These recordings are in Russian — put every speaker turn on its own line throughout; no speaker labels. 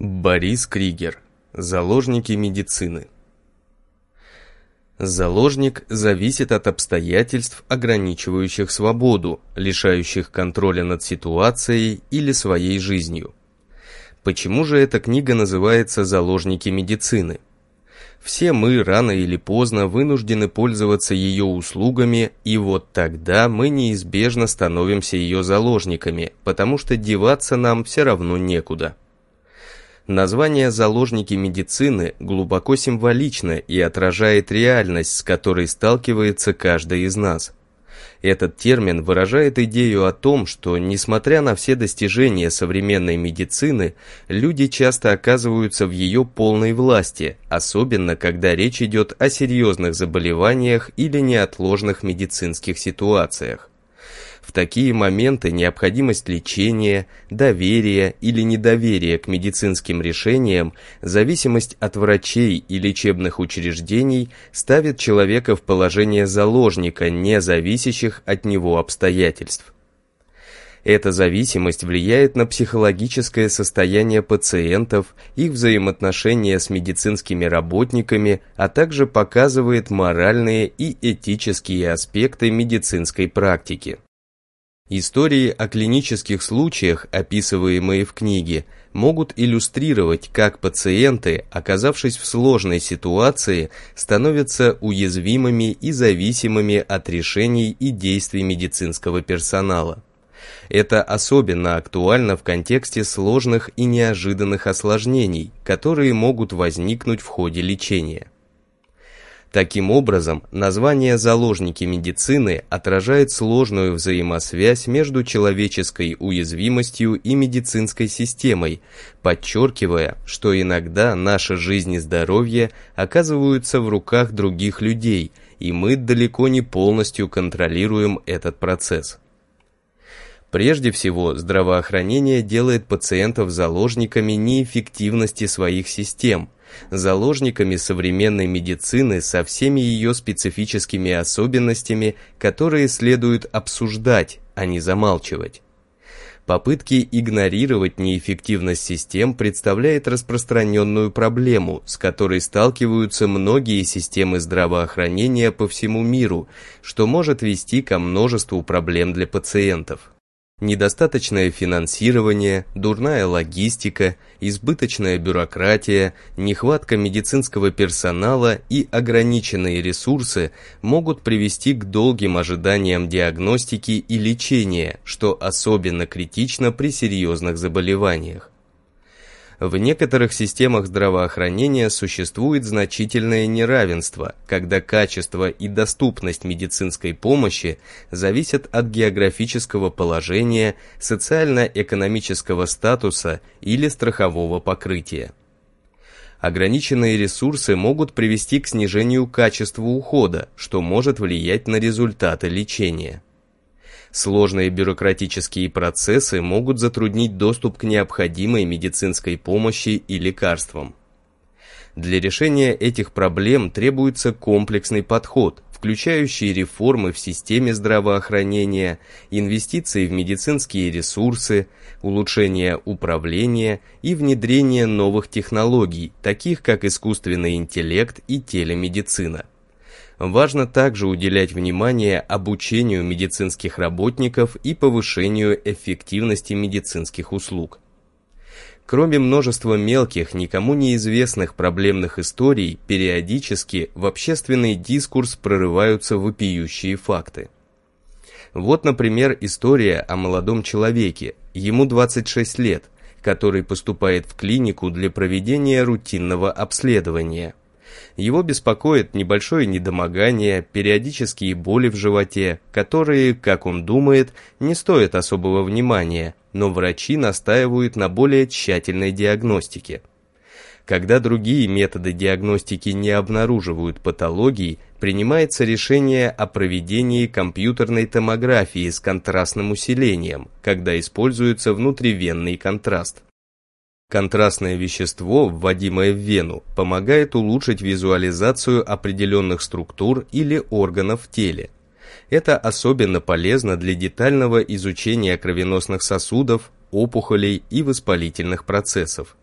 Борис Кригер. Заложники медицины. Заложник зависит от обстоятельств, ограничивающих свободу, лишающих контроля над ситуацией или своей жизнью. Почему же эта книга называется «Заложники медицины»? Все мы рано или поздно вынуждены пользоваться ее услугами, и вот тогда мы неизбежно становимся ее заложниками, потому что деваться нам все равно некуда. Название «заложники медицины» глубоко символично и отражает реальность, с которой сталкивается каждый из нас. Этот термин выражает идею о том, что, несмотря на все достижения современной медицины, люди часто оказываются в ее полной власти, особенно когда речь идет о серьезных заболеваниях или неотложных медицинских ситуациях. В такие моменты необходимость лечения, доверия или недоверия к медицинским решениям, зависимость от врачей и лечебных учреждений ставит человека в положение заложника, не зависящих от него обстоятельств. Эта зависимость влияет на психологическое состояние пациентов, их взаимоотношения с медицинскими работниками, а также показывает моральные и этические аспекты медицинской практики. Истории о клинических случаях, описываемые в книге, могут иллюстрировать, как пациенты, оказавшись в сложной ситуации, становятся уязвимыми и зависимыми от решений и действий медицинского персонала. Это особенно актуально в контексте сложных и неожиданных осложнений, которые могут возникнуть в ходе лечения. Таким образом, название «заложники медицины» отражает сложную взаимосвязь между человеческой уязвимостью и медицинской системой, подчеркивая, что иногда наша жизнь и здоровье оказываются в руках других людей, и мы далеко не полностью контролируем этот процесс. Прежде всего, здравоохранение делает пациентов заложниками неэффективности своих систем, заложниками современной медицины со всеми ее специфическими особенностями, которые следует обсуждать, а не замалчивать. Попытки игнорировать неэффективность систем представляет распространенную проблему, с которой сталкиваются многие системы здравоохранения по всему миру, что может вести ко множеству проблем для пациентов недостаточное финансирование, дурная логистика, избыточная бюрократия, нехватка медицинского персонала и ограниченные ресурсы могут привести к долгим ожиданиям диагностики и лечения, что особенно критично при серьезных заболеваниях. В некоторых системах здравоохранения существует значительное неравенство, когда качество и доступность медицинской помощи зависят от географического положения, социально-экономического статуса или страхового покрытия. Ограниченные ресурсы могут привести к снижению качества ухода, что может влиять на результаты лечения. Сложные бюрократические процессы могут затруднить доступ к необходимой медицинской помощи и лекарствам. Для решения этих проблем требуется комплексный подход, включающий реформы в системе здравоохранения, инвестиции в медицинские ресурсы, улучшение управления и внедрение новых технологий, таких как искусственный интеллект и телемедицина. Важно также уделять внимание обучению медицинских работников и повышению эффективности медицинских услуг. Кроме множества мелких, никому неизвестных проблемных историй, периодически в общественный дискурс прорываются вопиющие факты. Вот, например, история о молодом человеке, ему 26 лет, который поступает в клинику для проведения рутинного обследования – его беспокоит небольшое недомогание, периодические боли в животе, которые, как он думает, не стоят особого внимания, но врачи настаивают на более тщательной диагностике. Когда другие методы диагностики не обнаруживают патологий, принимается решение о проведении компьютерной томографии с контрастным усилением, когда используется внутривенный контраст. Контрастное вещество, вводимое в вену, помогает улучшить визуализацию определенных структур или органов в теле. Это особенно полезно для детального изучения кровеносных сосудов, опухолей и воспалительных процессов.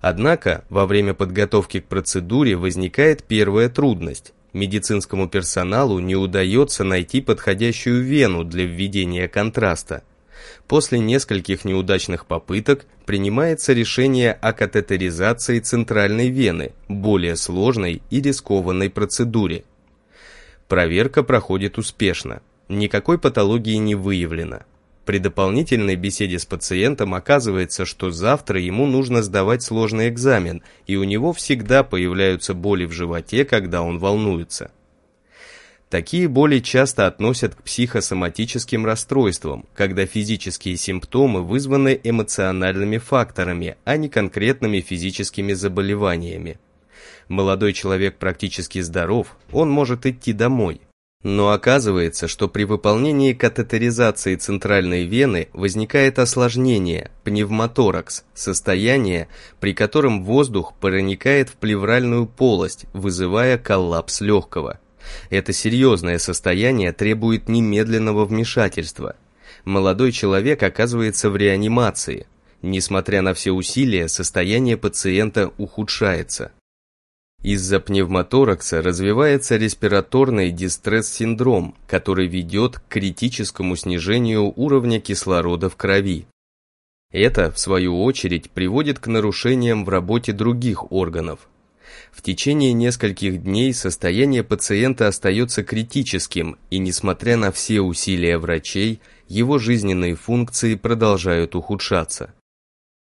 Однако, во время подготовки к процедуре возникает первая трудность. Медицинскому персоналу не удается найти подходящую вену для введения контраста. После нескольких неудачных попыток принимается решение о катетеризации центральной вены, более сложной и рискованной процедуре. Проверка проходит успешно, никакой патологии не выявлено. При дополнительной беседе с пациентом оказывается, что завтра ему нужно сдавать сложный экзамен, и у него всегда появляются боли в животе, когда он волнуется. Такие боли часто относят к психосоматическим расстройствам, когда физические симптомы вызваны эмоциональными факторами, а не конкретными физическими заболеваниями. Молодой человек практически здоров, он может идти домой. Но оказывается, что при выполнении катетеризации центральной вены возникает осложнение, пневмоторакс, состояние, при котором воздух проникает в плевральную полость, вызывая коллапс легкого. Это серьезное состояние требует немедленного вмешательства. Молодой человек оказывается в реанимации. Несмотря на все усилия, состояние пациента ухудшается. Из-за пневмоторакса развивается респираторный дистресс-синдром, который ведет к критическому снижению уровня кислорода в крови. Это, в свою очередь, приводит к нарушениям в работе других органов. В течение нескольких дней состояние пациента остается критическим, и несмотря на все усилия врачей, его жизненные функции продолжают ухудшаться.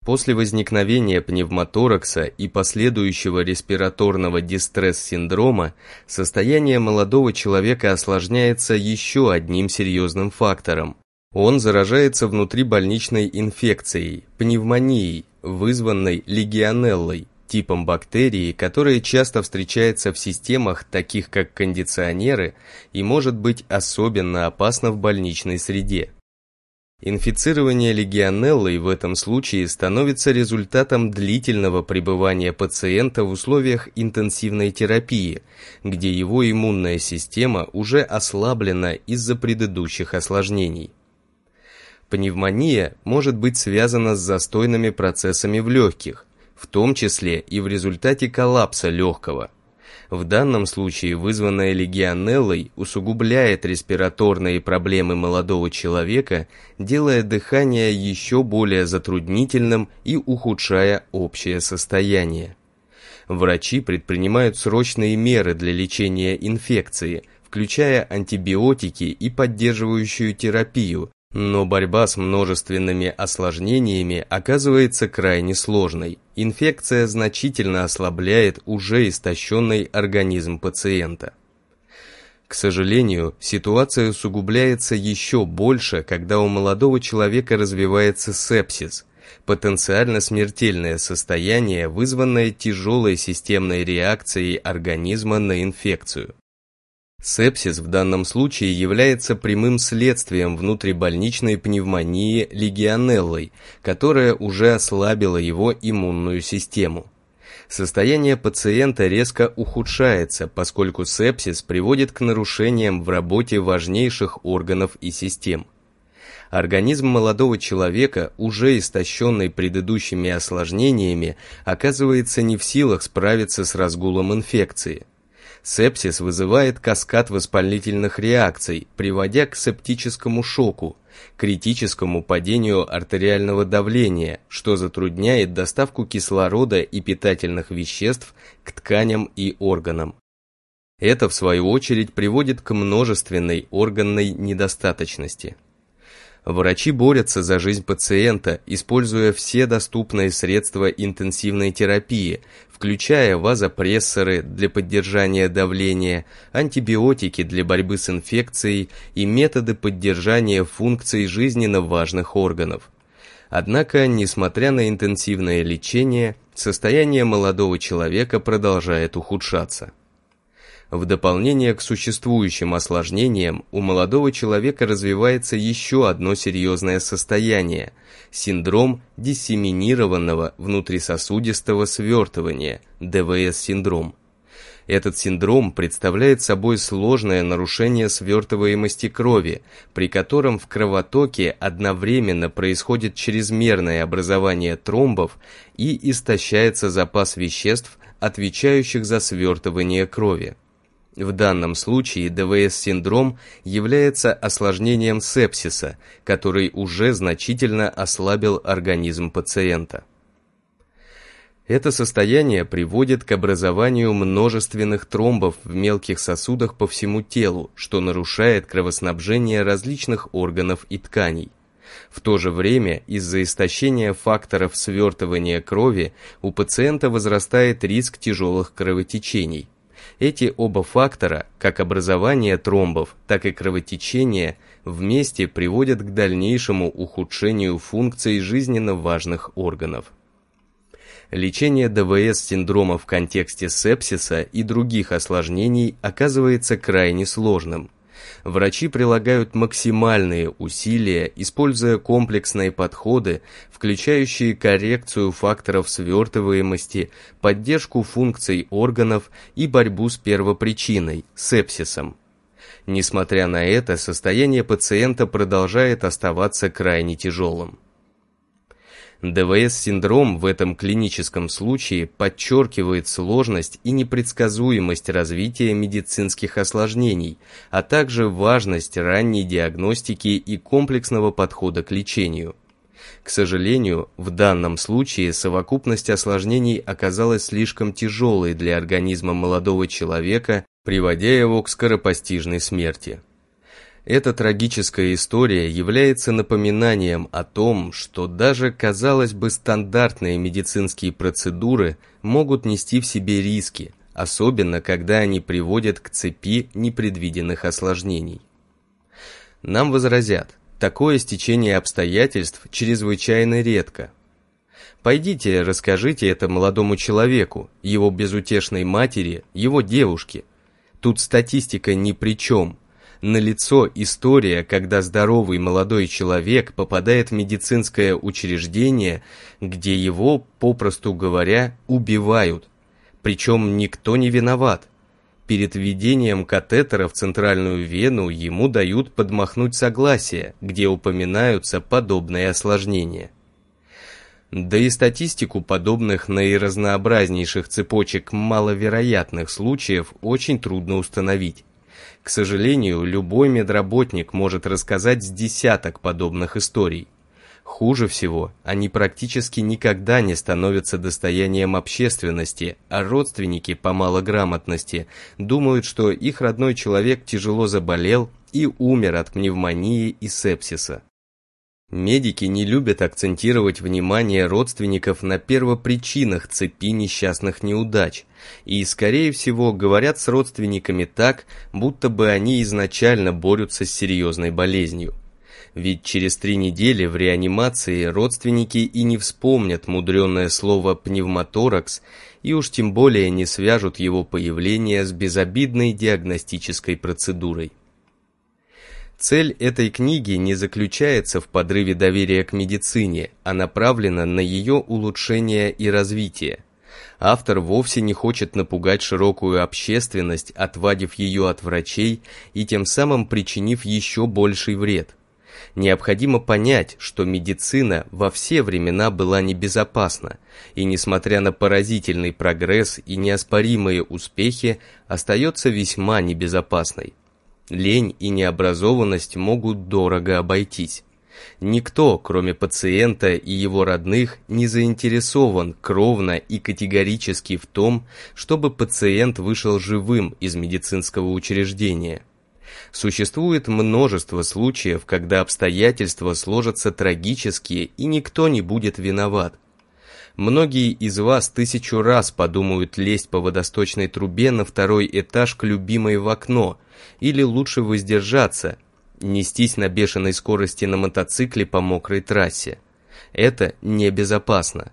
После возникновения пневмоторакса и последующего респираторного дистресс-синдрома состояние молодого человека осложняется еще одним серьезным фактором. Он заражается внутрибольничной инфекцией, пневмонией, вызванной легионеллой, типом бактерии, которая часто встречается в системах, таких как кондиционеры, и может быть особенно опасна в больничной среде. Инфицирование легионеллой в этом случае становится результатом длительного пребывания пациента в условиях интенсивной терапии, где его иммунная система уже ослаблена из-за предыдущих осложнений. Пневмония может быть связана с застойными процессами в легких, в том числе и в результате коллапса легкого – в данном случае вызванная легионеллой усугубляет респираторные проблемы молодого человека, делая дыхание еще более затруднительным и ухудшая общее состояние. Врачи предпринимают срочные меры для лечения инфекции, включая антибиотики и поддерживающую терапию, но борьба с множественными осложнениями оказывается крайне сложной. Инфекция значительно ослабляет уже истощенный организм пациента. К сожалению, ситуация усугубляется еще больше, когда у молодого человека развивается сепсис, потенциально смертельное состояние, вызванное тяжелой системной реакцией организма на инфекцию. Сепсис в данном случае является прямым следствием внутрибольничной пневмонии легионеллой, которая уже ослабила его иммунную систему. Состояние пациента резко ухудшается, поскольку сепсис приводит к нарушениям в работе важнейших органов и систем. Организм молодого человека, уже истощенный предыдущими осложнениями, оказывается не в силах справиться с разгулом инфекции. Сепсис вызывает каскад воспалительных реакций, приводя к септическому шоку, критическому падению артериального давления, что затрудняет доставку кислорода и питательных веществ к тканям и органам. Это, в свою очередь, приводит к множественной органной недостаточности. Врачи борются за жизнь пациента, используя все доступные средства интенсивной терапии, включая вазопрессоры для поддержания давления, антибиотики для борьбы с инфекцией и методы поддержания функций жизненно важных органов. Однако, несмотря на интенсивное лечение, состояние молодого человека продолжает ухудшаться. В дополнение к существующим осложнениям у молодого человека развивается еще одно серьезное состояние – синдром диссеминированного внутрисосудистого свертывания, ДВС-синдром. Этот синдром представляет собой сложное нарушение свертываемости крови, при котором в кровотоке одновременно происходит чрезмерное образование тромбов и истощается запас веществ, отвечающих за свертывание крови. В данном случае ДВС-синдром является осложнением сепсиса, который уже значительно ослабил организм пациента. Это состояние приводит к образованию множественных тромбов в мелких сосудах по всему телу, что нарушает кровоснабжение различных органов и тканей. В то же время из-за истощения факторов свертывания крови у пациента возрастает риск тяжелых кровотечений. Эти оба фактора, как образование тромбов, так и кровотечение, вместе приводят к дальнейшему ухудшению функций жизненно важных органов. Лечение ДВС-синдрома в контексте сепсиса и других осложнений оказывается крайне сложным – врачи прилагают максимальные усилия, используя комплексные подходы, включающие коррекцию факторов свертываемости, поддержку функций органов и борьбу с первопричиной – сепсисом. Несмотря на это, состояние пациента продолжает оставаться крайне тяжелым. ДВС-синдром в этом клиническом случае подчеркивает сложность и непредсказуемость развития медицинских осложнений, а также важность ранней диагностики и комплексного подхода к лечению. К сожалению, в данном случае совокупность осложнений оказалась слишком тяжелой для организма молодого человека, приводя его к скоропостижной смерти. Эта трагическая история является напоминанием о том, что даже, казалось бы, стандартные медицинские процедуры могут нести в себе риски, особенно когда они приводят к цепи непредвиденных осложнений. Нам возразят, такое стечение обстоятельств чрезвычайно редко. Пойдите, расскажите это молодому человеку, его безутешной матери, его девушке. Тут статистика ни при чем, налицо история, когда здоровый молодой человек попадает в медицинское учреждение, где его, попросту говоря, убивают. Причем никто не виноват. Перед введением катетера в центральную вену ему дают подмахнуть согласие, где упоминаются подобные осложнения. Да и статистику подобных наиразнообразнейших цепочек маловероятных случаев очень трудно установить. К сожалению, любой медработник может рассказать с десяток подобных историй. Хуже всего, они практически никогда не становятся достоянием общественности, а родственники по малограмотности думают, что их родной человек тяжело заболел и умер от пневмонии и сепсиса. Медики не любят акцентировать внимание родственников на первопричинах цепи несчастных неудач и, скорее всего, говорят с родственниками так, будто бы они изначально борются с серьезной болезнью. Ведь через три недели в реанимации родственники и не вспомнят мудреное слово «пневмоторакс» и уж тем более не свяжут его появление с безобидной диагностической процедурой. Цель этой книги не заключается в подрыве доверия к медицине, а направлена на ее улучшение и развитие. Автор вовсе не хочет напугать широкую общественность, отвадив ее от врачей и тем самым причинив еще больший вред. Необходимо понять, что медицина во все времена была небезопасна, и несмотря на поразительный прогресс и неоспоримые успехи, остается весьма небезопасной лень и необразованность могут дорого обойтись. Никто, кроме пациента и его родных, не заинтересован кровно и категорически в том, чтобы пациент вышел живым из медицинского учреждения. Существует множество случаев, когда обстоятельства сложатся трагические и никто не будет виноват. Многие из вас тысячу раз подумают лезть по водосточной трубе на второй этаж к любимой в окно – или лучше воздержаться, нестись на бешеной скорости на мотоцикле по мокрой трассе. Это небезопасно.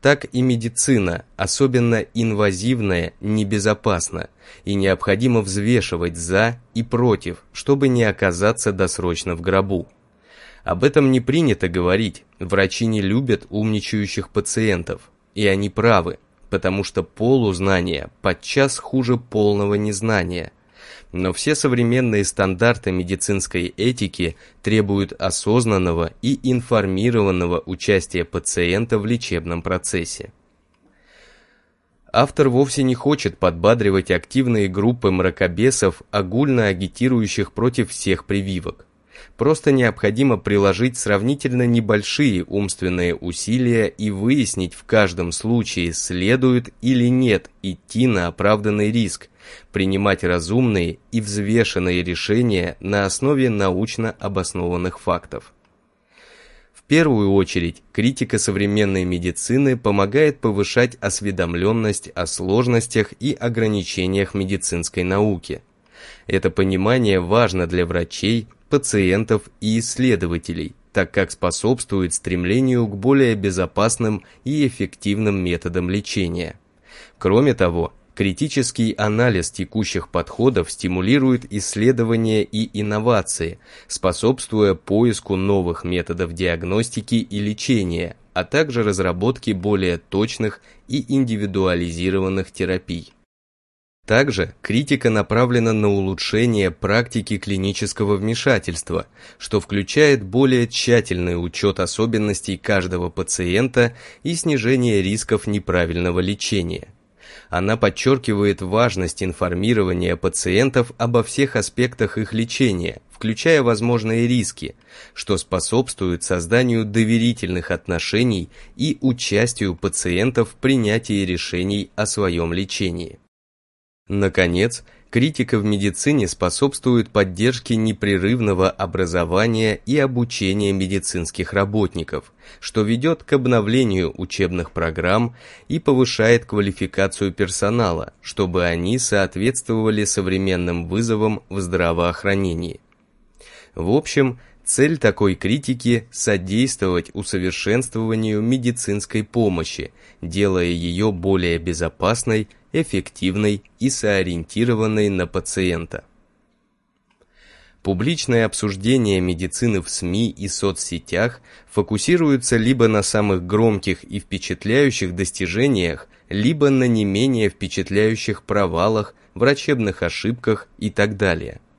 Так и медицина, особенно инвазивная, небезопасна, и необходимо взвешивать за и против, чтобы не оказаться досрочно в гробу. Об этом не принято говорить, врачи не любят умничающих пациентов, и они правы – потому что полузнание подчас хуже полного незнания. Но все современные стандарты медицинской этики требуют осознанного и информированного участия пациента в лечебном процессе. Автор вовсе не хочет подбадривать активные группы мракобесов, огульно агитирующих против всех прививок. Просто необходимо приложить сравнительно небольшие умственные усилия и выяснить в каждом случае, следует или нет идти на оправданный риск, принимать разумные и взвешенные решения на основе научно обоснованных фактов первую очередь, критика современной медицины помогает повышать осведомленность о сложностях и ограничениях медицинской науки. Это понимание важно для врачей, пациентов и исследователей, так как способствует стремлению к более безопасным и эффективным методам лечения. Кроме того, Критический анализ текущих подходов стимулирует исследования и инновации, способствуя поиску новых методов диагностики и лечения, а также разработке более точных и индивидуализированных терапий. Также критика направлена на улучшение практики клинического вмешательства, что включает более тщательный учет особенностей каждого пациента и снижение рисков неправильного лечения. Она подчеркивает важность информирования пациентов обо всех аспектах их лечения, включая возможные риски, что способствует созданию доверительных отношений и участию пациентов в принятии решений о своем лечении. Наконец, Критика в медицине способствует поддержке непрерывного образования и обучения медицинских работников, что ведет к обновлению учебных программ и повышает квалификацию персонала, чтобы они соответствовали современным вызовам в здравоохранении. В общем, Цель такой критики – содействовать усовершенствованию медицинской помощи, делая ее более безопасной, эффективной и соориентированной на пациента. Публичное обсуждение медицины в СМИ и соцсетях фокусируется либо на самых громких и впечатляющих достижениях, либо на не менее впечатляющих провалах, врачебных ошибках и так далее –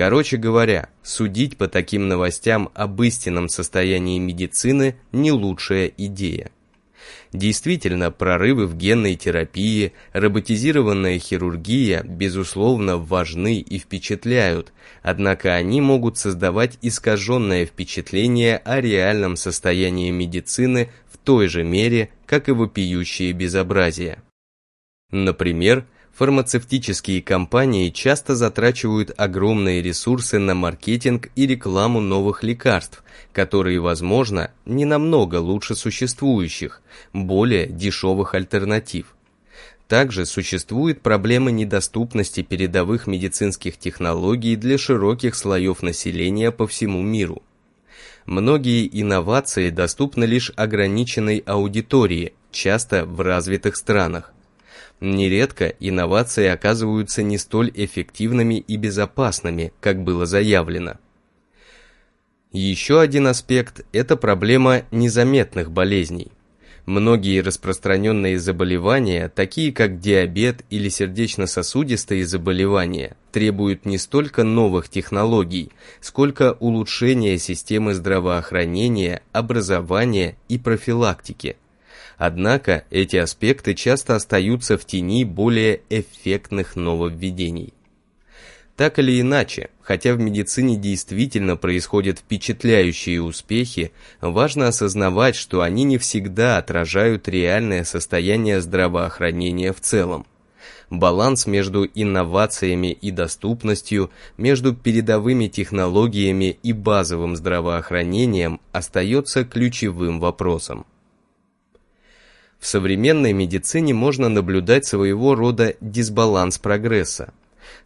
Короче говоря, судить по таким новостям об истинном состоянии медицины не лучшая идея. Действительно, прорывы в генной терапии, роботизированная хирургия, безусловно, важны и впечатляют, однако они могут создавать искаженное впечатление о реальном состоянии медицины в той же мере, как и вопиющие безобразия. Например, Фармацевтические компании часто затрачивают огромные ресурсы на маркетинг и рекламу новых лекарств, которые, возможно, не намного лучше существующих, более дешевых альтернатив. Также существует проблема недоступности передовых медицинских технологий для широких слоев населения по всему миру. Многие инновации доступны лишь ограниченной аудитории, часто в развитых странах. Нередко инновации оказываются не столь эффективными и безопасными, как было заявлено. Еще один аспект – это проблема незаметных болезней. Многие распространенные заболевания, такие как диабет или сердечно-сосудистые заболевания, требуют не столько новых технологий, сколько улучшения системы здравоохранения, образования и профилактики – Однако эти аспекты часто остаются в тени более эффектных нововведений. Так или иначе, хотя в медицине действительно происходят впечатляющие успехи, важно осознавать, что они не всегда отражают реальное состояние здравоохранения в целом. Баланс между инновациями и доступностью, между передовыми технологиями и базовым здравоохранением остается ключевым вопросом. В современной медицине можно наблюдать своего рода дисбаланс прогресса.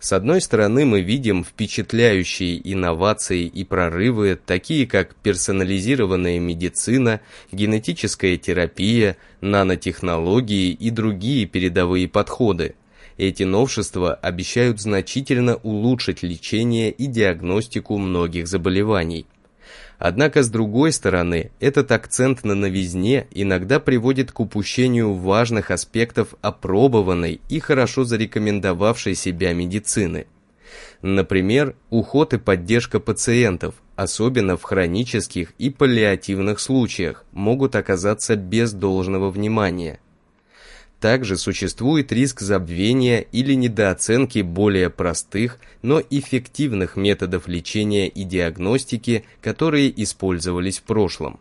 С одной стороны, мы видим впечатляющие инновации и прорывы, такие как персонализированная медицина, генетическая терапия, нанотехнологии и другие передовые подходы. Эти новшества обещают значительно улучшить лечение и диагностику многих заболеваний. Однако, с другой стороны, этот акцент на новизне иногда приводит к упущению важных аспектов опробованной и хорошо зарекомендовавшей себя медицины. Например, уход и поддержка пациентов, особенно в хронических и паллиативных случаях, могут оказаться без должного внимания. Также существует риск забвения или недооценки более простых, но эффективных методов лечения и диагностики, которые использовались в прошлом.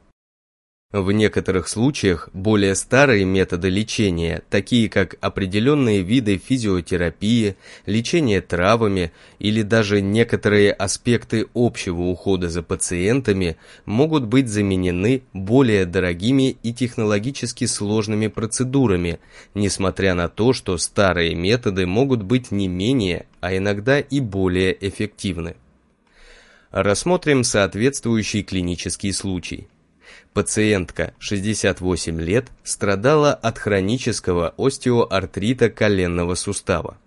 В некоторых случаях более старые методы лечения, такие как определенные виды физиотерапии, лечение травами или даже некоторые аспекты общего ухода за пациентами, могут быть заменены более дорогими и технологически сложными процедурами, несмотря на то, что старые методы могут быть не менее, а иногда и более эффективны. Рассмотрим соответствующий клинический случай. Пациентка, 68 лет, страдала от хронического остеоартрита коленного сустава.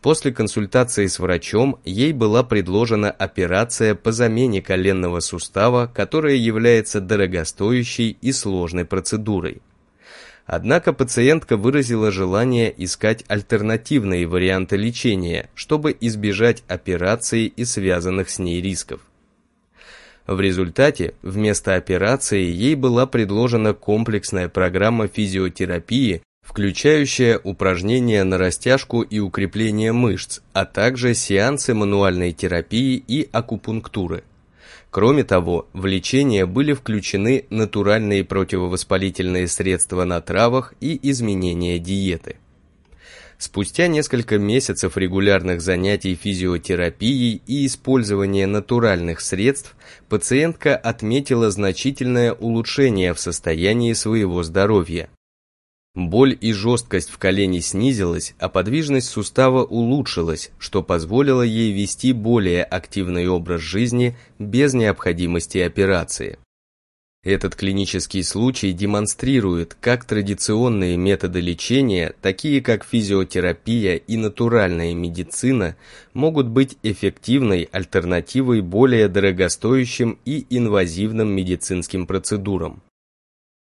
После консультации с врачом ей была предложена операция по замене коленного сустава, которая является дорогостоящей и сложной процедурой. Однако пациентка выразила желание искать альтернативные варианты лечения, чтобы избежать операции и связанных с ней рисков. В результате вместо операции ей была предложена комплексная программа физиотерапии, включающая упражнения на растяжку и укрепление мышц, а также сеансы мануальной терапии и акупунктуры. Кроме того, в лечение были включены натуральные противовоспалительные средства на травах и изменения диеты. Спустя несколько месяцев регулярных занятий физиотерапией и использования натуральных средств, пациентка отметила значительное улучшение в состоянии своего здоровья. Боль и жесткость в колене снизилась, а подвижность сустава улучшилась, что позволило ей вести более активный образ жизни без необходимости операции. Этот клинический случай демонстрирует, как традиционные методы лечения, такие как физиотерапия и натуральная медицина, могут быть эффективной альтернативой более дорогостоящим и инвазивным медицинским процедурам.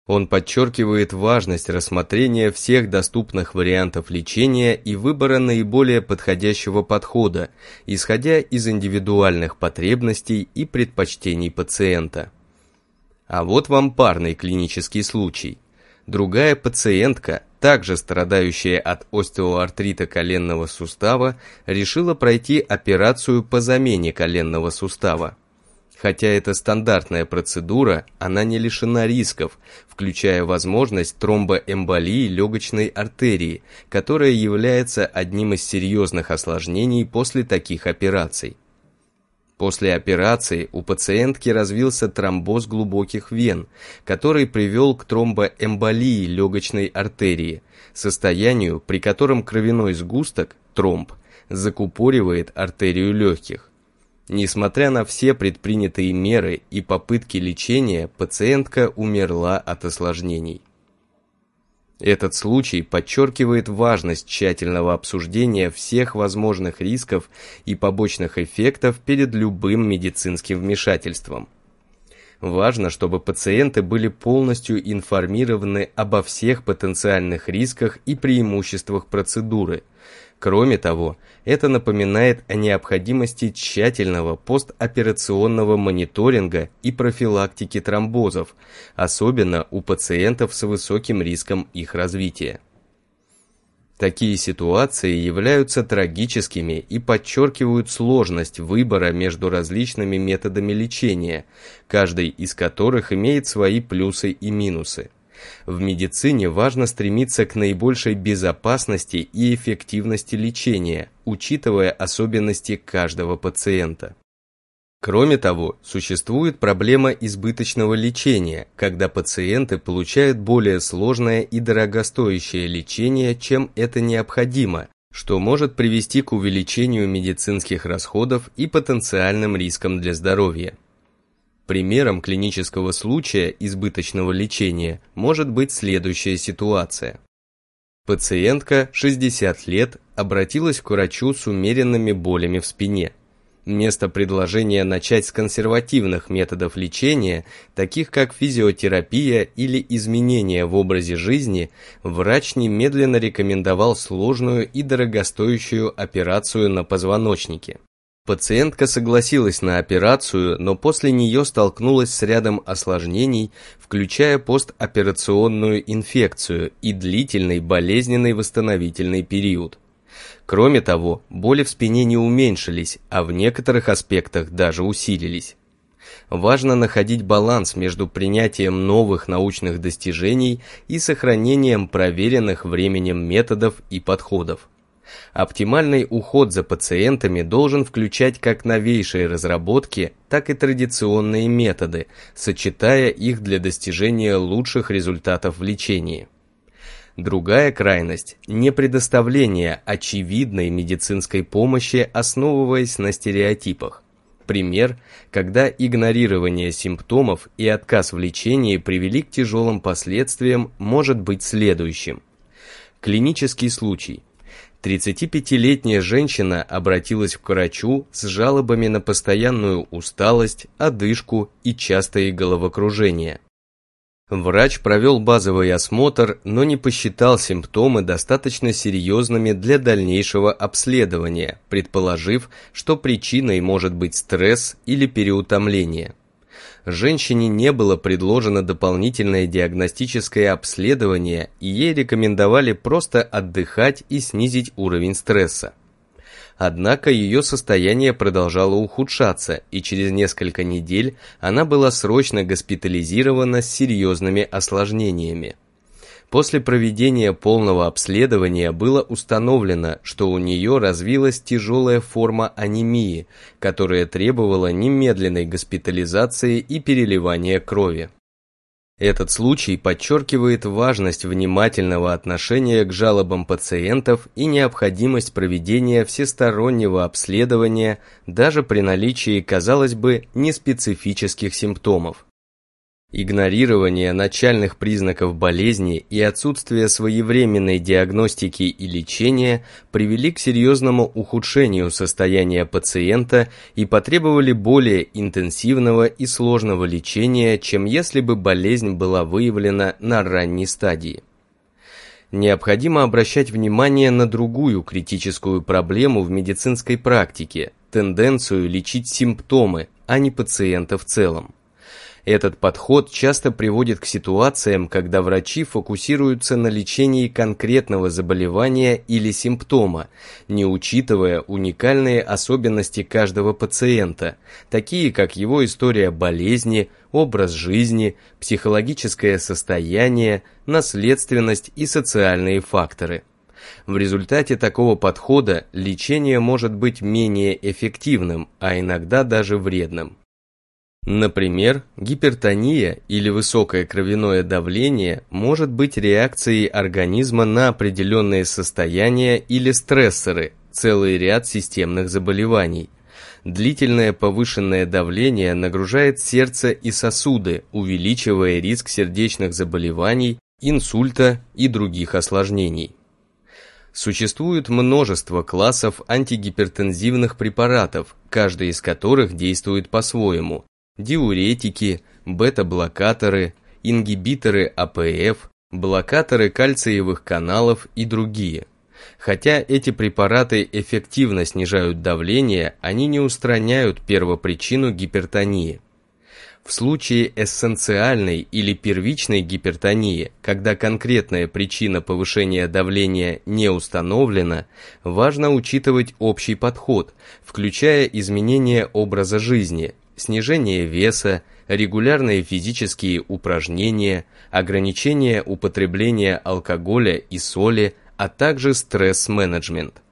Он подчеркивает важность рассмотрения всех доступных вариантов лечения и выбора наиболее подходящего подхода, исходя из индивидуальных потребностей и предпочтений пациента. А вот вам парный клинический случай. Другая пациентка, также страдающая от остеоартрита коленного сустава, решила пройти операцию по замене коленного сустава. Хотя это стандартная процедура, она не лишена рисков, включая возможность тромбоэмболии легочной артерии, которая является одним из серьезных осложнений после таких операций. После операции у пациентки развился тромбоз глубоких вен, который привел к тромбоэмболии легочной артерии, состоянию, при котором кровяной сгусток, тромб, закупоривает артерию легких. Несмотря на все предпринятые меры и попытки лечения, пациентка умерла от осложнений. Этот случай подчеркивает важность тщательного обсуждения всех возможных рисков и побочных эффектов перед любым медицинским вмешательством. Важно, чтобы пациенты были полностью информированы обо всех потенциальных рисках и преимуществах процедуры, Кроме того, это напоминает о необходимости тщательного постоперационного мониторинга и профилактики тромбозов, особенно у пациентов с высоким риском их развития. Такие ситуации являются трагическими и подчеркивают сложность выбора между различными методами лечения, каждый из которых имеет свои плюсы и минусы. В медицине важно стремиться к наибольшей безопасности и эффективности лечения, учитывая особенности каждого пациента. Кроме того, существует проблема избыточного лечения, когда пациенты получают более сложное и дорогостоящее лечение, чем это необходимо, что может привести к увеличению медицинских расходов и потенциальным рискам для здоровья. Примером клинического случая избыточного лечения может быть следующая ситуация. Пациентка, 60 лет, обратилась к врачу с умеренными болями в спине. вместо предложения начать с консервативных методов лечения, таких как физиотерапия или изменения в образе жизни, врач немедленно рекомендовал сложную и дорогостоящую операцию на позвоночнике. Пациентка согласилась на операцию, но после нее столкнулась с рядом осложнений, включая постоперационную инфекцию и длительный болезненный восстановительный период. Кроме того, боли в спине не уменьшились, а в некоторых аспектах даже усилились. Важно находить баланс между принятием новых научных достижений и сохранением проверенных временем методов и подходов. Оптимальный уход за пациентами должен включать как новейшие разработки, так и традиционные методы, сочетая их для достижения лучших результатов в лечении. Другая крайность – не предоставление очевидной медицинской помощи, основываясь на стереотипах. Пример, когда игнорирование симптомов и отказ в лечении привели к тяжелым последствиям, может быть следующим. Клинический случай – 35-летняя женщина обратилась к врачу с жалобами на постоянную усталость, одышку и частые головокружения. Врач провел базовый осмотр, но не посчитал симптомы достаточно серьезными для дальнейшего обследования, предположив, что причиной может быть стресс или переутомление женщине не было предложено дополнительное диагностическое обследование и ей рекомендовали просто отдыхать и снизить уровень стресса. Однако ее состояние продолжало ухудшаться, и через несколько недель она была срочно госпитализирована с серьезными осложнениями. После проведения полного обследования было установлено, что у нее развилась тяжелая форма анемии, которая требовала немедленной госпитализации и переливания крови. Этот случай подчеркивает важность внимательного отношения к жалобам пациентов и необходимость проведения всестороннего обследования даже при наличии, казалось бы, неспецифических симптомов. Игнорирование начальных признаков болезни и отсутствие своевременной диагностики и лечения привели к серьезному ухудшению состояния пациента и потребовали более интенсивного и сложного лечения, чем если бы болезнь была выявлена на ранней стадии. Необходимо обращать внимание на другую критическую проблему в медицинской практике – тенденцию лечить симптомы, а не пациента в целом. Этот подход часто приводит к ситуациям, когда врачи фокусируются на лечении конкретного заболевания или симптома, не учитывая уникальные особенности каждого пациента, такие как его история болезни, образ жизни, психологическое состояние, наследственность и социальные факторы. В результате такого подхода лечение может быть менее эффективным, а иногда даже вредным. Например, гипертония или высокое кровяное давление может быть реакцией организма на определенные состояния или стрессоры, целый ряд системных заболеваний. Длительное повышенное давление нагружает сердце и сосуды, увеличивая риск сердечных заболеваний, инсульта и других осложнений. Существует множество классов антигипертензивных препаратов, каждый из которых действует по-своему, диуретики, бета-блокаторы, ингибиторы АПФ, блокаторы кальциевых каналов и другие. Хотя эти препараты эффективно снижают давление, они не устраняют первопричину гипертонии. В случае эссенциальной или первичной гипертонии, когда конкретная причина повышения давления не установлена, важно учитывать общий подход, включая изменение образа жизни, снижение веса, регулярные физические упражнения, ограничение употребления алкоголя и соли, а также стресс-менеджмент.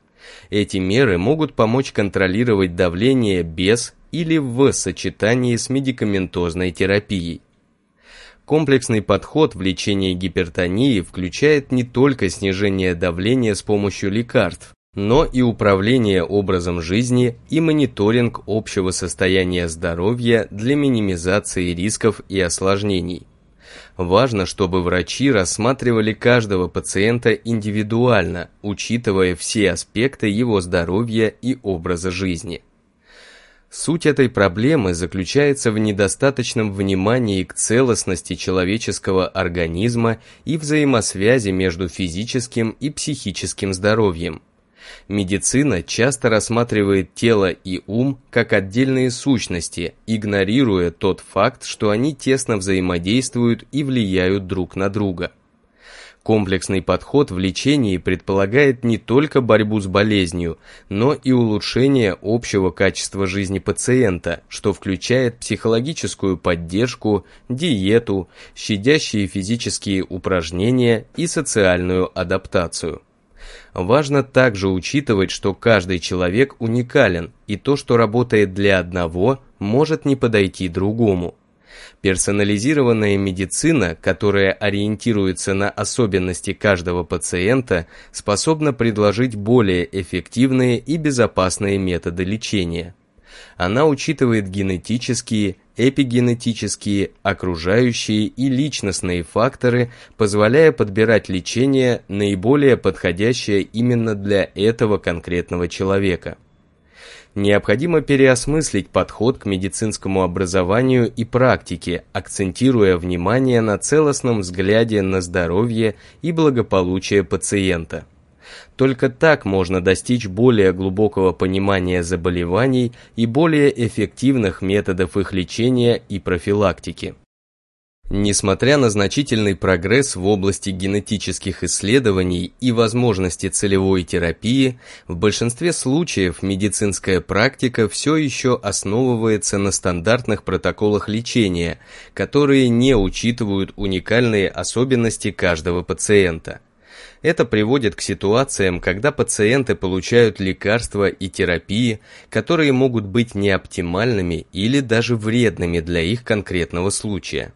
Эти меры могут помочь контролировать давление без или в сочетании с медикаментозной терапией. Комплексный подход в лечении гипертонии включает не только снижение давления с помощью лекарств, но и управление образом жизни и мониторинг общего состояния здоровья для минимизации рисков и осложнений. Важно, чтобы врачи рассматривали каждого пациента индивидуально, учитывая все аспекты его здоровья и образа жизни. Суть этой проблемы заключается в недостаточном внимании к целостности человеческого организма и взаимосвязи между физическим и психическим здоровьем. Медицина часто рассматривает тело и ум как отдельные сущности, игнорируя тот факт, что они тесно взаимодействуют и влияют друг на друга. Комплексный подход в лечении предполагает не только борьбу с болезнью, но и улучшение общего качества жизни пациента, что включает психологическую поддержку, диету, щадящие физические упражнения и социальную адаптацию. Важно также учитывать, что каждый человек уникален, и то, что работает для одного, может не подойти другому. Персонализированная медицина, которая ориентируется на особенности каждого пациента, способна предложить более эффективные и безопасные методы лечения. Она учитывает генетические, эпигенетические, окружающие и личностные факторы, позволяя подбирать лечение, наиболее подходящее именно для этого конкретного человека. Необходимо переосмыслить подход к медицинскому образованию и практике, акцентируя внимание на целостном взгляде на здоровье и благополучие пациента. Только так можно достичь более глубокого понимания заболеваний и более эффективных методов их лечения и профилактики. Несмотря на значительный прогресс в области генетических исследований и возможности целевой терапии, в большинстве случаев медицинская практика все еще основывается на стандартных протоколах лечения, которые не учитывают уникальные особенности каждого пациента. Это приводит к ситуациям, когда пациенты получают лекарства и терапии, которые могут быть неоптимальными или даже вредными для их конкретного случая.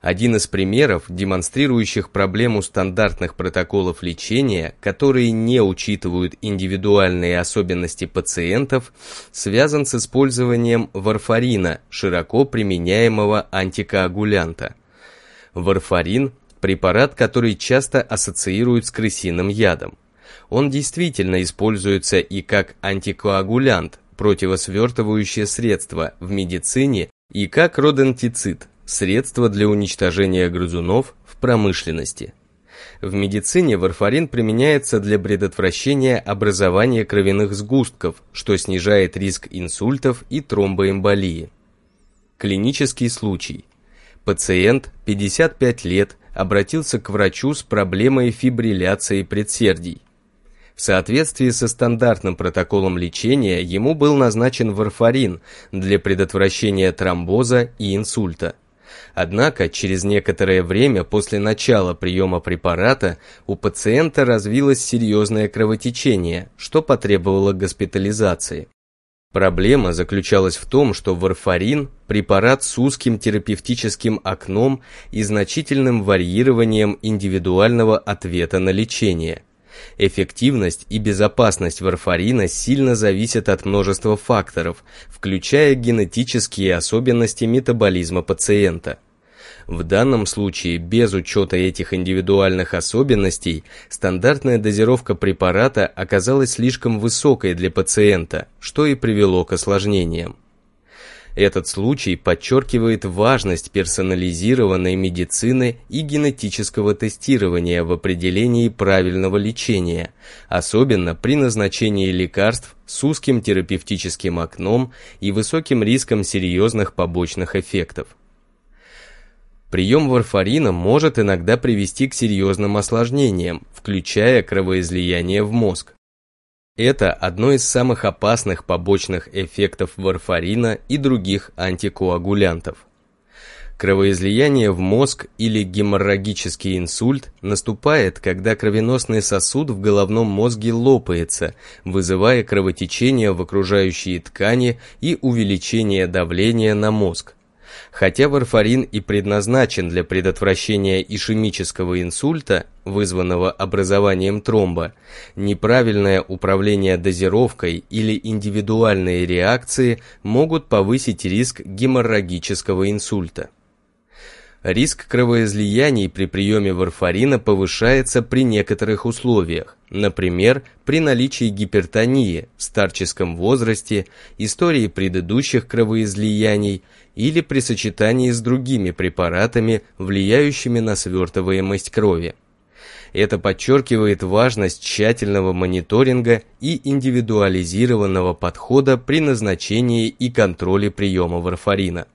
Один из примеров, демонстрирующих проблему стандартных протоколов лечения, которые не учитывают индивидуальные особенности пациентов, связан с использованием варфарина, широко применяемого антикоагулянта. Варфарин – препарат, который часто ассоциируют с крысиным ядом. Он действительно используется и как антикоагулянт, противосвертывающее средство в медицине, и как родентицид, средство для уничтожения грызунов в промышленности. В медицине варфарин применяется для предотвращения образования кровяных сгустков, что снижает риск инсультов и тромбоэмболии. Клинический случай. Пациент, 55 лет, обратился к врачу с проблемой фибрилляции предсердий. В соответствии со стандартным протоколом лечения ему был назначен варфарин для предотвращения тромбоза и инсульта. Однако, через некоторое время после начала приема препарата у пациента развилось серьезное кровотечение, что потребовало госпитализации. Проблема заключалась в том, что варфарин – препарат с узким терапевтическим окном и значительным варьированием индивидуального ответа на лечение – Эффективность и безопасность варфарина сильно зависят от множества факторов, включая генетические особенности метаболизма пациента. В данном случае, без учета этих индивидуальных особенностей, стандартная дозировка препарата оказалась слишком высокой для пациента, что и привело к осложнениям. Этот случай подчеркивает важность персонализированной медицины и генетического тестирования в определении правильного лечения, особенно при назначении лекарств с узким терапевтическим окном и высоким риском серьезных побочных эффектов. Прием варфарина может иногда привести к серьезным осложнениям, включая кровоизлияние в мозг. Это одно из самых опасных побочных эффектов варфарина и других антикоагулянтов. Кровоизлияние в мозг или геморрагический инсульт наступает, когда кровеносный сосуд в головном мозге лопается, вызывая кровотечение в окружающие ткани и увеличение давления на мозг. Хотя варфарин и предназначен для предотвращения ишемического инсульта, вызванного образованием тромба, неправильное управление дозировкой или индивидуальные реакции могут повысить риск геморрагического инсульта. Риск кровоизлияний при приеме варфарина повышается при некоторых условиях, например, при наличии гипертонии старческом возрасте, истории предыдущих кровоизлияний или при сочетании с другими препаратами, влияющими на свертываемость крови. Это подчеркивает важность тщательного мониторинга и индивидуализированного подхода при назначении и контроле приема варфарина.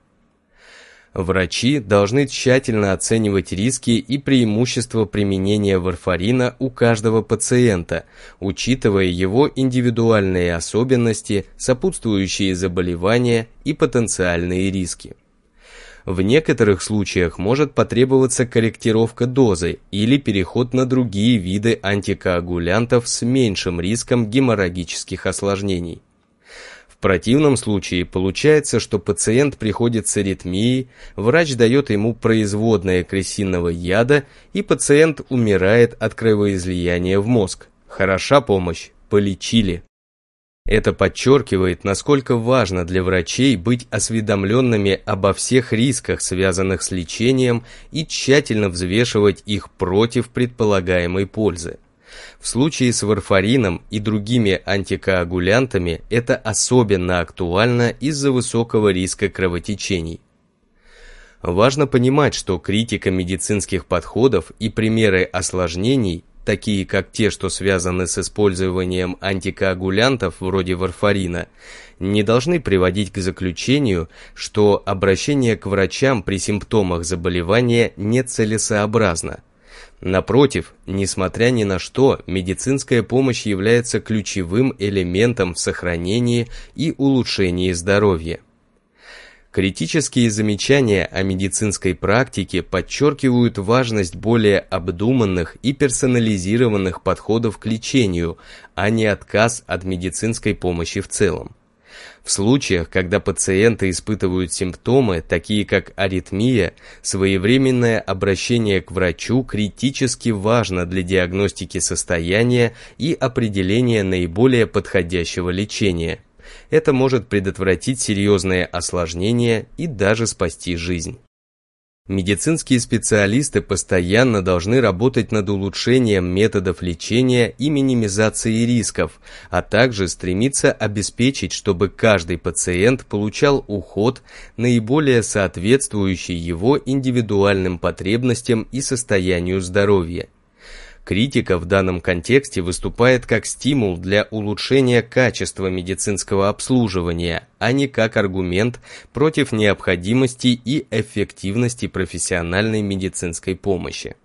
Врачи должны тщательно оценивать риски и преимущества применения варфарина у каждого пациента, учитывая его индивидуальные особенности, сопутствующие заболевания и потенциальные риски. В некоторых случаях может потребоваться корректировка дозы или переход на другие виды антикоагулянтов с меньшим риском геморрагических осложнений. Противном случае получается, что пациент приходит с аритмией, врач дает ему производное крысиного яда, и пациент умирает от кровоизлияния в мозг. Хороша помощь, полечили. Это подчеркивает, насколько важно для врачей быть осведомленными обо всех рисках, связанных с лечением, и тщательно взвешивать их против предполагаемой пользы. В случае с варфарином и другими антикоагулянтами это особенно актуально из-за высокого риска кровотечений. Важно понимать, что критика медицинских подходов и примеры осложнений, такие как те, что связаны с использованием антикоагулянтов вроде варфарина, не должны приводить к заключению, что обращение к врачам при симптомах заболевания нецелесообразно – Напротив, несмотря ни на что, медицинская помощь является ключевым элементом в сохранении и улучшении здоровья. Критические замечания о медицинской практике подчеркивают важность более обдуманных и персонализированных подходов к лечению, а не отказ от медицинской помощи в целом. В случаях, когда пациенты испытывают симптомы, такие как аритмия, своевременное обращение к врачу критически важно для диагностики состояния и определения наиболее подходящего лечения. Это может предотвратить серьезные осложнения и даже спасти жизнь. Медицинские специалисты постоянно должны работать над улучшением методов лечения и минимизацией рисков, а также стремиться обеспечить, чтобы каждый пациент получал уход, наиболее соответствующий его индивидуальным потребностям и состоянию здоровья. Критика в данном контексте выступает как стимул для улучшения качества медицинского обслуживания, а не как аргумент против необходимости и эффективности профессиональной медицинской помощи.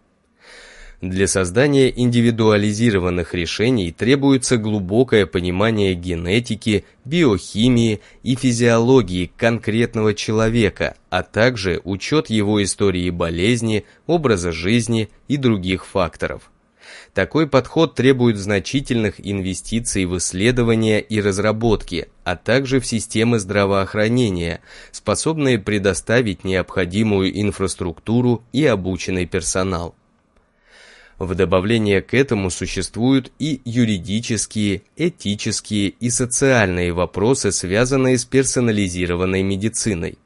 Для создания индивидуализированных решений требуется глубокое понимание генетики, биохимии и физиологии конкретного человека, а также учет его истории болезни, образа жизни и других факторов. Такой подход требует значительных инвестиций в исследования и разработки, а также в системы здравоохранения, способные предоставить необходимую инфраструктуру и обученный персонал. В добавление к этому существуют и юридические, этические и социальные вопросы, связанные с персонализированной медициной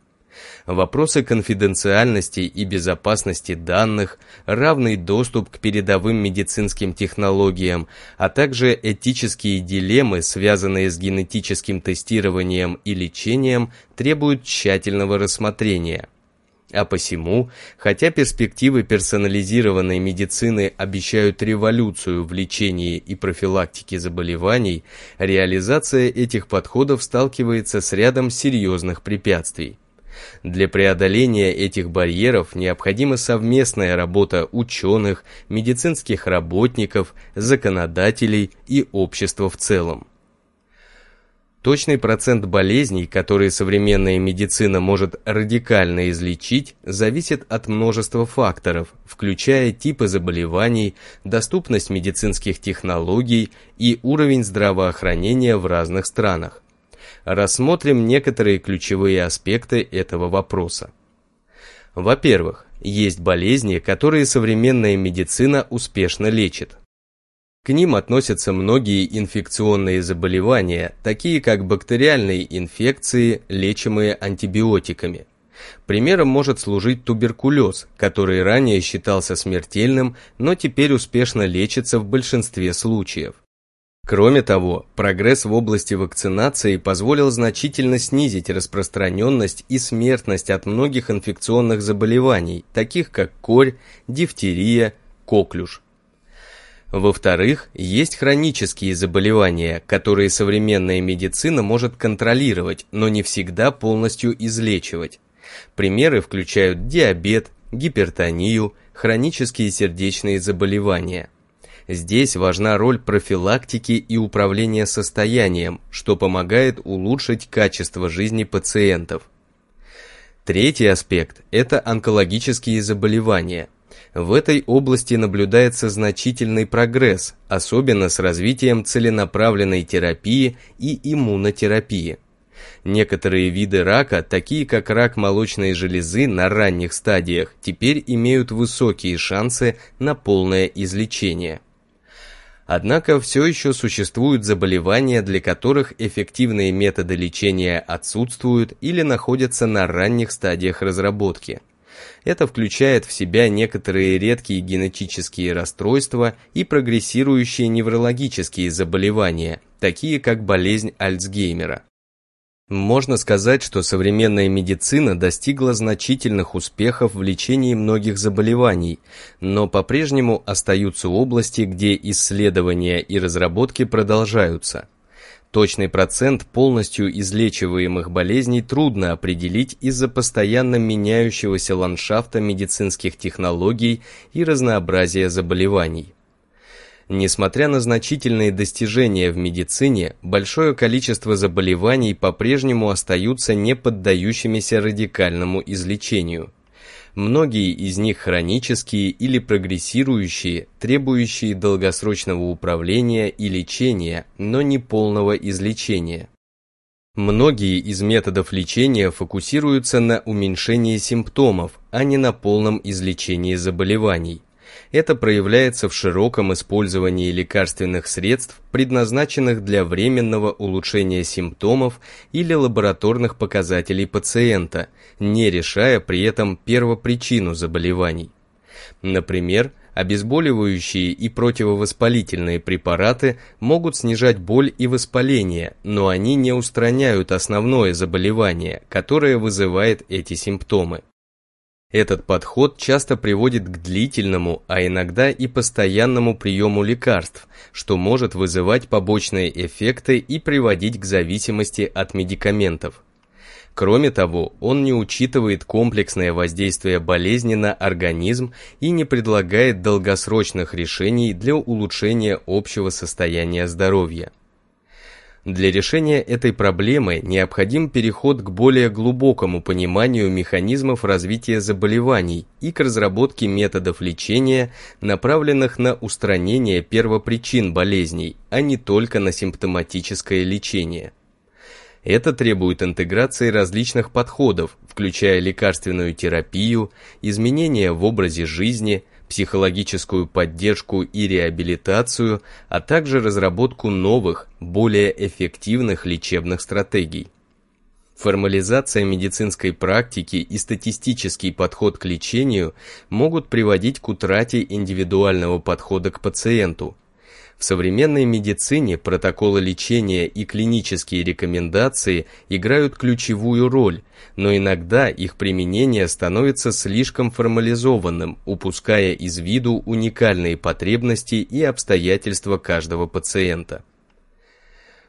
вопросы конфиденциальности и безопасности данных, равный доступ к передовым медицинским технологиям, а также этические дилеммы, связанные с генетическим тестированием и лечением, требуют тщательного рассмотрения. А посему, хотя перспективы персонализированной медицины обещают революцию в лечении и профилактике заболеваний, реализация этих подходов сталкивается с рядом серьезных препятствий. Для преодоления этих барьеров необходима совместная работа ученых, медицинских работников, законодателей и общества в целом. Точный процент болезней, которые современная медицина может радикально излечить, зависит от множества факторов, включая типы заболеваний, доступность медицинских технологий и уровень здравоохранения в разных странах рассмотрим некоторые ключевые аспекты этого вопроса. Во-первых, есть болезни, которые современная медицина успешно лечит. К ним относятся многие инфекционные заболевания, такие как бактериальные инфекции, лечимые антибиотиками. Примером может служить туберкулез, который ранее считался смертельным, но теперь успешно лечится в большинстве случаев. Кроме того, прогресс в области вакцинации позволил значительно снизить распространенность и смертность от многих инфекционных заболеваний, таких как корь, дифтерия, коклюш. Во-вторых, есть хронические заболевания, которые современная медицина может контролировать, но не всегда полностью излечивать. Примеры включают диабет, гипертонию, хронические сердечные заболевания. Здесь важна роль профилактики и управления состоянием, что помогает улучшить качество жизни пациентов. Третий аспект – это онкологические заболевания. В этой области наблюдается значительный прогресс, особенно с развитием целенаправленной терапии и иммунотерапии. Некоторые виды рака, такие как рак молочной железы на ранних стадиях, теперь имеют высокие шансы на полное излечение. Однако все еще существуют заболевания, для которых эффективные методы лечения отсутствуют или находятся на ранних стадиях разработки. Это включает в себя некоторые редкие генетические расстройства и прогрессирующие неврологические заболевания, такие как болезнь Альцгеймера. Можно сказать, что современная медицина достигла значительных успехов в лечении многих заболеваний, но по-прежнему остаются области, где исследования и разработки продолжаются. Точный процент полностью излечиваемых болезней трудно определить из-за постоянно меняющегося ландшафта медицинских технологий и разнообразия заболеваний. Несмотря на значительные достижения в медицине, большое количество заболеваний по-прежнему остаются не поддающимися радикальному излечению. Многие из них хронические или прогрессирующие, требующие долгосрочного управления и лечения, но не полного излечения. Многие из методов лечения фокусируются на уменьшении симптомов, а не на полном излечении заболеваний. Это проявляется в широком использовании лекарственных средств, предназначенных для временного улучшения симптомов или лабораторных показателей пациента, не решая при этом первопричину заболеваний. Например, обезболивающие и противовоспалительные препараты могут снижать боль и воспаление, но они не устраняют основное заболевание, которое вызывает эти симптомы. Этот подход часто приводит к длительному, а иногда и постоянному приему лекарств, что может вызывать побочные эффекты и приводить к зависимости от медикаментов. Кроме того, он не учитывает комплексное воздействие болезни на организм и не предлагает долгосрочных решений для улучшения общего состояния здоровья. Для решения этой проблемы необходим переход к более глубокому пониманию механизмов развития заболеваний и к разработке методов лечения, направленных на устранение первопричин болезней, а не только на симптоматическое лечение. Это требует интеграции различных подходов, включая лекарственную терапию, изменения в образе жизни – психологическую поддержку и реабилитацию, а также разработку новых, более эффективных лечебных стратегий. Формализация медицинской практики и статистический подход к лечению могут приводить к утрате индивидуального подхода к пациенту, в современной медицине протоколы лечения и клинические рекомендации играют ключевую роль, но иногда их применение становится слишком формализованным, упуская из виду уникальные потребности и обстоятельства каждого пациента.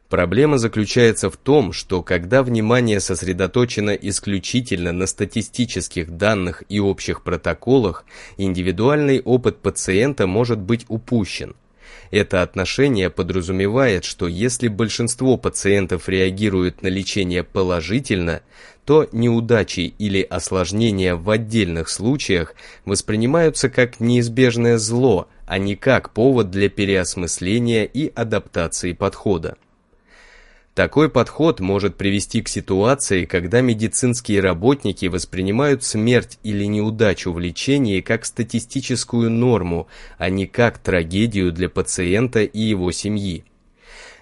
Проблема заключается в том, что когда внимание сосредоточено исключительно на статистических данных и общих протоколах, индивидуальный опыт пациента может быть упущен – это отношение подразумевает, что если большинство пациентов реагируют на лечение положительно, то неудачи или осложнения в отдельных случаях воспринимаются как неизбежное зло, а не как повод для переосмысления и адаптации подхода. Такой подход может привести к ситуации, когда медицинские работники воспринимают смерть или неудачу в лечении как статистическую норму, а не как трагедию для пациента и его семьи.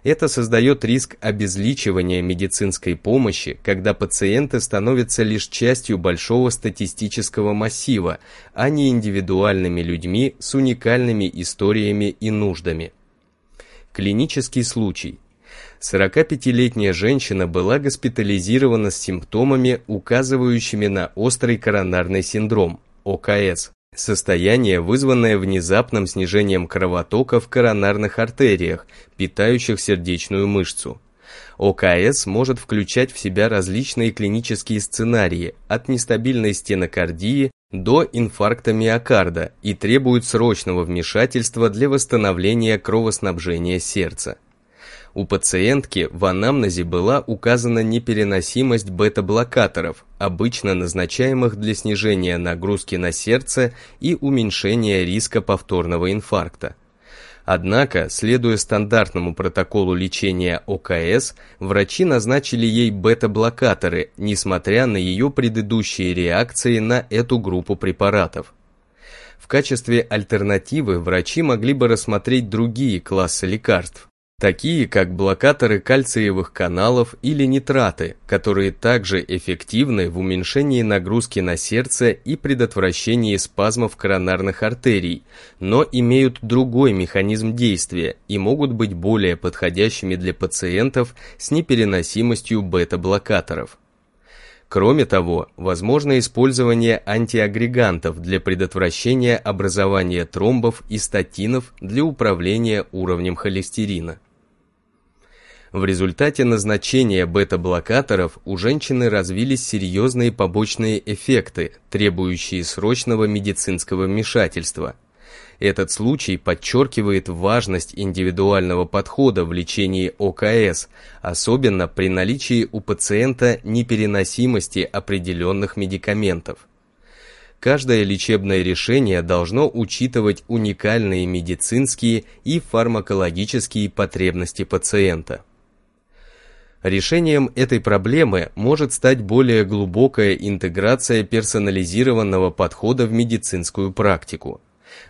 Это создает риск обезличивания медицинской помощи, когда пациенты становятся лишь частью большого статистического массива, а не индивидуальными людьми с уникальными историями и нуждами. Клинический случай. 45-летняя женщина была госпитализирована с симптомами, указывающими на острый коронарный синдром, ОКС. Состояние, вызванное внезапным снижением кровотока в коронарных артериях, питающих сердечную мышцу. ОКС может включать в себя различные клинические сценарии, от нестабильной стенокардии до инфаркта миокарда и требует срочного вмешательства для восстановления кровоснабжения сердца. У пациентки в анамнезе была указана непереносимость бета-блокаторов, обычно назначаемых для снижения нагрузки на сердце и уменьшения риска повторного инфаркта. Однако, следуя стандартному протоколу лечения ОКС, врачи назначили ей бета-блокаторы, несмотря на ее предыдущие реакции на эту группу препаратов. В качестве альтернативы врачи могли бы рассмотреть другие классы лекарств, такие как блокаторы кальциевых каналов или нитраты, которые также эффективны в уменьшении нагрузки на сердце и предотвращении спазмов коронарных артерий, но имеют другой механизм действия и могут быть более подходящими для пациентов с непереносимостью бета-блокаторов. Кроме того, возможно использование антиагрегантов для предотвращения образования тромбов и статинов для управления уровнем холестерина. В результате назначения бета-блокаторов у женщины развились серьезные побочные эффекты, требующие срочного медицинского вмешательства. Этот случай подчеркивает важность индивидуального подхода в лечении ОКС, особенно при наличии у пациента непереносимости определенных медикаментов. Каждое лечебное решение должно учитывать уникальные медицинские и фармакологические потребности пациента. Решением этой проблемы может стать более глубокая интеграция персонализированного подхода в медицинскую практику.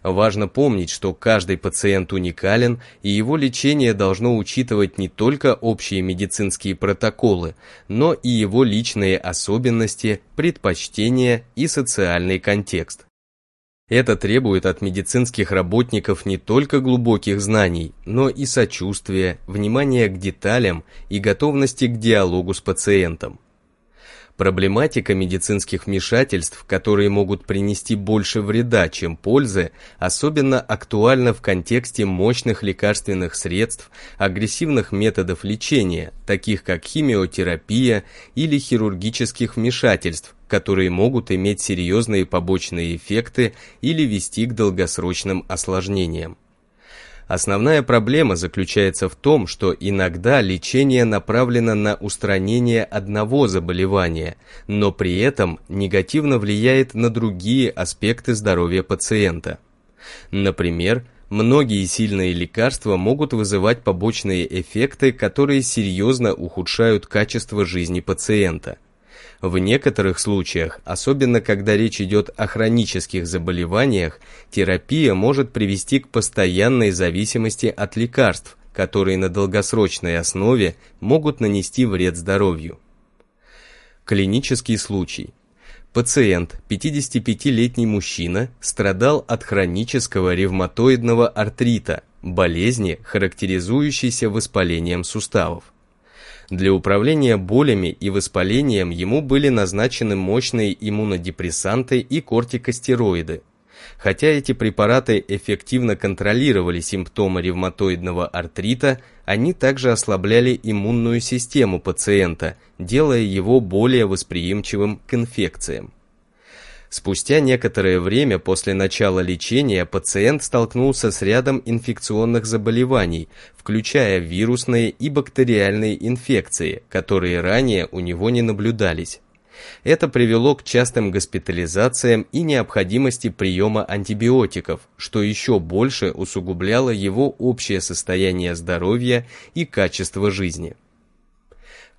Важно помнить, что каждый пациент уникален, и его лечение должно учитывать не только общие медицинские протоколы, но и его личные особенности, предпочтения и социальный контекст. Это требует от медицинских работников не только глубоких знаний, но и сочувствия, внимания к деталям и готовности к диалогу с пациентом. Проблематика медицинских вмешательств, которые могут принести больше вреда, чем пользы, особенно актуальна в контексте мощных лекарственных средств, агрессивных методов лечения, таких как химиотерапия или хирургических вмешательств, которые могут иметь серьезные побочные эффекты или вести к долгосрочным осложнениям. Основная проблема заключается в том, что иногда лечение направлено на устранение одного заболевания, но при этом негативно влияет на другие аспекты здоровья пациента. Например, многие сильные лекарства могут вызывать побочные эффекты, которые серьезно ухудшают качество жизни пациента. В некоторых случаях, особенно когда речь идет о хронических заболеваниях, терапия может привести к постоянной зависимости от лекарств, которые на долгосрочной основе могут нанести вред здоровью. Клинический случай. Пациент, 55-летний мужчина, страдал от хронического ревматоидного артрита, болезни, характеризующейся воспалением суставов. Для управления болями и воспалением ему были назначены мощные иммунодепрессанты и кортикостероиды. Хотя эти препараты эффективно контролировали симптомы ревматоидного артрита, они также ослабляли иммунную систему пациента, делая его более восприимчивым к инфекциям. Спустя некоторое время после начала лечения пациент столкнулся с рядом инфекционных заболеваний, включая вирусные и бактериальные инфекции, которые ранее у него не наблюдались. Это привело к частым госпитализациям и необходимости приема антибиотиков, что еще больше усугубляло его общее состояние здоровья и качество жизни.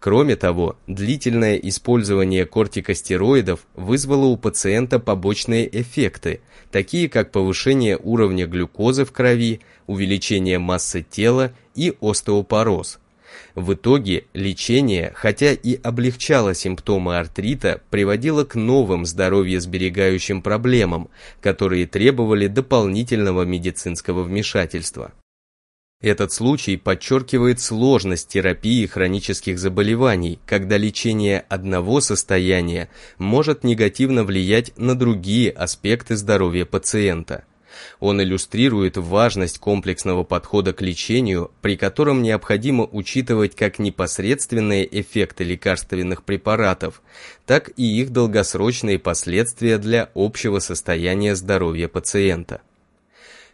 Кроме того, длительное использование кортикостероидов вызвало у пациента побочные эффекты, такие как повышение уровня глюкозы в крови, увеличение массы тела и остеопороз. В итоге лечение, хотя и облегчало симптомы артрита, приводило к новым здоровье-сберегающим проблемам, которые требовали дополнительного медицинского вмешательства. Этот случай подчеркивает сложность терапии хронических заболеваний, когда лечение одного состояния может негативно влиять на другие аспекты здоровья пациента. Он иллюстрирует важность комплексного подхода к лечению, при котором необходимо учитывать как непосредственные эффекты лекарственных препаратов, так и их долгосрочные последствия для общего состояния здоровья пациента.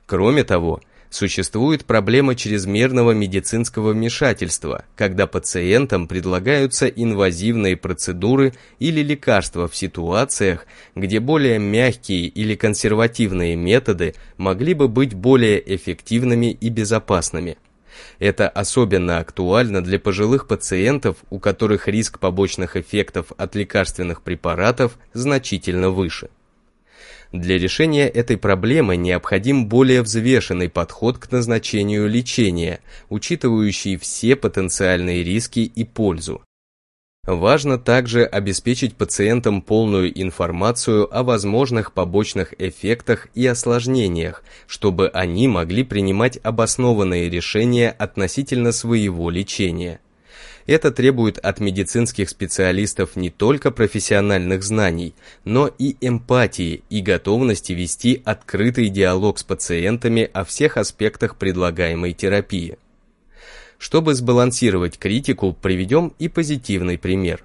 Кроме того, Существует проблема чрезмерного медицинского вмешательства, когда пациентам предлагаются инвазивные процедуры или лекарства в ситуациях, где более мягкие или консервативные методы могли бы быть более эффективными и безопасными. Это особенно актуально для пожилых пациентов, у которых риск побочных эффектов от лекарственных препаратов значительно выше. Для решения этой проблемы необходим более взвешенный подход к назначению лечения, учитывающий все потенциальные риски и пользу. Важно также обеспечить пациентам полную информацию о возможных побочных эффектах и осложнениях, чтобы они могли принимать обоснованные решения относительно своего лечения. Это требует от медицинских специалистов не только профессиональных знаний, но и эмпатии и готовности вести открытый диалог с пациентами о всех аспектах предлагаемой терапии. Чтобы сбалансировать критику, приведем и позитивный пример.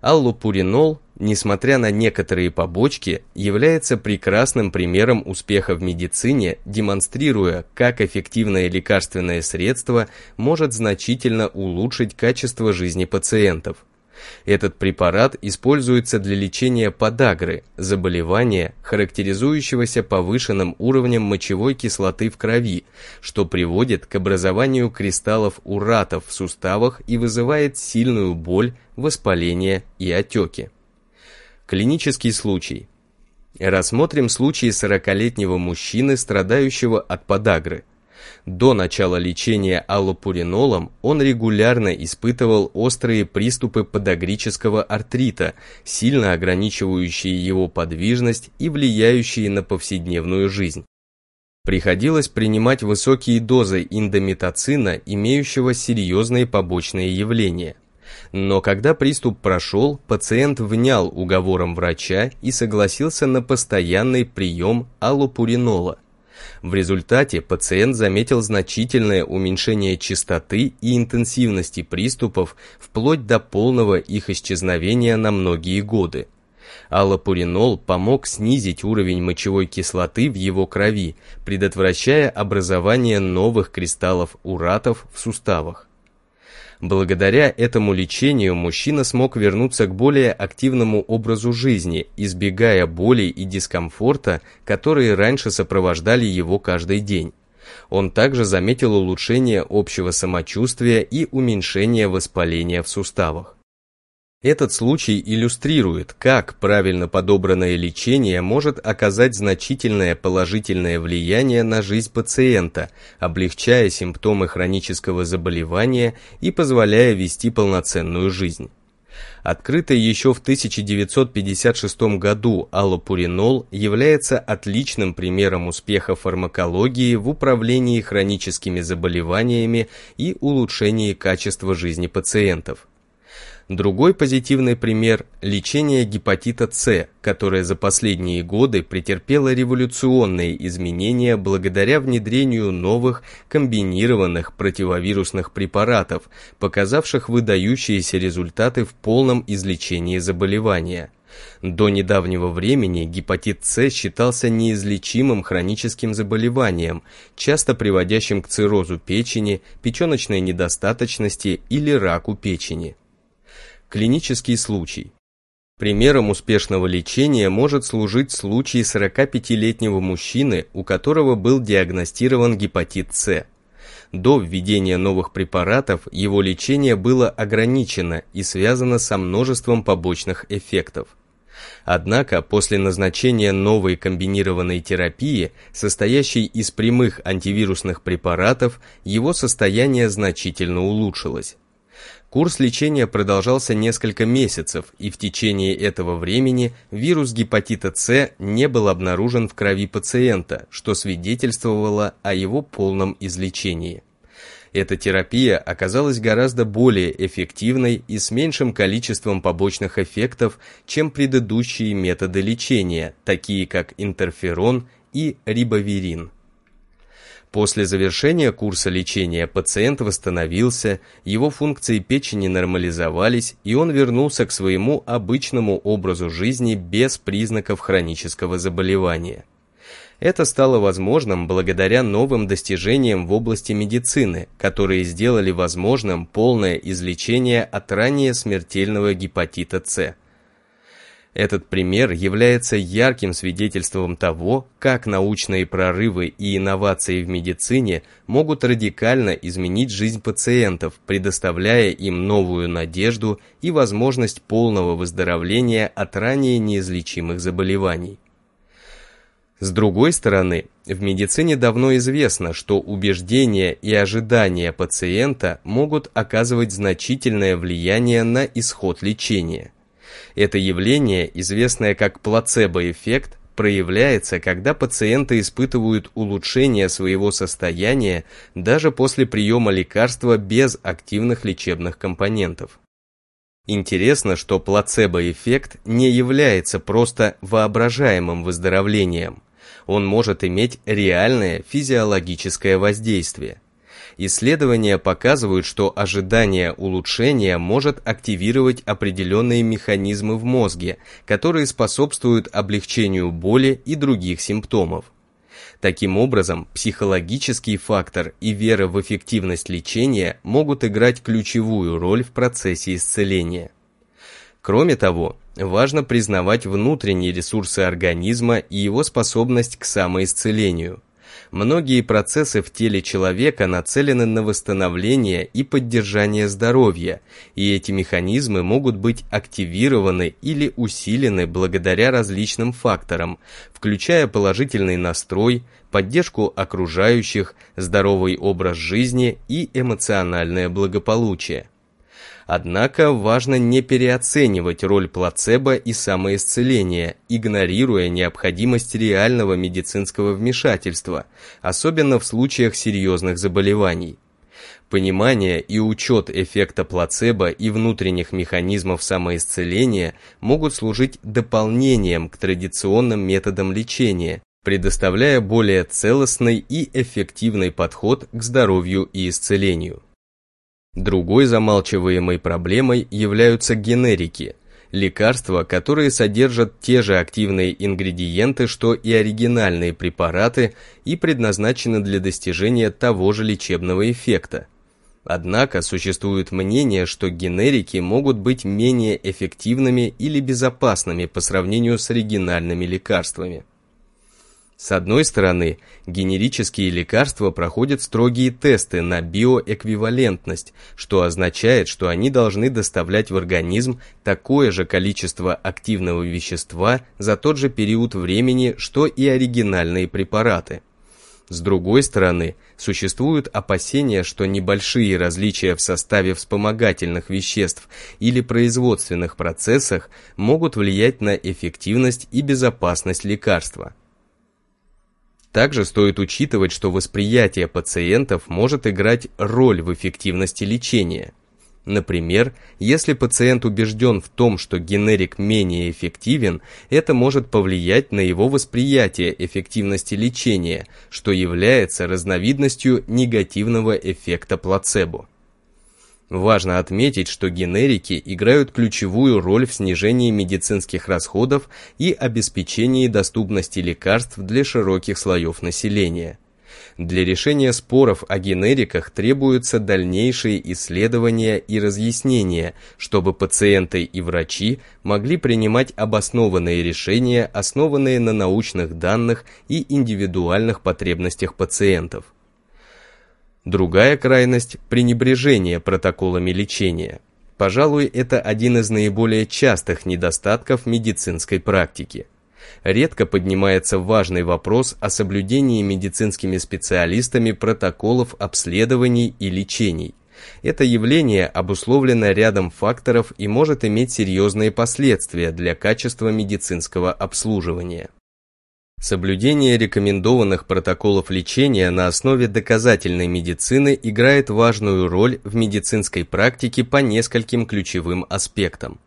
Аллопуринол несмотря на некоторые побочки, является прекрасным примером успеха в медицине, демонстрируя, как эффективное лекарственное средство может значительно улучшить качество жизни пациентов. Этот препарат используется для лечения подагры, заболевания, характеризующегося повышенным уровнем мочевой кислоты в крови, что приводит к образованию кристаллов уратов в суставах и вызывает сильную боль, воспаление и отеки. Клинический случай. Рассмотрим случай 40-летнего мужчины, страдающего от подагры. До начала лечения аллопуринолом он регулярно испытывал острые приступы подагрического артрита, сильно ограничивающие его подвижность и влияющие на повседневную жизнь. Приходилось принимать высокие дозы индомитоцина, имеющего серьезные побочные явления – но когда приступ прошел, пациент внял уговором врача и согласился на постоянный прием аллопуринола. В результате пациент заметил значительное уменьшение частоты и интенсивности приступов вплоть до полного их исчезновения на многие годы. Аллопуринол помог снизить уровень мочевой кислоты в его крови, предотвращая образование новых кристаллов уратов в суставах. Благодаря этому лечению мужчина смог вернуться к более активному образу жизни, избегая боли и дискомфорта, которые раньше сопровождали его каждый день. Он также заметил улучшение общего самочувствия и уменьшение воспаления в суставах. Этот случай иллюстрирует, как правильно подобранное лечение может оказать значительное положительное влияние на жизнь пациента, облегчая симптомы хронического заболевания и позволяя вести полноценную жизнь. Открытый еще в 1956 году аллопуринол является отличным примером успеха фармакологии в управлении хроническими заболеваниями и улучшении качества жизни пациентов. Другой позитивный пример – лечение гепатита С, которое за последние годы претерпело революционные изменения благодаря внедрению новых комбинированных противовирусных препаратов, показавших выдающиеся результаты в полном излечении заболевания. До недавнего времени гепатит С считался неизлечимым хроническим заболеванием, часто приводящим к циррозу печени, печеночной недостаточности или раку печени. Клинический случай. Примером успешного лечения может служить случай 45-летнего мужчины, у которого был диагностирован гепатит С. До введения новых препаратов его лечение было ограничено и связано со множеством побочных эффектов. Однако после назначения новой комбинированной терапии, состоящей из прямых антивирусных препаратов, его состояние значительно улучшилось. Курс лечения продолжался несколько месяцев, и в течение этого времени вирус гепатита С не был обнаружен в крови пациента, что свидетельствовало о его полном излечении. Эта терапия оказалась гораздо более эффективной и с меньшим количеством побочных эффектов, чем предыдущие методы лечения, такие как интерферон и рибовирин. После завершения курса лечения пациент восстановился, его функции печени нормализовались, и он вернулся к своему обычному образу жизни без признаков хронического заболевания. Это стало возможным благодаря новым достижениям в области медицины, которые сделали возможным полное излечение от ранее смертельного гепатита С. Этот пример является ярким свидетельством того, как научные прорывы и инновации в медицине могут радикально изменить жизнь пациентов, предоставляя им новую надежду и возможность полного выздоровления от ранее неизлечимых заболеваний. С другой стороны, в медицине давно известно, что убеждения и ожидания пациента могут оказывать значительное влияние на исход лечения. Это явление, известное как плацебо-эффект, проявляется, когда пациенты испытывают улучшение своего состояния даже после приема лекарства без активных лечебных компонентов. Интересно, что плацебо-эффект не является просто воображаемым выздоровлением он может иметь реальное физиологическое воздействие. Исследования показывают, что ожидание улучшения может активировать определенные механизмы в мозге, которые способствуют облегчению боли и других симптомов. Таким образом, психологический фактор и вера в эффективность лечения могут играть ключевую роль в процессе исцеления. Кроме того, важно признавать внутренние ресурсы организма и его способность к самоисцелению. Многие процессы в теле человека нацелены на восстановление и поддержание здоровья, и эти механизмы могут быть активированы или усилены благодаря различным факторам, включая положительный настрой, поддержку окружающих, здоровый образ жизни и эмоциональное благополучие. Однако важно не переоценивать роль плацебо и самоисцеления, игнорируя необходимость реального медицинского вмешательства, особенно в случаях серьезных заболеваний. Понимание и учет эффекта плацебо и внутренних механизмов самоисцеления могут служить дополнением к традиционным методам лечения, предоставляя более целостный и эффективный подход к здоровью и исцелению. Другой замалчиваемой проблемой являются генерики – лекарства, которые содержат те же активные ингредиенты, что и оригинальные препараты и предназначены для достижения того же лечебного эффекта. Однако существует мнение, что генерики могут быть менее эффективными или безопасными по сравнению с оригинальными лекарствами. С одной стороны, генерические лекарства проходят строгие тесты на биоэквивалентность, что означает, что они должны доставлять в организм такое же количество активного вещества за тот же период времени, что и оригинальные препараты. С другой стороны, существуют опасения, что небольшие различия в составе вспомогательных веществ или производственных процессах могут влиять на эффективность и безопасность лекарства. Также стоит учитывать, что восприятие пациентов может играть роль в эффективности лечения. Например, если пациент убежден в том, что генерик менее эффективен, это может повлиять на его восприятие эффективности лечения, что является разновидностью негативного эффекта плацебо. Важно отметить, что генерики играют ключевую роль в снижении медицинских расходов и обеспечении доступности лекарств для широких слоев населения. Для решения споров о генериках требуются дальнейшие исследования и разъяснения, чтобы пациенты и врачи могли принимать обоснованные решения, основанные на научных данных и индивидуальных потребностях пациентов. Другая крайность – пренебрежение протоколами лечения. Пожалуй, это один из наиболее частых недостатков медицинской практики. Редко поднимается важный вопрос о соблюдении медицинскими специалистами протоколов обследований и лечений. Это явление обусловлено рядом факторов и может иметь серьезные последствия для качества медицинского обслуживания. Соблюдение рекомендованных протоколов лечения на основе доказательной медицины играет важную роль в медицинской практике по нескольким ключевым аспектам.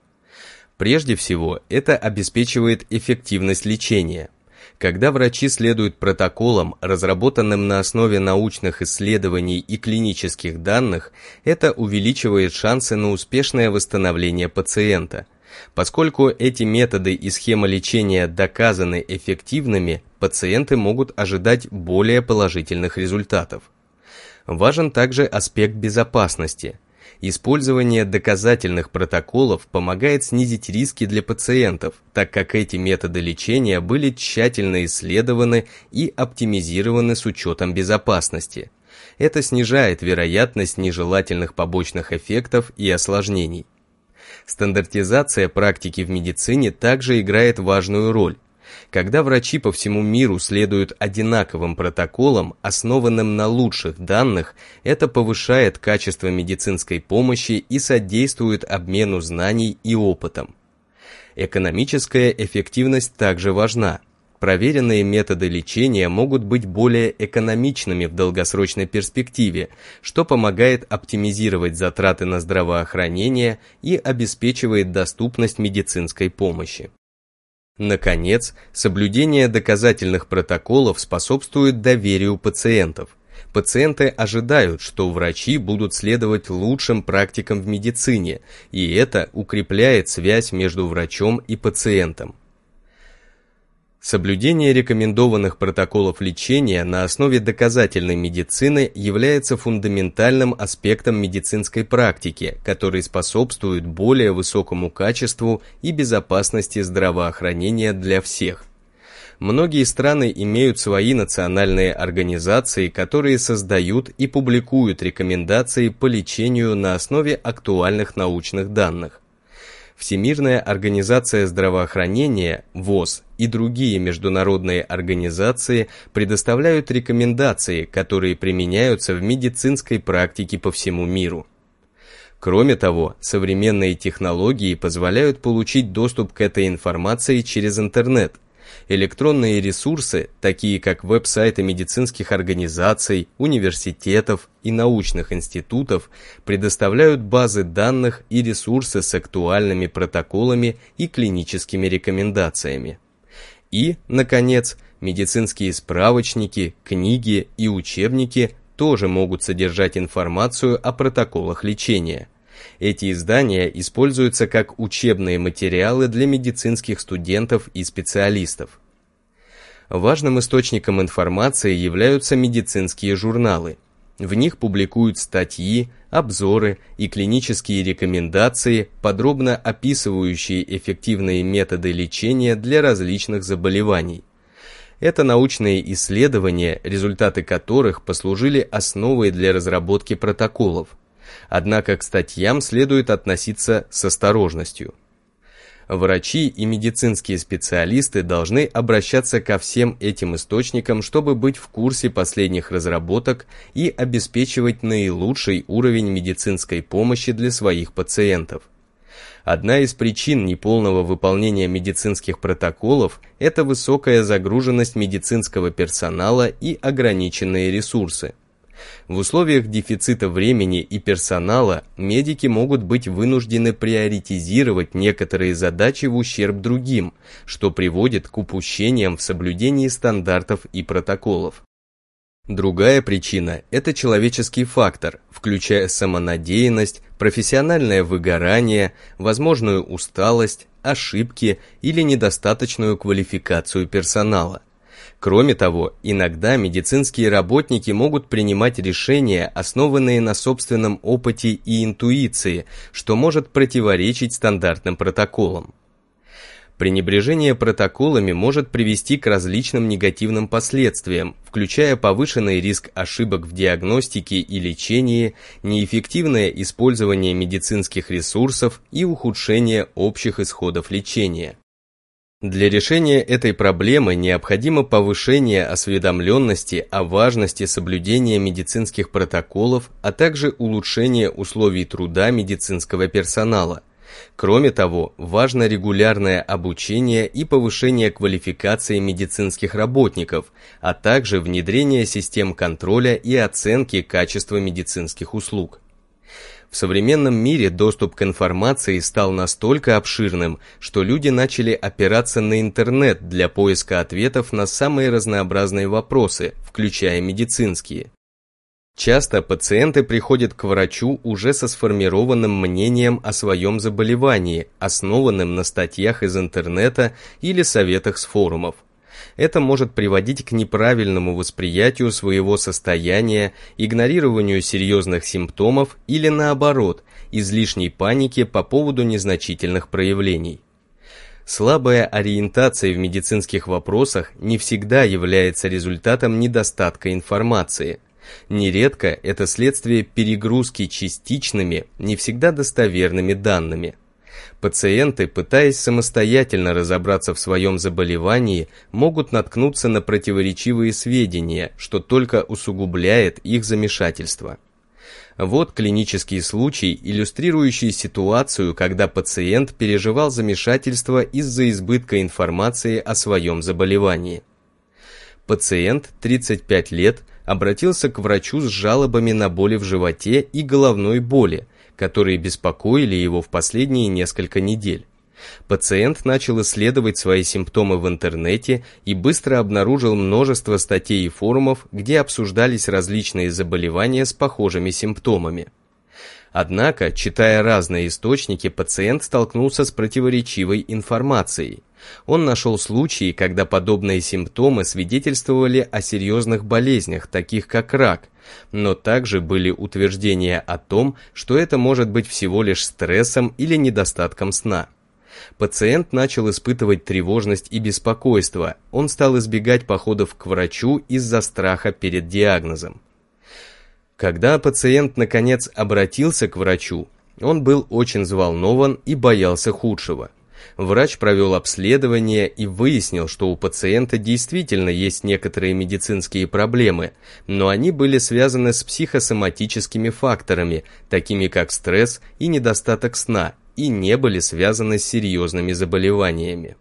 Прежде всего, это обеспечивает эффективность лечения. Когда врачи следуют протоколам, разработанным на основе научных исследований и клинических данных, это увеличивает шансы на успешное восстановление пациента – Поскольку эти методы и схема лечения доказаны эффективными, пациенты могут ожидать более положительных результатов. Важен также аспект безопасности. Использование доказательных протоколов помогает снизить риски для пациентов, так как эти методы лечения были тщательно исследованы и оптимизированы с учетом безопасности. Это снижает вероятность нежелательных побочных эффектов и осложнений. Стандартизация практики в медицине также играет важную роль. Когда врачи по всему миру следуют одинаковым протоколам, основанным на лучших данных, это повышает качество медицинской помощи и содействует обмену знаний и опытом. Экономическая эффективность также важна. Проверенные методы лечения могут быть более экономичными в долгосрочной перспективе, что помогает оптимизировать затраты на здравоохранение и обеспечивает доступность медицинской помощи. Наконец, соблюдение доказательных протоколов способствует доверию пациентов. Пациенты ожидают, что врачи будут следовать лучшим практикам в медицине, и это укрепляет связь между врачом и пациентом. Соблюдение рекомендованных протоколов лечения на основе доказательной медицины является фундаментальным аспектом медицинской практики, который способствует более высокому качеству и безопасности здравоохранения для всех. Многие страны имеют свои национальные организации, которые создают и публикуют рекомендации по лечению на основе актуальных научных данных. Всемирная организация здравоохранения, ВОЗ, и другие международные организации предоставляют рекомендации, которые применяются в медицинской практике по всему миру. Кроме того, современные технологии позволяют получить доступ к этой информации через интернет – Электронные ресурсы, такие как веб-сайты медицинских организаций, университетов и научных институтов, предоставляют базы данных и ресурсы с актуальными протоколами и клиническими рекомендациями. И, наконец, медицинские справочники, книги и учебники тоже могут содержать информацию о протоколах лечения – эти издания используются как учебные материалы для медицинских студентов и специалистов. Важным источником информации являются медицинские журналы. В них публикуют статьи, обзоры и клинические рекомендации, подробно описывающие эффективные методы лечения для различных заболеваний. Это научные исследования, результаты которых послужили основой для разработки протоколов, однако к статьям следует относиться с осторожностью. Врачи и медицинские специалисты должны обращаться ко всем этим источникам, чтобы быть в курсе последних разработок и обеспечивать наилучший уровень медицинской помощи для своих пациентов. Одна из причин неполного выполнения медицинских протоколов – это высокая загруженность медицинского персонала и ограниченные ресурсы. В условиях дефицита времени и персонала медики могут быть вынуждены приоритизировать некоторые задачи в ущерб другим, что приводит к упущениям в соблюдении стандартов и протоколов. Другая причина – это человеческий фактор, включая самонадеянность, профессиональное выгорание, возможную усталость, ошибки или недостаточную квалификацию персонала. Кроме того, иногда медицинские работники могут принимать решения, основанные на собственном опыте и интуиции, что может противоречить стандартным протоколам. Пренебрежение протоколами может привести к различным негативным последствиям, включая повышенный риск ошибок в диагностике и лечении, неэффективное использование медицинских ресурсов и ухудшение общих исходов лечения. Для решения этой проблемы необходимо повышение осведомленности о важности соблюдения медицинских протоколов, а также улучшение условий труда медицинского персонала. Кроме того, важно регулярное обучение и повышение квалификации медицинских работников, а также внедрение систем контроля и оценки качества медицинских услуг. В современном мире доступ к информации стал настолько обширным, что люди начали опираться на интернет для поиска ответов на самые разнообразные вопросы, включая медицинские. Часто пациенты приходят к врачу уже со сформированным мнением о своем заболевании, основанным на статьях из интернета или советах с форумов. Это может приводить к неправильному восприятию своего состояния, игнорированию серьезных симптомов или наоборот, излишней панике по поводу незначительных проявлений. Слабая ориентация в медицинских вопросах не всегда является результатом недостатка информации – Нередко это следствие перегрузки частичными, не всегда достоверными данными. Пациенты, пытаясь самостоятельно разобраться в своем заболевании, могут наткнуться на противоречивые сведения, что только усугубляет их замешательство. Вот клинический случай, иллюстрирующий ситуацию, когда пациент переживал замешательство из-за избытка информации о своем заболевании. Пациент, 35 лет, обратился к врачу с жалобами на боли в животе и головной боли, которые беспокоили его в последние несколько недель. Пациент начал исследовать свои симптомы в интернете и быстро обнаружил множество статей и форумов, где обсуждались различные заболевания с похожими симптомами. Однако, читая разные источники, пациент столкнулся с противоречивой информацией. Он нашел случаи, когда подобные симптомы свидетельствовали о серьезных болезнях, таких как рак, но также были утверждения о том, что это может быть всего лишь стрессом или недостатком сна. Пациент начал испытывать тревожность и беспокойство, он стал избегать походов к врачу из-за страха перед диагнозом. Когда пациент наконец обратился к врачу, он был очень взволнован и боялся худшего. Врач провел обследование и выяснил, что у пациента действительно есть некоторые медицинские проблемы, но они были связаны с психосоматическими факторами, такими как стресс и недостаток сна, и не были связаны с серьезными заболеваниями.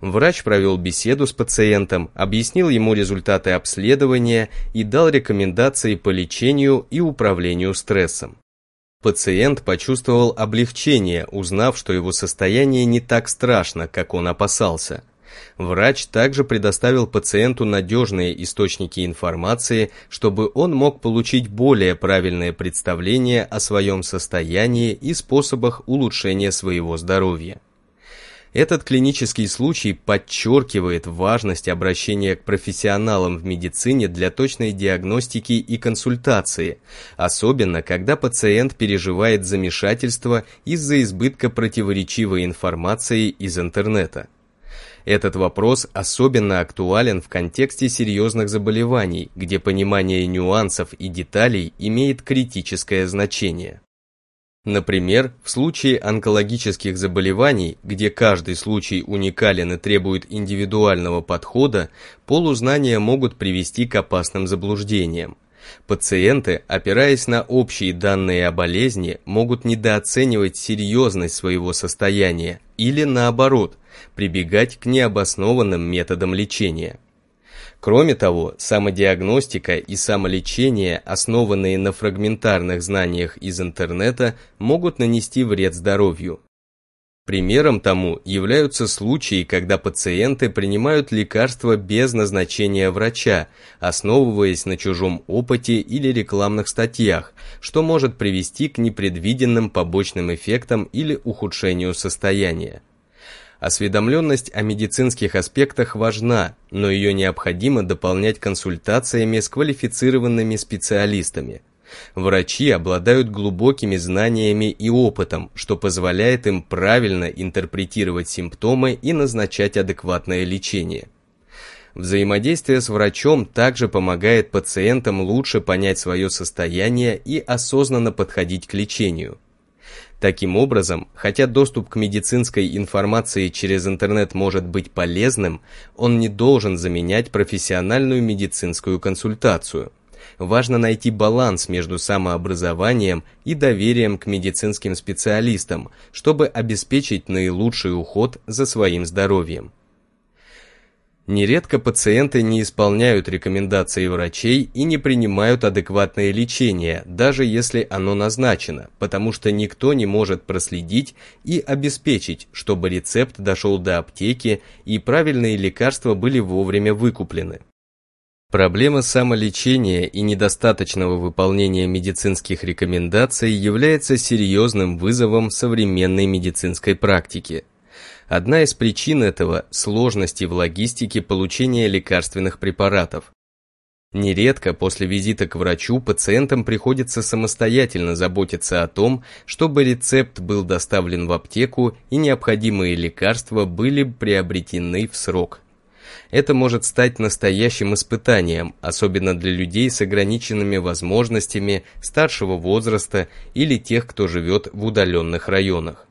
Врач провел беседу с пациентом, объяснил ему результаты обследования и дал рекомендации по лечению и управлению стрессом. Пациент почувствовал облегчение, узнав, что его состояние не так страшно, как он опасался. Врач также предоставил пациенту надежные источники информации, чтобы он мог получить более правильное представление о своем состоянии и способах улучшения своего здоровья. Этот клинический случай подчеркивает важность обращения к профессионалам в медицине для точной диагностики и консультации, особенно когда пациент переживает замешательство из-за избытка противоречивой информации из интернета. Этот вопрос особенно актуален в контексте серьезных заболеваний, где понимание нюансов и деталей имеет критическое значение. Например, в случае онкологических заболеваний, где каждый случай уникален и требует индивидуального подхода, полузнания могут привести к опасным заблуждениям. Пациенты, опираясь на общие данные о болезни, могут недооценивать серьезность своего состояния или, наоборот, прибегать к необоснованным методам лечения. Кроме того, самодиагностика и самолечение, основанные на фрагментарных знаниях из интернета, могут нанести вред здоровью. Примером тому являются случаи, когда пациенты принимают лекарства без назначения врача, основываясь на чужом опыте или рекламных статьях, что может привести к непредвиденным побочным эффектам или ухудшению состояния. Осведомленность о медицинских аспектах важна, но ее необходимо дополнять консультациями с квалифицированными специалистами. Врачи обладают глубокими знаниями и опытом, что позволяет им правильно интерпретировать симптомы и назначать адекватное лечение. Взаимодействие с врачом также помогает пациентам лучше понять свое состояние и осознанно подходить к лечению. Таким образом, хотя доступ к медицинской информации через интернет может быть полезным, он не должен заменять профессиональную медицинскую консультацию. Важно найти баланс между самообразованием и доверием к медицинским специалистам, чтобы обеспечить наилучший уход за своим здоровьем. Нередко пациенты не исполняют рекомендации врачей и не принимают адекватное лечение, даже если оно назначено, потому что никто не может проследить и обеспечить, чтобы рецепт дошел до аптеки и правильные лекарства были вовремя выкуплены. Проблема самолечения и недостаточного выполнения медицинских рекомендаций является серьезным вызовом современной медицинской практики. Одна из причин этого – сложности в логистике получения лекарственных препаратов. Нередко после визита к врачу пациентам приходится самостоятельно заботиться о том, чтобы рецепт был доставлен в аптеку и необходимые лекарства были приобретены в срок. Это может стать настоящим испытанием, особенно для людей с ограниченными возможностями, старшего возраста или тех, кто живет в удаленных районах.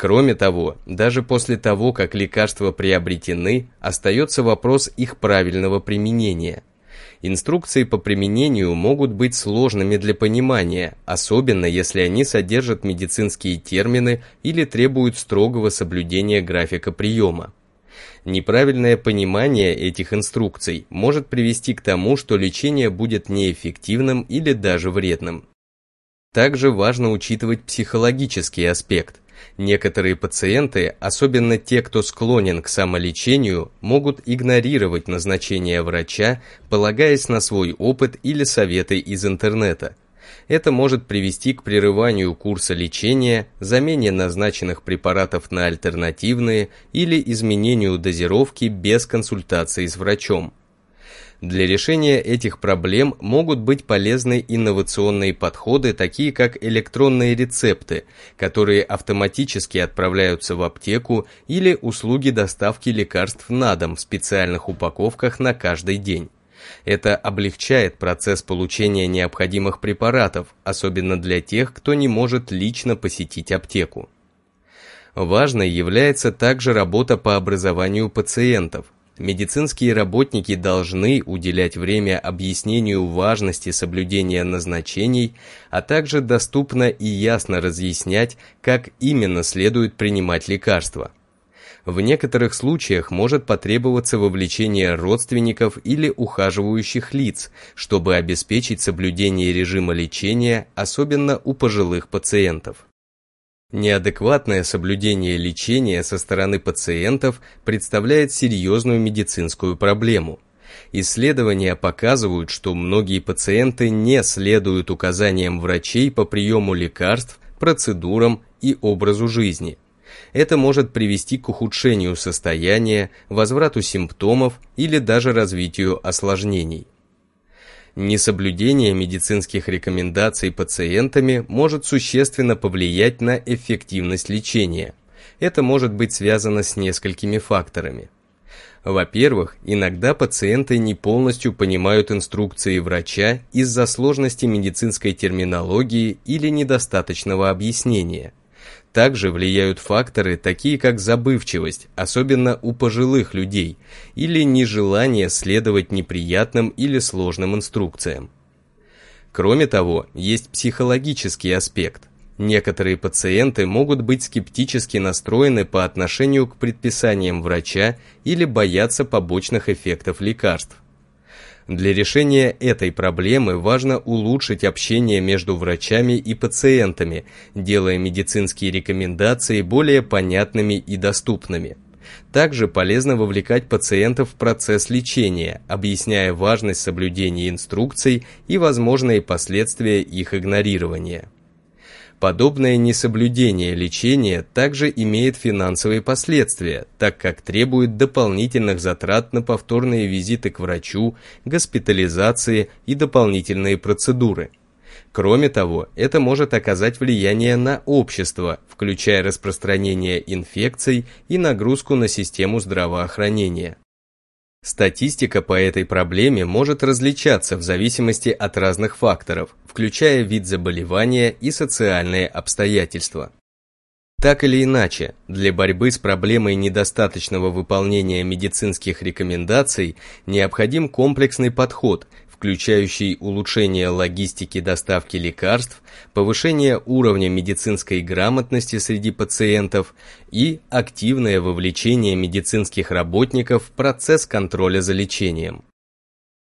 Кроме того, даже после того, как лекарства приобретены, остается вопрос их правильного применения. Инструкции по применению могут быть сложными для понимания, особенно если они содержат медицинские термины или требуют строгого соблюдения графика приема. Неправильное понимание этих инструкций может привести к тому, что лечение будет неэффективным или даже вредным. Также важно учитывать психологический аспект. Некоторые пациенты, особенно те, кто склонен к самолечению, могут игнорировать назначение врача, полагаясь на свой опыт или советы из интернета. Это может привести к прерыванию курса лечения, замене назначенных препаратов на альтернативные или изменению дозировки без консультации с врачом. Для решения этих проблем могут быть полезны инновационные подходы, такие как электронные рецепты, которые автоматически отправляются в аптеку или услуги доставки лекарств на дом в специальных упаковках на каждый день. Это облегчает процесс получения необходимых препаратов, особенно для тех, кто не может лично посетить аптеку. Важной является также работа по образованию пациентов – медицинские работники должны уделять время объяснению важности соблюдения назначений, а также доступно и ясно разъяснять, как именно следует принимать лекарства. В некоторых случаях может потребоваться вовлечение родственников или ухаживающих лиц, чтобы обеспечить соблюдение режима лечения, особенно у пожилых пациентов. Неадекватное соблюдение лечения со стороны пациентов представляет серьезную медицинскую проблему. Исследования показывают, что многие пациенты не следуют указаниям врачей по приему лекарств, процедурам и образу жизни. Это может привести к ухудшению состояния, возврату симптомов или даже развитию осложнений. Несоблюдение медицинских рекомендаций пациентами может существенно повлиять на эффективность лечения. Это может быть связано с несколькими факторами. Во-первых, иногда пациенты не полностью понимают инструкции врача из-за сложности медицинской терминологии или недостаточного объяснения – также влияют факторы, такие как забывчивость, особенно у пожилых людей, или нежелание следовать неприятным или сложным инструкциям. Кроме того, есть психологический аспект. Некоторые пациенты могут быть скептически настроены по отношению к предписаниям врача или бояться побочных эффектов лекарств. Для решения этой проблемы важно улучшить общение между врачами и пациентами, делая медицинские рекомендации более понятными и доступными. Также полезно вовлекать пациентов в процесс лечения, объясняя важность соблюдения инструкций и возможные последствия их игнорирования. Подобное несоблюдение лечения также имеет финансовые последствия, так как требует дополнительных затрат на повторные визиты к врачу, госпитализации и дополнительные процедуры. Кроме того, это может оказать влияние на общество, включая распространение инфекций и нагрузку на систему здравоохранения. Статистика по этой проблеме может различаться в зависимости от разных факторов, включая вид заболевания и социальные обстоятельства. Так или иначе, для борьбы с проблемой недостаточного выполнения медицинских рекомендаций необходим комплексный подход, включающий улучшение логистики доставки лекарств, повышение уровня медицинской грамотности среди пациентов и активное вовлечение медицинских работников в процесс контроля за лечением.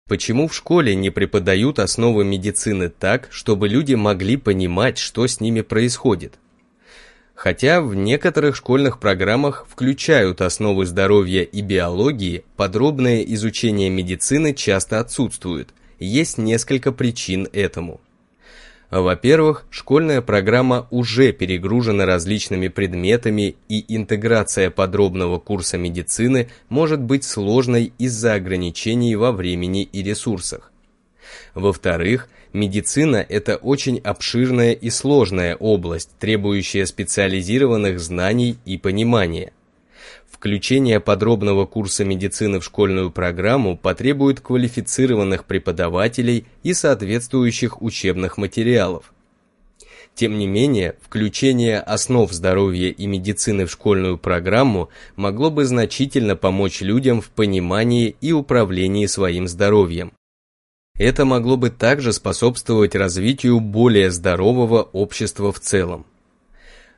Почему в школе не преподают основы медицины так, чтобы люди могли понимать, что с ними происходит? Хотя в некоторых школьных программах включают основы здоровья и биологии, подробное изучение медицины часто отсутствует. Есть несколько причин этому. Во-первых, школьная программа уже перегружена различными предметами, и интеграция подробного курса медицины может быть сложной из-за ограничений во времени и ресурсах. Во-вторых, медицина – это очень обширная и сложная область, требующая специализированных знаний и понимания. Включение подробного курса медицины в школьную программу потребует квалифицированных преподавателей и соответствующих учебных материалов. Тем не менее, включение основ здоровья и медицины в школьную программу могло бы значительно помочь людям в понимании и управлении своим здоровьем. Это могло бы также способствовать развитию более здорового общества в целом.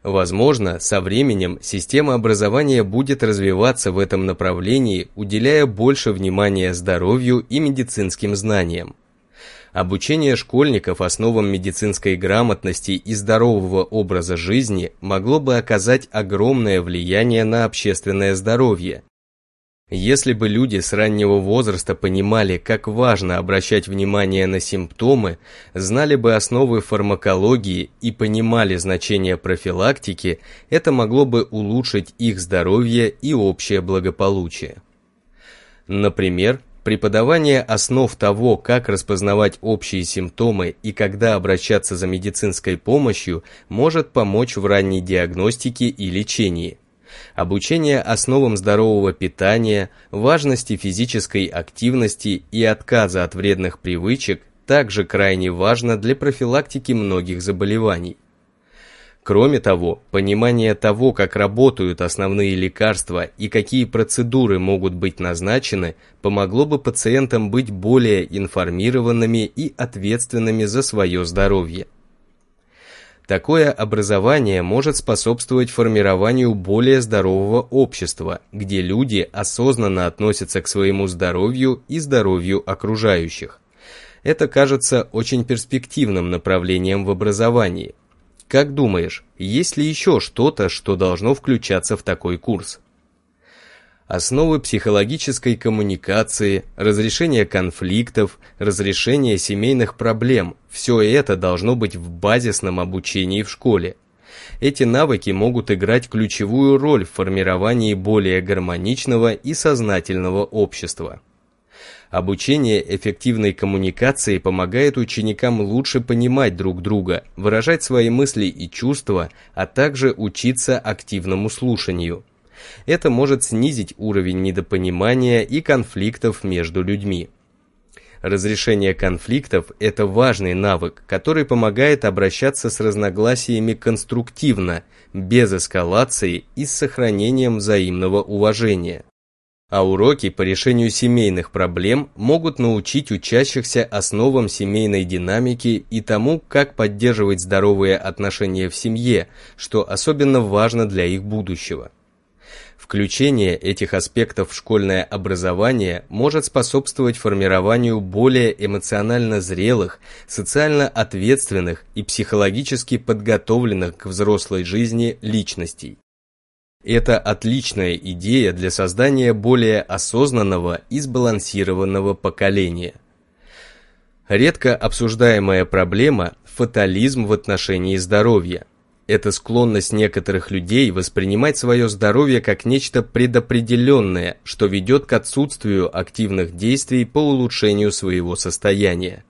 Возможно, со временем система образования будет развиваться в этом направлении, уделяя больше внимания здоровью и медицинским знаниям. Обучение школьников основам медицинской грамотности и здорового образа жизни могло бы оказать огромное влияние на общественное здоровье, если бы люди с раннего возраста понимали, как важно обращать внимание на симптомы, знали бы основы фармакологии и понимали значение профилактики, это могло бы улучшить их здоровье и общее благополучие. Например, преподавание основ того, как распознавать общие симптомы и когда обращаться за медицинской помощью, может помочь в ранней диагностике и лечении – обучение основам здорового питания, важности физической активности и отказа от вредных привычек также крайне важно для профилактики многих заболеваний. Кроме того, понимание того, как работают основные лекарства и какие процедуры могут быть назначены, помогло бы пациентам быть более информированными и ответственными за свое здоровье. Такое образование может способствовать формированию более здорового общества, где люди осознанно относятся к своему здоровью и здоровью окружающих. Это кажется очень перспективным направлением в образовании. Как думаешь, есть ли еще что-то, что должно включаться в такой курс? Основы психологической коммуникации, разрешение конфликтов, разрешение семейных проблем – все это должно быть в базисном обучении в школе. Эти навыки могут играть ключевую роль в формировании более гармоничного и сознательного общества. Обучение эффективной коммуникации помогает ученикам лучше понимать друг друга, выражать свои мысли и чувства, а также учиться активному слушанию. Это может снизить уровень недопонимания и конфликтов между людьми. Разрешение конфликтов – это важный навык, который помогает обращаться с разногласиями конструктивно, без эскалации и с сохранением взаимного уважения. А уроки по решению семейных проблем могут научить учащихся основам семейной динамики и тому, как поддерживать здоровые отношения в семье, что особенно важно для их будущего. Включение этих аспектов в школьное образование может способствовать формированию более эмоционально зрелых, социально ответственных и психологически подготовленных к взрослой жизни личностей. Это отличная идея для создания более осознанного и сбалансированного поколения. Редко обсуждаемая проблема – фатализм в отношении здоровья – это склонность некоторых людей воспринимать свое здоровье как нечто предопределенное, что ведет к отсутствию активных действий по улучшению своего состояния.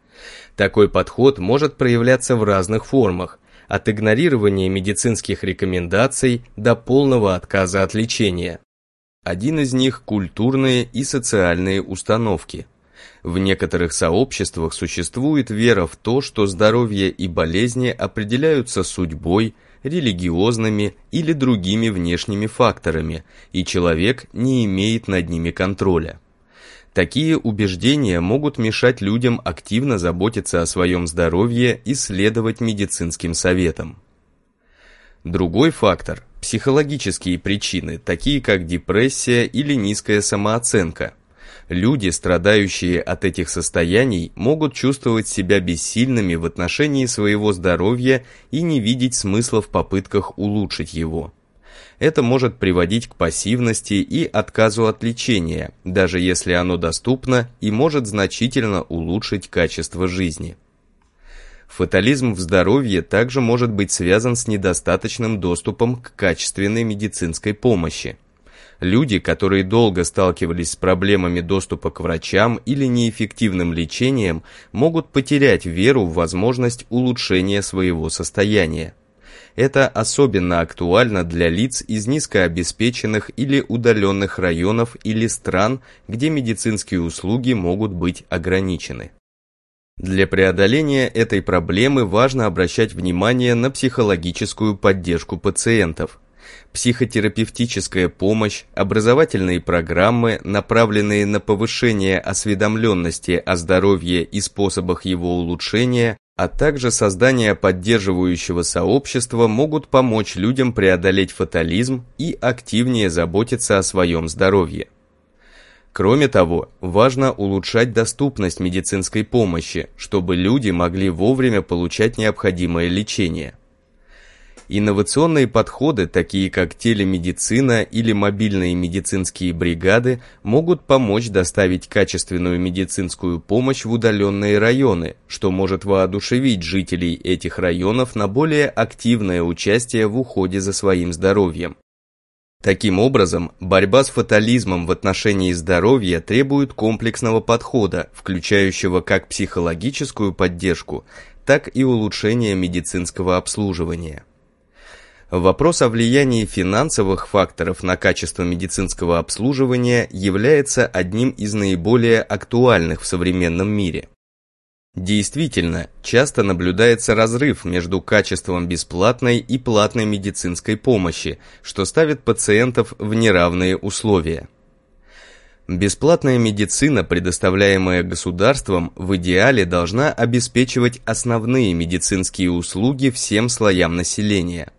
Такой подход может проявляться в разных формах, от игнорирования медицинских рекомендаций до полного отказа от лечения. Один из них – культурные и социальные установки. В некоторых сообществах существует вера в то, что здоровье и болезни определяются судьбой, религиозными или другими внешними факторами, и человек не имеет над ними контроля. Такие убеждения могут мешать людям активно заботиться о своем здоровье и следовать медицинским советам. Другой фактор – психологические причины, такие как депрессия или низкая самооценка. Люди, страдающие от этих состояний, могут чувствовать себя бессильными в отношении своего здоровья и не видеть смысла в попытках улучшить его. Это может приводить к пассивности и отказу от лечения, даже если оно доступно и может значительно улучшить качество жизни. Фатализм в здоровье также может быть связан с недостаточным доступом к качественной медицинской помощи. Люди, которые долго сталкивались с проблемами доступа к врачам или неэффективным лечением, могут потерять веру в возможность улучшения своего состояния. Это особенно актуально для лиц из низкообеспеченных или удаленных районов или стран, где медицинские услуги могут быть ограничены. Для преодоления этой проблемы важно обращать внимание на психологическую поддержку пациентов. Психотерапевтическая помощь, образовательные программы, направленные на повышение осведомленности о здоровье и способах его улучшения, а также создание поддерживающего сообщества могут помочь людям преодолеть фатализм и активнее заботиться о своем здоровье. Кроме того, важно улучшать доступность медицинской помощи, чтобы люди могли вовремя получать необходимое лечение. Инновационные подходы, такие как телемедицина или мобильные медицинские бригады, могут помочь доставить качественную медицинскую помощь в удаленные районы, что может воодушевить жителей этих районов на более активное участие в уходе за своим здоровьем. Таким образом, борьба с фатализмом в отношении здоровья требует комплексного подхода, включающего как психологическую поддержку, так и улучшение медицинского обслуживания. Вопрос о влиянии финансовых факторов на качество медицинского обслуживания является одним из наиболее актуальных в современном мире. Действительно, часто наблюдается разрыв между качеством бесплатной и платной медицинской помощи, что ставит пациентов в неравные условия. Бесплатная медицина, предоставляемая государством, в идеале должна обеспечивать основные медицинские услуги всем слоям населения –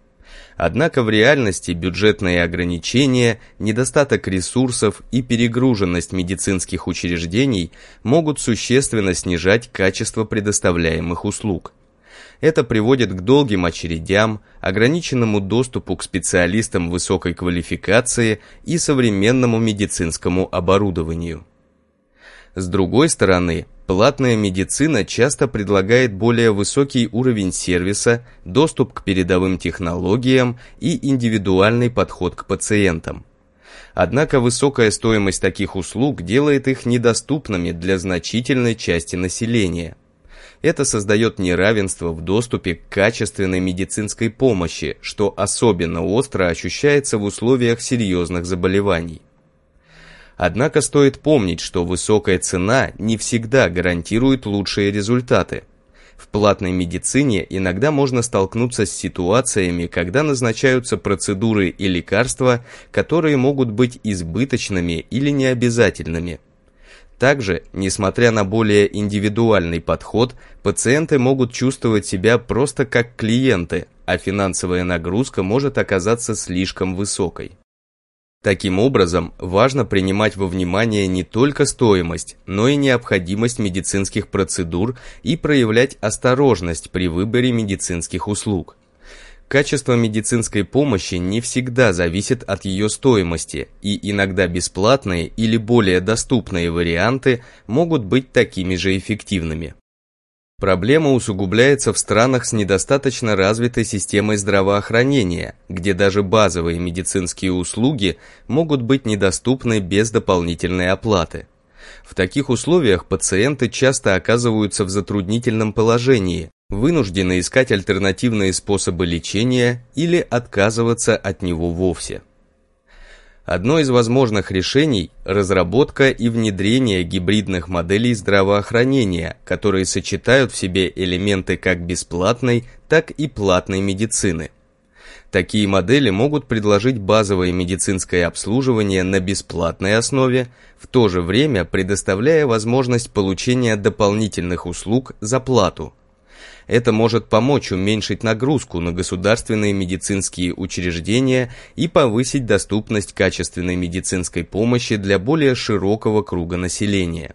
Однако в реальности бюджетные ограничения, недостаток ресурсов и перегруженность медицинских учреждений могут существенно снижать качество предоставляемых услуг. Это приводит к долгим очередям, ограниченному доступу к специалистам высокой квалификации и современному медицинскому оборудованию. С другой стороны, платная медицина часто предлагает более высокий уровень сервиса, доступ к передовым технологиям и индивидуальный подход к пациентам. Однако высокая стоимость таких услуг делает их недоступными для значительной части населения. Это создает неравенство в доступе к качественной медицинской помощи, что особенно остро ощущается в условиях серьезных заболеваний. Однако стоит помнить, что высокая цена не всегда гарантирует лучшие результаты. В платной медицине иногда можно столкнуться с ситуациями, когда назначаются процедуры и лекарства, которые могут быть избыточными или необязательными. Также, несмотря на более индивидуальный подход, пациенты могут чувствовать себя просто как клиенты, а финансовая нагрузка может оказаться слишком высокой. Таким образом, важно принимать во внимание не только стоимость, но и необходимость медицинских процедур и проявлять осторожность при выборе медицинских услуг. Качество медицинской помощи не всегда зависит от ее стоимости, и иногда бесплатные или более доступные варианты могут быть такими же эффективными. Проблема усугубляется в странах с недостаточно развитой системой здравоохранения, где даже базовые медицинские услуги могут быть недоступны без дополнительной оплаты. В таких условиях пациенты часто оказываются в затруднительном положении, вынуждены искать альтернативные способы лечения или отказываться от него вовсе. Одно из возможных решений – разработка и внедрение гибридных моделей здравоохранения, которые сочетают в себе элементы как бесплатной, так и платной медицины – Такие модели могут предложить базовое медицинское обслуживание на бесплатной основе, в то же время предоставляя возможность получения дополнительных услуг за плату. Это может помочь уменьшить нагрузку на государственные медицинские учреждения и повысить доступность качественной медицинской помощи для более широкого круга населения.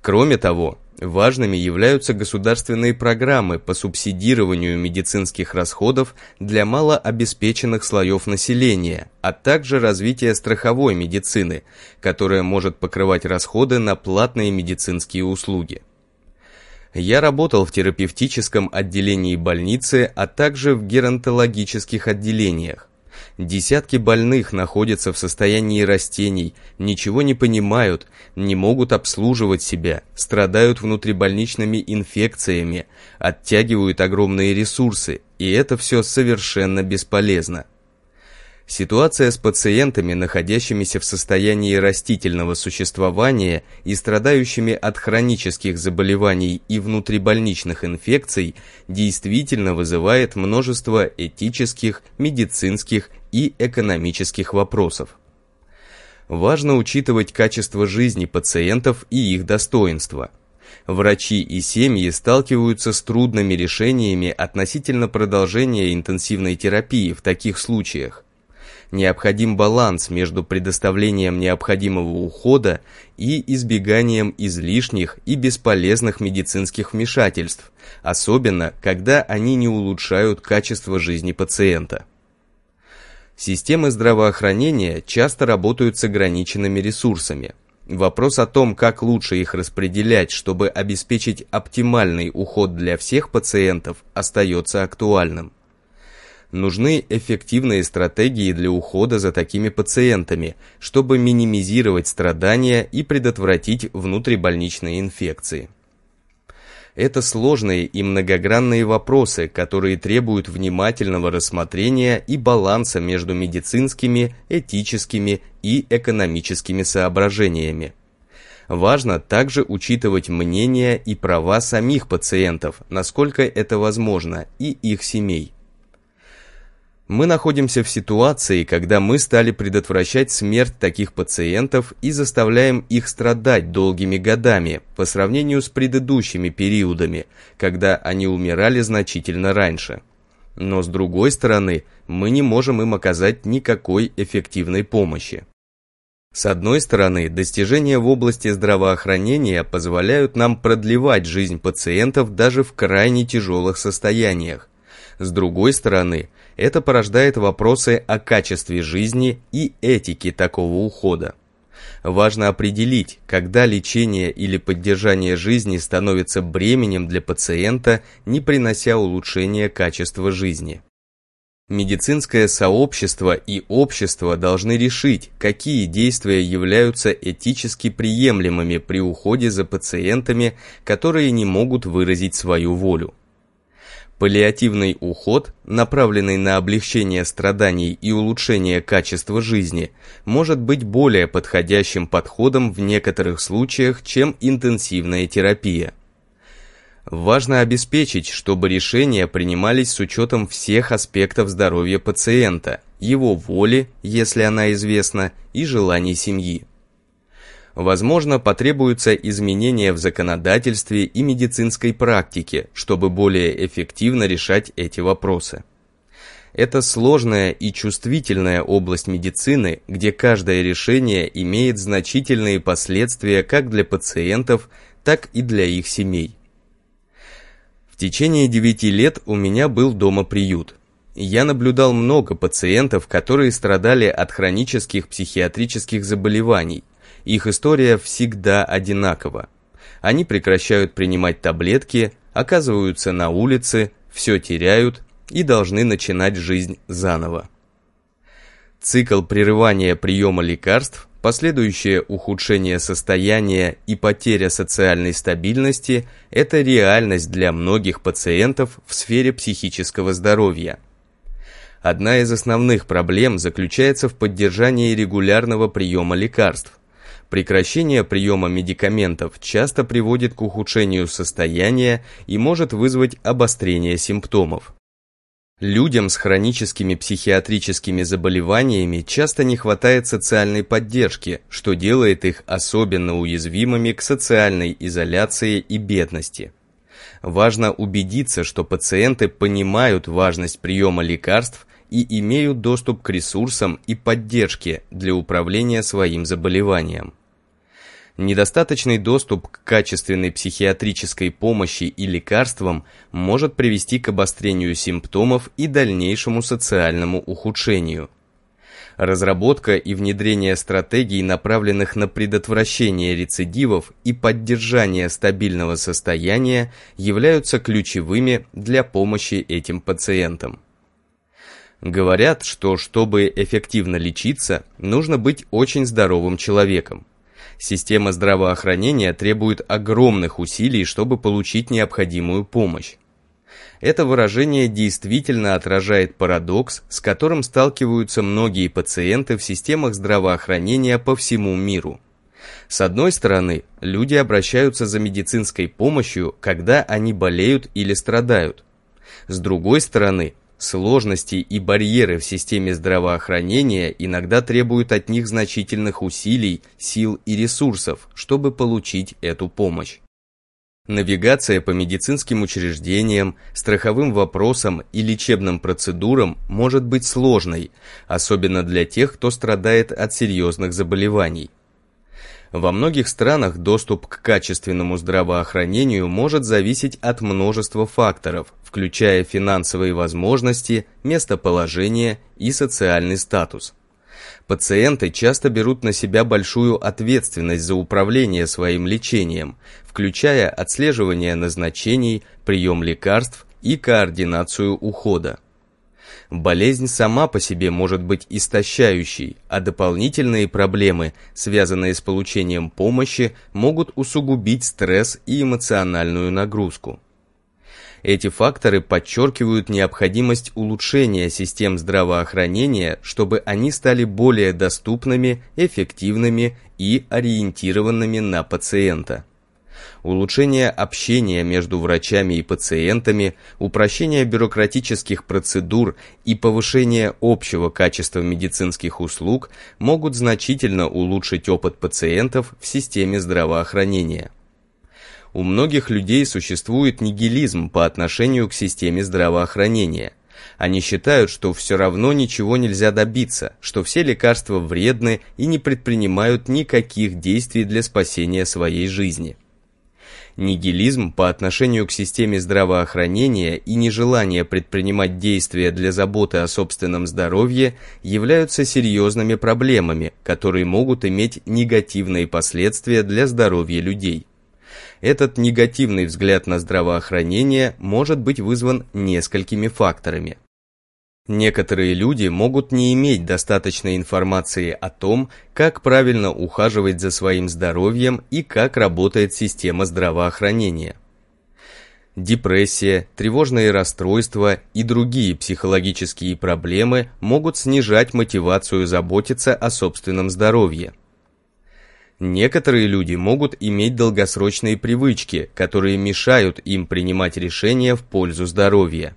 Кроме того, Важными являются государственные программы по субсидированию медицинских расходов для малообеспеченных слоев населения, а также развитие страховой медицины, которая может покрывать расходы на платные медицинские услуги. Я работал в терапевтическом отделении больницы, а также в геронтологических отделениях. Десятки больных находятся в состоянии растений, ничего не понимают, не могут обслуживать себя, страдают внутрибольничными инфекциями, оттягивают огромные ресурсы, и это все совершенно бесполезно. Ситуация с пациентами, находящимися в состоянии растительного существования и страдающими от хронических заболеваний и внутрибольничных инфекций, действительно вызывает множество этических, медицинских и экономических вопросов. Важно учитывать качество жизни пациентов и их достоинства. Врачи и семьи сталкиваются с трудными решениями относительно продолжения интенсивной терапии в таких случаях необходим баланс между предоставлением необходимого ухода и избеганием излишних и бесполезных медицинских вмешательств, особенно когда они не улучшают качество жизни пациента. Системы здравоохранения часто работают с ограниченными ресурсами. Вопрос о том, как лучше их распределять, чтобы обеспечить оптимальный уход для всех пациентов, остается актуальным. Нужны эффективные стратегии для ухода за такими пациентами, чтобы минимизировать страдания и предотвратить внутрибольничные инфекции. Это сложные и многогранные вопросы, которые требуют внимательного рассмотрения и баланса между медицинскими, этическими и экономическими соображениями. Важно также учитывать мнения и права самих пациентов, насколько это возможно, и их семей. Мы находимся в ситуации, когда мы стали предотвращать смерть таких пациентов и заставляем их страдать долгими годами по сравнению с предыдущими периодами, когда они умирали значительно раньше. Но с другой стороны, мы не можем им оказать никакой эффективной помощи. С одной стороны, достижения в области здравоохранения позволяют нам продлевать жизнь пациентов даже в крайне тяжелых состояниях. С другой стороны, это порождает вопросы о качестве жизни и этике такого ухода. Важно определить, когда лечение или поддержание жизни становится бременем для пациента, не принося улучшения качества жизни. Медицинское сообщество и общество должны решить, какие действия являются этически приемлемыми при уходе за пациентами, которые не могут выразить свою волю. Паллиативный уход, направленный на облегчение страданий и улучшение качества жизни, может быть более подходящим подходом в некоторых случаях, чем интенсивная терапия. Важно обеспечить, чтобы решения принимались с учетом всех аспектов здоровья пациента, его воли, если она известна, и желаний семьи. Возможно, потребуются изменения в законодательстве и медицинской практике, чтобы более эффективно решать эти вопросы. Это сложная и чувствительная область медицины, где каждое решение имеет значительные последствия как для пациентов, так и для их семей. В течение 9 лет у меня был дома приют. Я наблюдал много пациентов, которые страдали от хронических психиатрических заболеваний, их история всегда одинакова. Они прекращают принимать таблетки, оказываются на улице, все теряют и должны начинать жизнь заново. Цикл прерывания приема лекарств последующее ухудшение состояния и потеря социальной стабильности – это реальность для многих пациентов в сфере психического здоровья. Одна из основных проблем заключается в поддержании регулярного приема лекарств. Прекращение приема медикаментов часто приводит к ухудшению состояния и может вызвать обострение симптомов. Людям с хроническими психиатрическими заболеваниями часто не хватает социальной поддержки, что делает их особенно уязвимыми к социальной изоляции и бедности. Важно убедиться, что пациенты понимают важность приема лекарств и имеют доступ к ресурсам и поддержке для управления своим заболеванием. Недостаточный доступ к качественной психиатрической помощи и лекарствам может привести к обострению симптомов и дальнейшему социальному ухудшению. Разработка и внедрение стратегий, направленных на предотвращение рецидивов и поддержание стабильного состояния, являются ключевыми для помощи этим пациентам. Говорят, что чтобы эффективно лечиться, нужно быть очень здоровым человеком. Система здравоохранения требует огромных усилий, чтобы получить необходимую помощь. Это выражение действительно отражает парадокс, с которым сталкиваются многие пациенты в системах здравоохранения по всему миру. С одной стороны, люди обращаются за медицинской помощью, когда они болеют или страдают. С другой стороны, Сложности и барьеры в системе здравоохранения иногда требуют от них значительных усилий, сил и ресурсов, чтобы получить эту помощь. Навигация по медицинским учреждениям, страховым вопросам и лечебным процедурам может быть сложной, особенно для тех, кто страдает от серьезных заболеваний. Во многих странах доступ к качественному здравоохранению может зависеть от множества факторов, включая финансовые возможности, местоположение и социальный статус. Пациенты часто берут на себя большую ответственность за управление своим лечением, включая отслеживание назначений, прием лекарств и координацию ухода. Болезнь сама по себе может быть истощающей, а дополнительные проблемы, связанные с получением помощи, могут усугубить стресс и эмоциональную нагрузку. Эти факторы подчеркивают необходимость улучшения систем здравоохранения, чтобы они стали более доступными, эффективными и ориентированными на пациента улучшение общения между врачами и пациентами, упрощение бюрократических процедур и повышение общего качества медицинских услуг могут значительно улучшить опыт пациентов в системе здравоохранения. У многих людей существует нигилизм по отношению к системе здравоохранения. Они считают, что все равно ничего нельзя добиться, что все лекарства вредны и не предпринимают никаких действий для спасения своей жизни. Нигилизм по отношению к системе здравоохранения и нежелание предпринимать действия для заботы о собственном здоровье являются серьезными проблемами, которые могут иметь негативные последствия для здоровья людей. Этот негативный взгляд на здравоохранение может быть вызван несколькими факторами. Некоторые люди могут не иметь достаточной информации о том, как правильно ухаживать за своим здоровьем и как работает система здравоохранения. Депрессия, тревожные расстройства и другие психологические проблемы могут снижать мотивацию заботиться о собственном здоровье. Некоторые люди могут иметь долгосрочные привычки, которые мешают им принимать решения в пользу здоровья.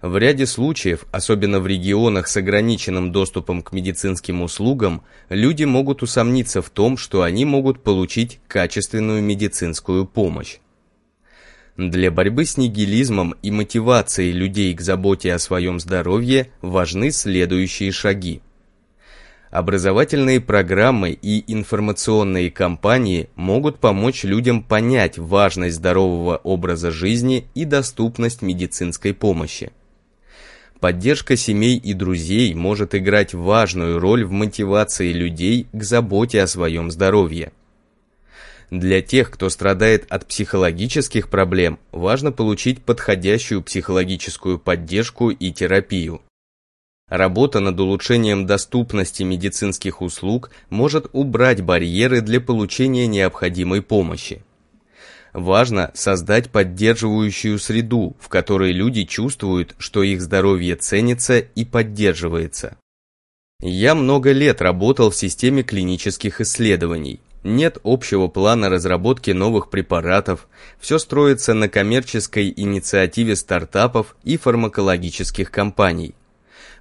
В ряде случаев, особенно в регионах с ограниченным доступом к медицинским услугам, люди могут усомниться в том, что они могут получить качественную медицинскую помощь. Для борьбы с нигилизмом и мотивацией людей к заботе о своем здоровье важны следующие шаги. Образовательные программы и информационные кампании могут помочь людям понять важность здорового образа жизни и доступность медицинской помощи. Поддержка семей и друзей может играть важную роль в мотивации людей к заботе о своем здоровье. Для тех, кто страдает от психологических проблем, важно получить подходящую психологическую поддержку и терапию. Работа над улучшением доступности медицинских услуг может убрать барьеры для получения необходимой помощи. Важно создать поддерживающую среду, в которой люди чувствуют, что их здоровье ценится и поддерживается. Я много лет работал в системе клинических исследований. Нет общего плана разработки новых препаратов, все строится на коммерческой инициативе стартапов и фармакологических компаний.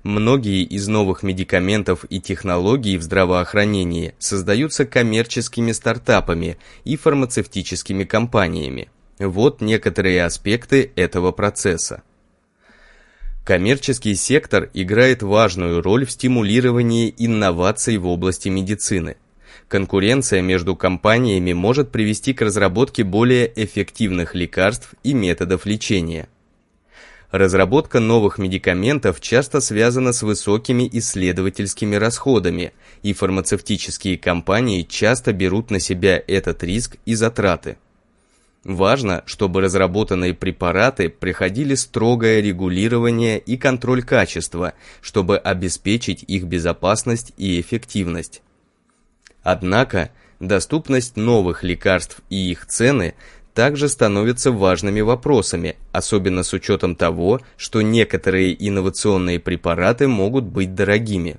Многие из новых медикаментов и технологий в здравоохранении создаются коммерческими стартапами и фармацевтическими компаниями. Вот некоторые аспекты этого процесса. Коммерческий сектор играет важную роль в стимулировании инноваций в области медицины. Конкуренция между компаниями может привести к разработке более эффективных лекарств и методов лечения. Разработка новых медикаментов часто связана с высокими исследовательскими расходами, и фармацевтические компании часто берут на себя этот риск и затраты. Важно, чтобы разработанные препараты проходили строгое регулирование и контроль качества, чтобы обеспечить их безопасность и эффективность. Однако, доступность новых лекарств и их цены также становятся важными вопросами, особенно с учетом того, что некоторые инновационные препараты могут быть дорогими.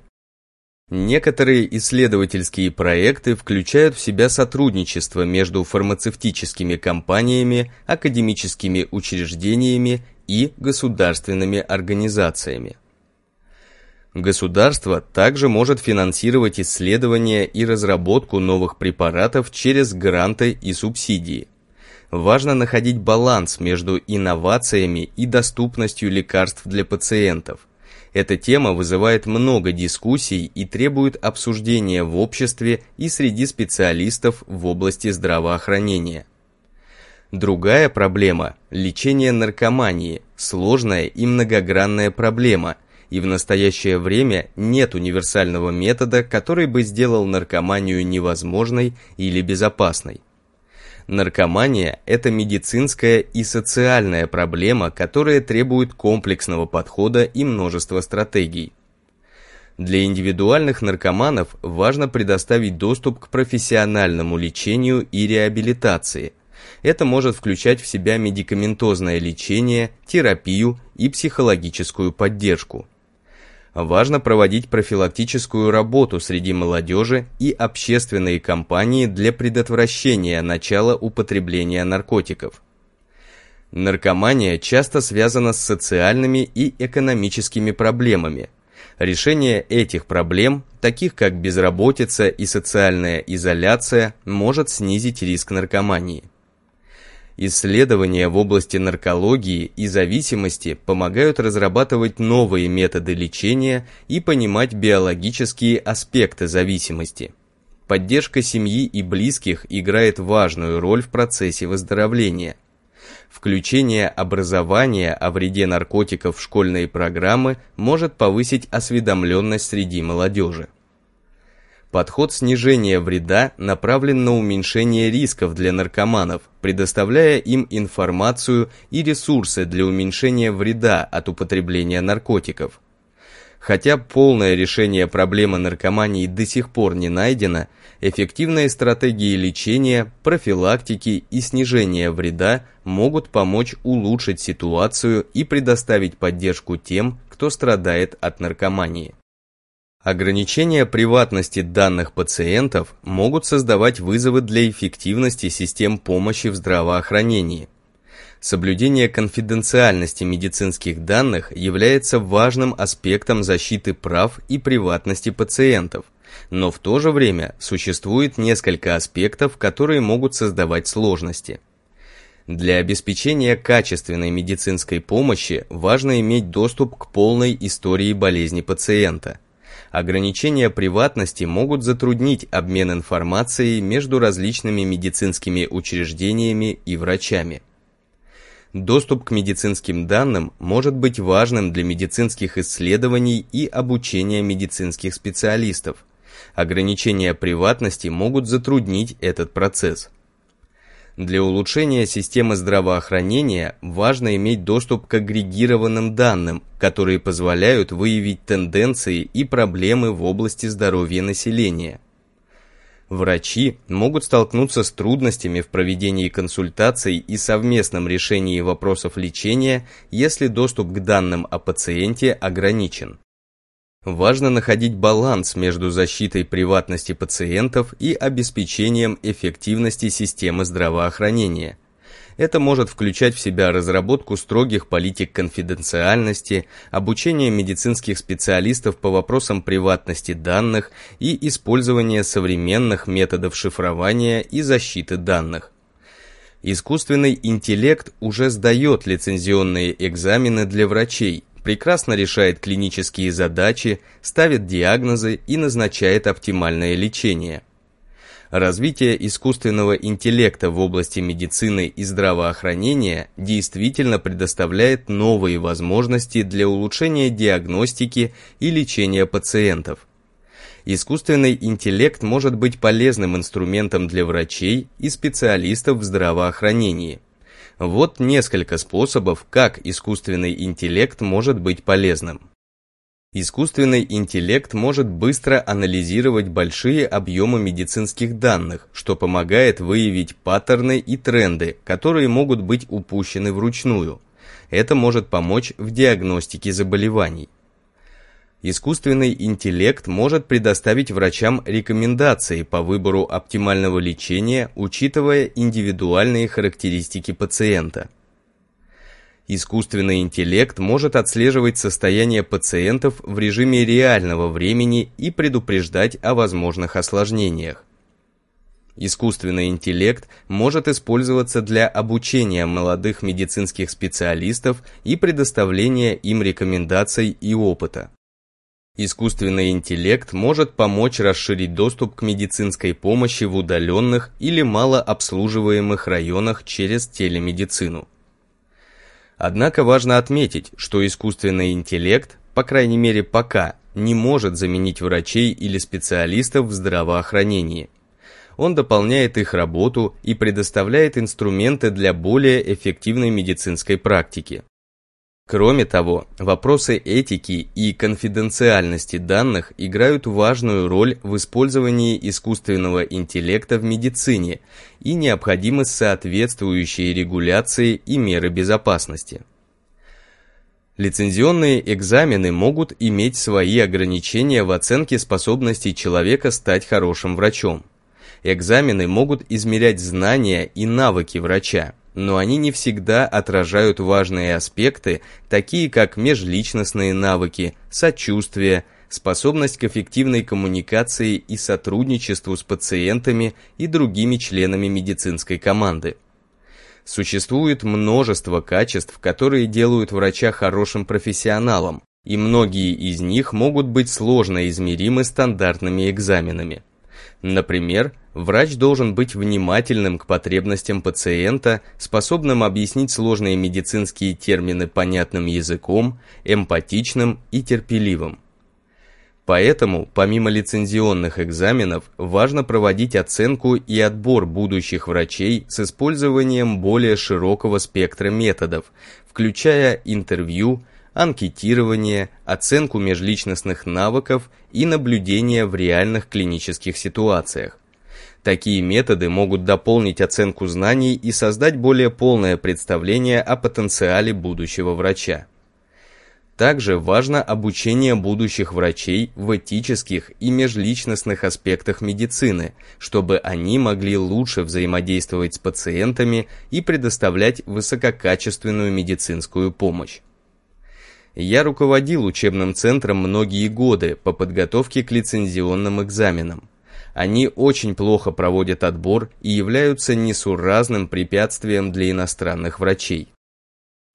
Некоторые исследовательские проекты включают в себя сотрудничество между фармацевтическими компаниями, академическими учреждениями и государственными организациями. Государство также может финансировать исследования и разработку новых препаратов через гранты и субсидии. Важно находить баланс между инновациями и доступностью лекарств для пациентов. Эта тема вызывает много дискуссий и требует обсуждения в обществе и среди специалистов в области здравоохранения. Другая проблема – лечение наркомании, сложная и многогранная проблема, и в настоящее время нет универсального метода, который бы сделал наркоманию невозможной или безопасной. Наркомания – это медицинская и социальная проблема, которая требует комплексного подхода и множества стратегий. Для индивидуальных наркоманов важно предоставить доступ к профессиональному лечению и реабилитации. Это может включать в себя медикаментозное лечение, терапию и психологическую поддержку. Важно проводить профилактическую работу среди молодежи и общественные кампании для предотвращения начала употребления наркотиков. Наркомания часто связана с социальными и экономическими проблемами. Решение этих проблем, таких как безработица и социальная изоляция, может снизить риск наркомании. Исследования в области наркологии и зависимости помогают разрабатывать новые методы лечения и понимать биологические аспекты зависимости. Поддержка семьи и близких играет важную роль в процессе выздоровления. Включение образования о вреде наркотиков в школьные программы может повысить осведомленность среди молодежи. Подход снижения вреда направлен на уменьшение рисков для наркоманов, предоставляя им информацию и ресурсы для уменьшения вреда от употребления наркотиков. Хотя полное решение проблемы наркомании до сих пор не найдено, эффективные стратегии лечения, профилактики и снижения вреда могут помочь улучшить ситуацию и предоставить поддержку тем, кто страдает от наркомании. Ограничения приватности данных пациентов могут создавать вызовы для эффективности систем помощи в здравоохранении. Соблюдение конфиденциальности медицинских данных является важным аспектом защиты прав и приватности пациентов, но в то же время существует несколько аспектов, которые могут создавать сложности. Для обеспечения качественной медицинской помощи важно иметь доступ к полной истории болезни пациента – ограничения приватности могут затруднить обмен информацией между различными медицинскими учреждениями и врачами. Доступ к медицинским данным может быть важным для медицинских исследований и обучения медицинских специалистов. Ограничения приватности могут затруднить этот процесс. Для улучшения системы здравоохранения важно иметь доступ к агрегированным данным, которые позволяют выявить тенденции и проблемы в области здоровья населения. Врачи могут столкнуться с трудностями в проведении консультаций и совместном решении вопросов лечения, если доступ к данным о пациенте ограничен. Важно находить баланс между защитой приватности пациентов и обеспечением эффективности системы здравоохранения. Это может включать в себя разработку строгих политик конфиденциальности, обучение медицинских специалистов по вопросам приватности данных и использование современных методов шифрования и защиты данных. Искусственный интеллект уже сдает лицензионные экзамены для врачей, прекрасно решает клинические задачи, ставит диагнозы и назначает оптимальное лечение. Развитие искусственного интеллекта в области медицины и здравоохранения действительно предоставляет новые возможности для улучшения диагностики и лечения пациентов. Искусственный интеллект может быть полезным инструментом для врачей и специалистов в здравоохранении – вот несколько способов, как искусственный интеллект может быть полезным. Искусственный интеллект может быстро анализировать большие объемы медицинских данных, что помогает выявить паттерны и тренды, которые могут быть упущены вручную. Это может помочь в диагностике заболеваний. Искусственный интеллект может предоставить врачам рекомендации по выбору оптимального лечения, учитывая индивидуальные характеристики пациента. Искусственный интеллект может отслеживать состояние пациентов в режиме реального времени и предупреждать о возможных осложнениях. Искусственный интеллект может использоваться для обучения молодых медицинских специалистов и предоставления им рекомендаций и опыта. Искусственный интеллект может помочь расширить доступ к медицинской помощи в удаленных или малообслуживаемых районах через телемедицину. Однако важно отметить, что искусственный интеллект, по крайней мере пока, не может заменить врачей или специалистов в здравоохранении. Он дополняет их работу и предоставляет инструменты для более эффективной медицинской практики. Кроме того, вопросы этики и конфиденциальности данных играют важную роль в использовании искусственного интеллекта в медицине и необходимы соответствующие регуляции и меры безопасности. Лицензионные экзамены могут иметь свои ограничения в оценке способностей человека стать хорошим врачом. Экзамены могут измерять знания и навыки врача, но они не всегда отражают важные аспекты, такие как межличностные навыки, сочувствие, способность к эффективной коммуникации и сотрудничеству с пациентами и другими членами медицинской команды. Существует множество качеств, которые делают врача хорошим профессионалом, и многие из них могут быть сложно измеримы стандартными экзаменами. Например, врач должен быть внимательным к потребностям пациента, способным объяснить сложные медицинские термины понятным языком, эмпатичным и терпеливым. Поэтому, помимо лицензионных экзаменов, важно проводить оценку и отбор будущих врачей с использованием более широкого спектра методов, включая интервью, анкетирование, оценку межличностных навыков и наблюдение в реальных клинических ситуациях. Такие методы могут дополнить оценку знаний и создать более полное представление о потенциале будущего врача. Также важно обучение будущих врачей в этических и межличностных аспектах медицины, чтобы они могли лучше взаимодействовать с пациентами и предоставлять высококачественную медицинскую помощь. Я руководил учебным центром многие годы по подготовке к лицензионным экзаменам. Они очень плохо проводят отбор и являются несуразным препятствием для иностранных врачей.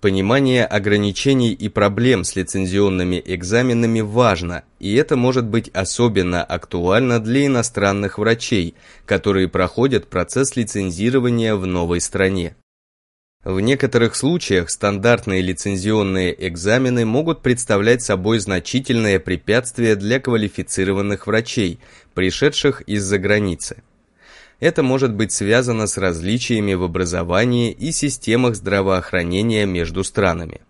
Понимание ограничений и проблем с лицензионными экзаменами важно, и это может быть особенно актуально для иностранных врачей, которые проходят процесс лицензирования в новой стране. В некоторых случаях стандартные лицензионные экзамены могут представлять собой значительное препятствие для квалифицированных врачей, пришедших из-за границы. Это может быть связано с различиями в образовании и системах здравоохранения между странами.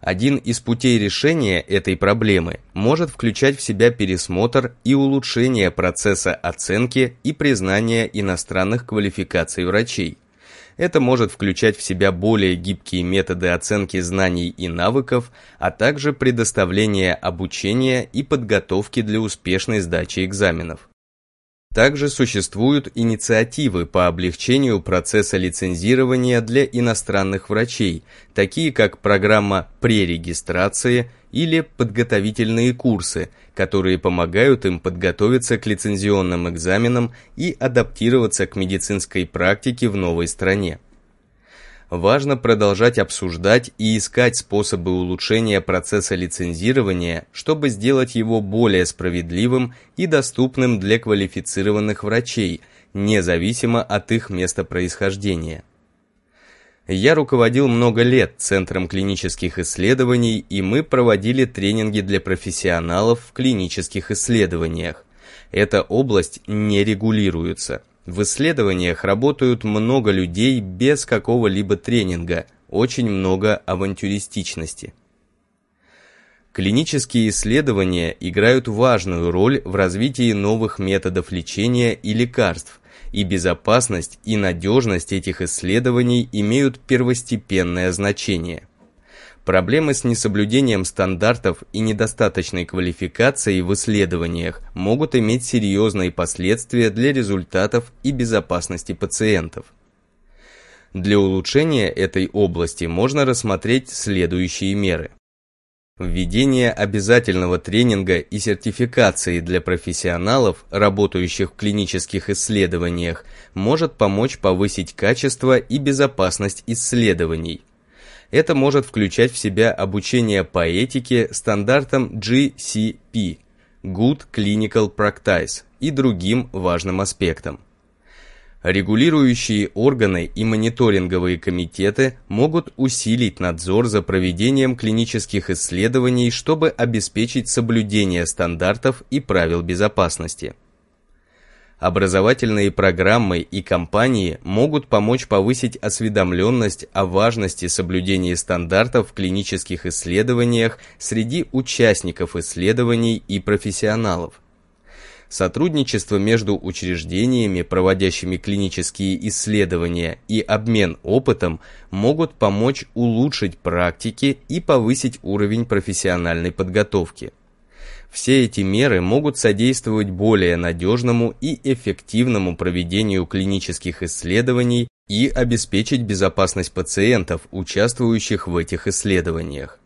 Один из путей решения этой проблемы может включать в себя пересмотр и улучшение процесса оценки и признания иностранных квалификаций врачей. Это может включать в себя более гибкие методы оценки знаний и навыков, а также предоставление обучения и подготовки для успешной сдачи экзаменов. Также существуют инициативы по облегчению процесса лицензирования для иностранных врачей, такие как программа пререгистрации или подготовительные курсы, которые помогают им подготовиться к лицензионным экзаменам и адаптироваться к медицинской практике в новой стране важно продолжать обсуждать и искать способы улучшения процесса лицензирования, чтобы сделать его более справедливым и доступным для квалифицированных врачей, независимо от их места происхождения. Я руководил много лет Центром клинических исследований, и мы проводили тренинги для профессионалов в клинических исследованиях. Эта область не регулируется – в исследованиях работают много людей без какого-либо тренинга, очень много авантюристичности. Клинические исследования играют важную роль в развитии новых методов лечения и лекарств, и безопасность и надежность этих исследований имеют первостепенное значение. Проблемы с несоблюдением стандартов и недостаточной квалификацией в исследованиях могут иметь серьезные последствия для результатов и безопасности пациентов. Для улучшения этой области можно рассмотреть следующие меры. Введение обязательного тренинга и сертификации для профессионалов, работающих в клинических исследованиях, может помочь повысить качество и безопасность исследований, это может включать в себя обучение по этике стандартам GCP – Good Clinical Practice и другим важным аспектам. Регулирующие органы и мониторинговые комитеты могут усилить надзор за проведением клинических исследований, чтобы обеспечить соблюдение стандартов и правил безопасности. Образовательные программы и кампании могут помочь повысить осведомленность о важности соблюдения стандартов в клинических исследованиях среди участников исследований и профессионалов. Сотрудничество между учреждениями, проводящими клинические исследования, и обмен опытом могут помочь улучшить практики и повысить уровень профессиональной подготовки. Все эти меры могут содействовать более надежному и эффективному проведению клинических исследований и обеспечить безопасность пациентов, участвующих в этих исследованиях.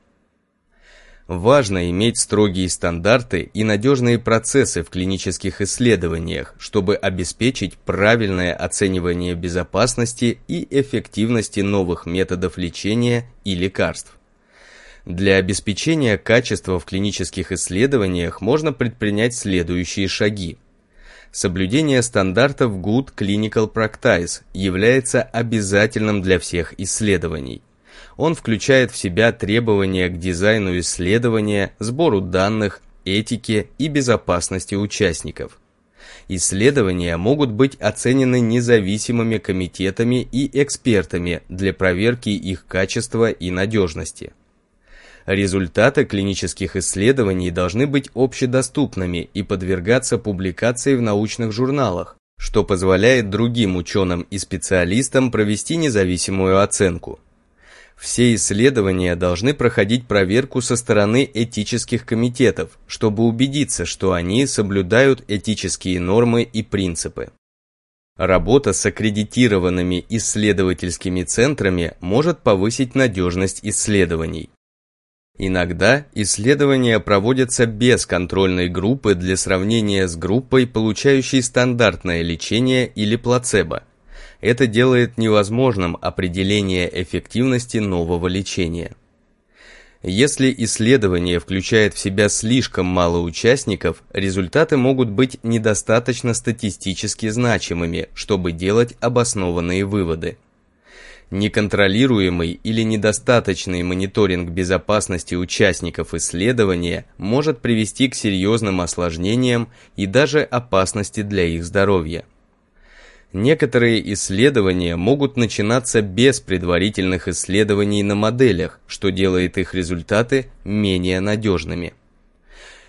Важно иметь строгие стандарты и надежные процессы в клинических исследованиях, чтобы обеспечить правильное оценивание безопасности и эффективности новых методов лечения и лекарств. Для обеспечения качества в клинических исследованиях можно предпринять следующие шаги. Соблюдение стандартов Good Clinical Practice является обязательным для всех исследований. Он включает в себя требования к дизайну исследования, сбору данных, этике и безопасности участников. Исследования могут быть оценены независимыми комитетами и экспертами для проверки их качества и надежности. Результаты клинических исследований должны быть общедоступными и подвергаться публикации в научных журналах, что позволяет другим ученым и специалистам провести независимую оценку. Все исследования должны проходить проверку со стороны этических комитетов, чтобы убедиться, что они соблюдают этические нормы и принципы. Работа с аккредитированными исследовательскими центрами может повысить надежность исследований. Иногда исследования проводятся без контрольной группы для сравнения с группой, получающей стандартное лечение или плацебо. Это делает невозможным определение эффективности нового лечения. Если исследование включает в себя слишком мало участников, результаты могут быть недостаточно статистически значимыми, чтобы делать обоснованные выводы. Неконтролируемый или недостаточный мониторинг безопасности участников исследования может привести к серьезным осложнениям и даже опасности для их здоровья. Некоторые исследования могут начинаться без предварительных исследований на моделях, что делает их результаты менее надежными.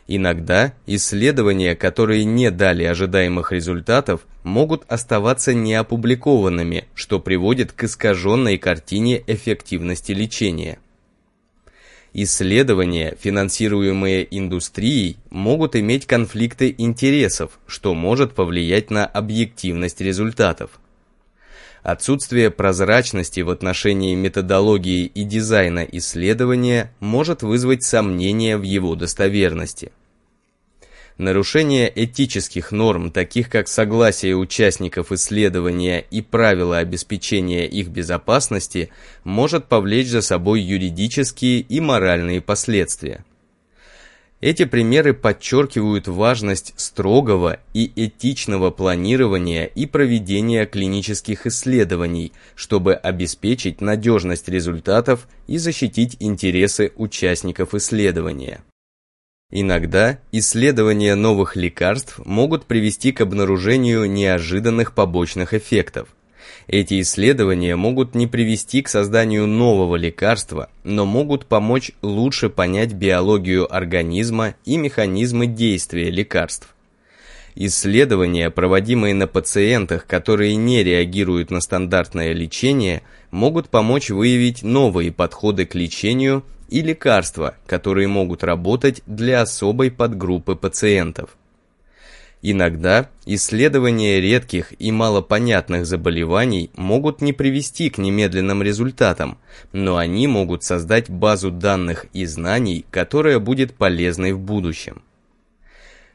Иногда исследования, которые не дали ожидаемых результатов, могут оставаться неопубликованными, что приводит к искаженной картине эффективности лечения. Исследования, финансируемые индустрией, могут иметь конфликты интересов, что может повлиять на объективность результатов. Отсутствие прозрачности в отношении методологии и дизайна исследования может вызвать сомнения в его достоверности. Нарушение этических норм, таких как согласие участников исследования и правила обеспечения их безопасности, может повлечь за собой юридические и моральные последствия. Эти примеры подчеркивают важность строгого и этичного планирования и проведения клинических исследований, чтобы обеспечить надежность результатов и защитить интересы участников исследования. Иногда исследования новых лекарств могут привести к обнаружению неожиданных побочных эффектов. Эти исследования могут не привести к созданию нового лекарства, но могут помочь лучше понять биологию организма и механизмы действия лекарств. Исследования, проводимые на пациентах, которые не реагируют на стандартное лечение, могут помочь выявить новые подходы к лечению и лекарства, которые могут работать для особой подгруппы пациентов. Иногда исследования редких и малопонятных заболеваний могут не привести к немедленным результатам, но они могут создать базу данных и знаний, которая будет полезной в будущем.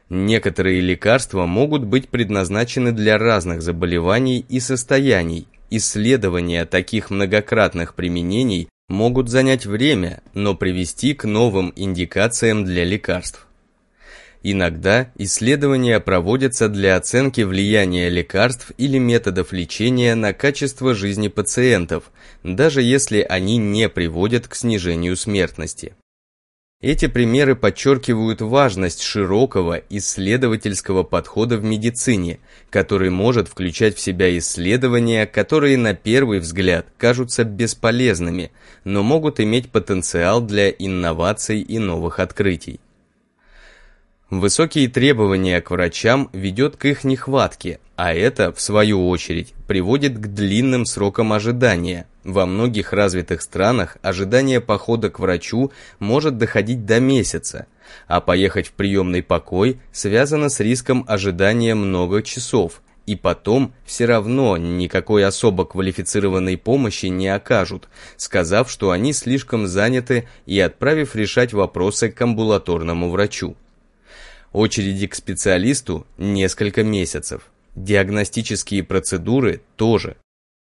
Некоторые лекарства могут быть предназначены для разных заболеваний и состояний. Исследования таких многократных применений могут занять время, но привести к новым индикациям для лекарств. Иногда исследования проводятся для оценки влияния лекарств или методов лечения на качество жизни пациентов, даже если они не приводят к снижению смертности. Эти примеры подчеркивают важность широкого исследовательского подхода в медицине, который может включать в себя исследования, которые на первый взгляд кажутся бесполезными, но могут иметь потенциал для инноваций и новых открытий. Высокие требования к врачам ведет к их нехватке, а это, в свою очередь, приводит к длинным срокам ожидания. Во многих развитых странах ожидание похода к врачу может доходить до месяца, а поехать в приемный покой связано с риском ожидания много часов, и потом все равно никакой особо квалифицированной помощи не окажут, сказав, что они слишком заняты и отправив решать вопросы к амбулаторному врачу. Очереди к специалисту несколько месяцев. Диагностические процедуры тоже.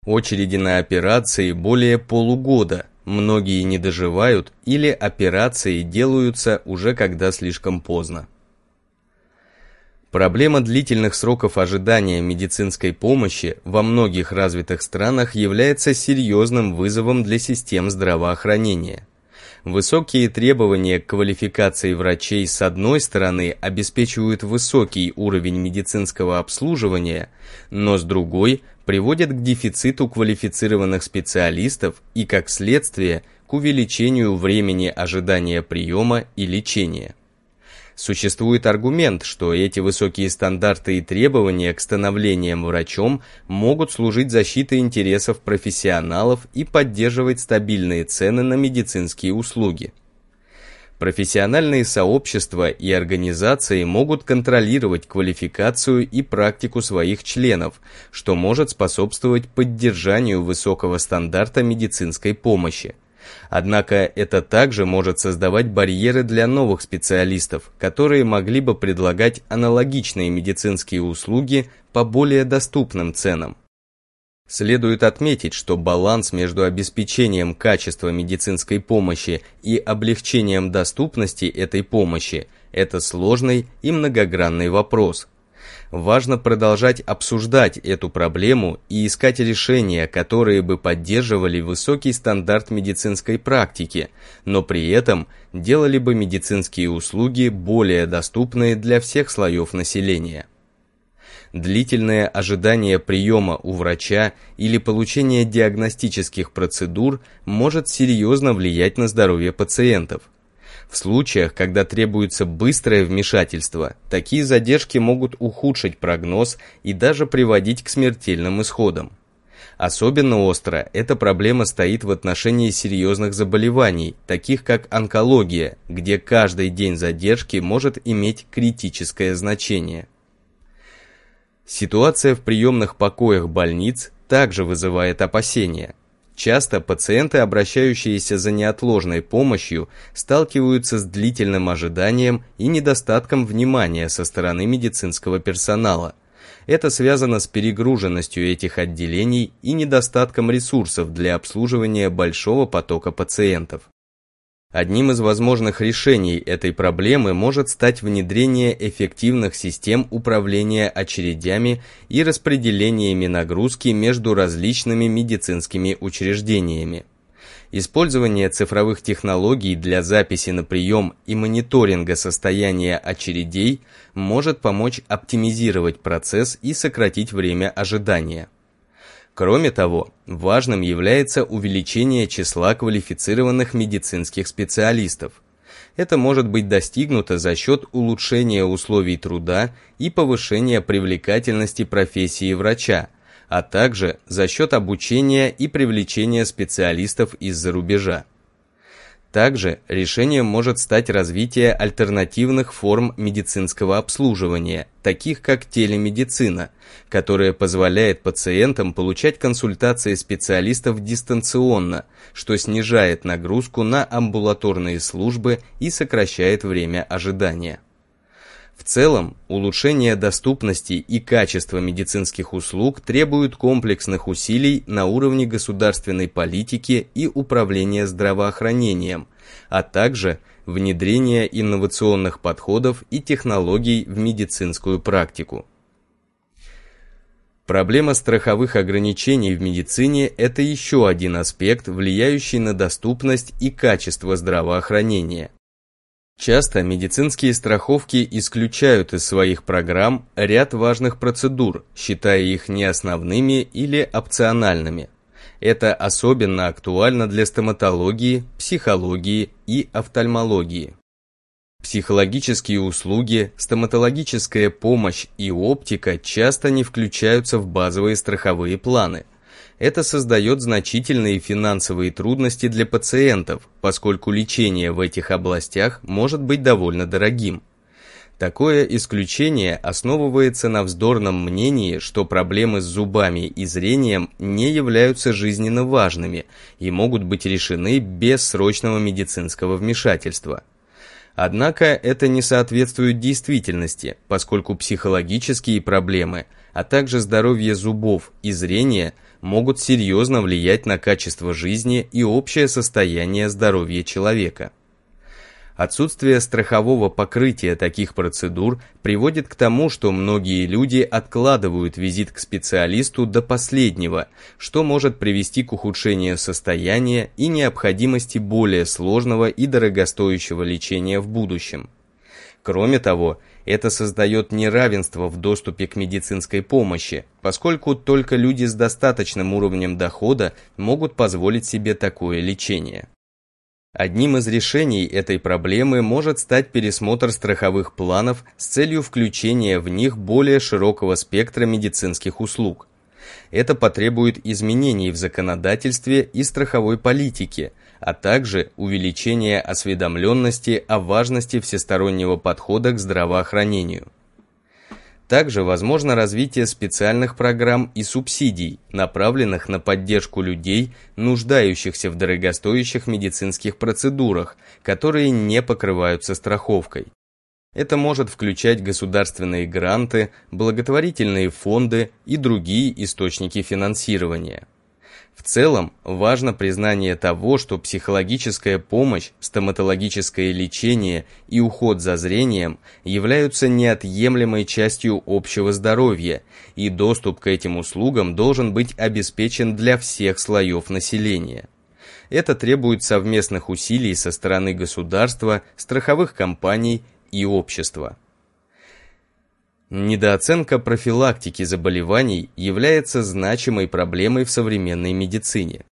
Очереди на операции более полугода. Многие не доживают или операции делаются уже когда слишком поздно. Проблема длительных сроков ожидания медицинской помощи во многих развитых странах является серьезным вызовом для систем здравоохранения. Высокие требования к квалификации врачей с одной стороны обеспечивают высокий уровень медицинского обслуживания, но с другой приводят к дефициту квалифицированных специалистов и, как следствие, к увеличению времени ожидания приема и лечения. Существует аргумент, что эти высокие стандарты и требования к становлениям врачом могут служить защитой интересов профессионалов и поддерживать стабильные цены на медицинские услуги. Профессиональные сообщества и организации могут контролировать квалификацию и практику своих членов, что может способствовать поддержанию высокого стандарта медицинской помощи. Однако это также может создавать барьеры для новых специалистов, которые могли бы предлагать аналогичные медицинские услуги по более доступным ценам. Следует отметить, что баланс между обеспечением качества медицинской помощи и облегчением доступности этой помощи – это сложный и многогранный вопрос – важно продолжать обсуждать эту проблему и искать решения, которые бы поддерживали высокий стандарт медицинской практики, но при этом делали бы медицинские услуги более доступные для всех слоев населения. длительное ожидание приема у врача или получение диагностических процедур может серьезно влиять на здоровье пациентов. В случаях, когда требуется быстрое вмешательство, такие задержки могут ухудшить прогноз и даже приводить к смертельным исходам. Особенно остро эта проблема стоит в отношении серьезных заболеваний, таких как онкология, где каждый день задержки может иметь критическое значение. Ситуация в приемных покоях больниц также вызывает опасения. Часто пациенты, обращающиеся за неотложной помощью, сталкиваются с длительным ожиданием и недостатком внимания со стороны медицинского персонала. Это связано с перегруженностью этих отделений и недостатком ресурсов для обслуживания большого потока пациентов. Одним из возможных решений этой проблемы может стать внедрение эффективных систем управления очередями и распределениями нагрузки между различными медицинскими учреждениями. Использование цифровых технологий для записи на прием и мониторинга состояния очередей может помочь оптимизировать процесс и сократить время ожидания. Кроме того, важным является увеличение числа квалифицированных медицинских специалистов. Это может быть достигнуто за счет улучшения условий труда и повышения привлекательности профессии врача, а также за счет обучения и привлечения специалистов из-за рубежа. Также решением может стать развитие альтернативных форм медицинского обслуживания, таких как телемедицина, которая позволяет пациентам получать консультации специалистов дистанционно, что снижает нагрузку на амбулаторные службы и сокращает время ожидания. В целом, улучшение доступности и качества медицинских услуг требует комплексных усилий на уровне государственной политики и управления здравоохранением, а также внедрения инновационных подходов и технологий в медицинскую практику. Проблема страховых ограничений в медицине – это еще один аспект, влияющий на доступность и качество здравоохранения. Часто медицинские страховки исключают из своих программ ряд важных процедур, считая их неосновными или опциональными. Это особенно актуально для стоматологии, психологии и офтальмологии. Психологические услуги, стоматологическая помощь и оптика часто не включаются в базовые страховые планы – это создает значительные финансовые трудности для пациентов, поскольку лечение в этих областях может быть довольно дорогим. Такое исключение основывается на вздорном мнении, что проблемы с зубами и зрением не являются жизненно важными и могут быть решены без срочного медицинского вмешательства. Однако это не соответствует действительности, поскольку психологические проблемы, а также здоровье зубов и зрения – могут серьезно влиять на качество жизни и общее состояние здоровья человека. Отсутствие страхового покрытия таких процедур приводит к тому, что многие люди откладывают визит к специалисту до последнего, что может привести к ухудшению состояния и необходимости более сложного и дорогостоящего лечения в будущем. Кроме того, это создает неравенство в доступе к медицинской помощи, поскольку только люди с достаточным уровнем дохода могут позволить себе такое лечение. Одним из решений этой проблемы может стать пересмотр страховых планов с целью включения в них более широкого спектра медицинских услуг. Это потребует изменений в законодательстве и страховой политике – а также увеличение осведомленности о важности всестороннего подхода к здравоохранению. Также возможно развитие специальных программ и субсидий, направленных на поддержку людей, нуждающихся в дорогостоящих медицинских процедурах, которые не покрываются страховкой. Это может включать государственные гранты, благотворительные фонды и другие источники финансирования. Целом, важно признание того, что психологическая помощь, стоматологическое лечение и уход за зрением являются неотъемлемой частью общего здоровья, и доступ к этим услугам должен быть обеспечен для всех слоев населения. Это требует совместных усилий со стороны государства, страховых компаний и общества. Недооценка профилактики заболеваний является значимой проблемой в современной медицине.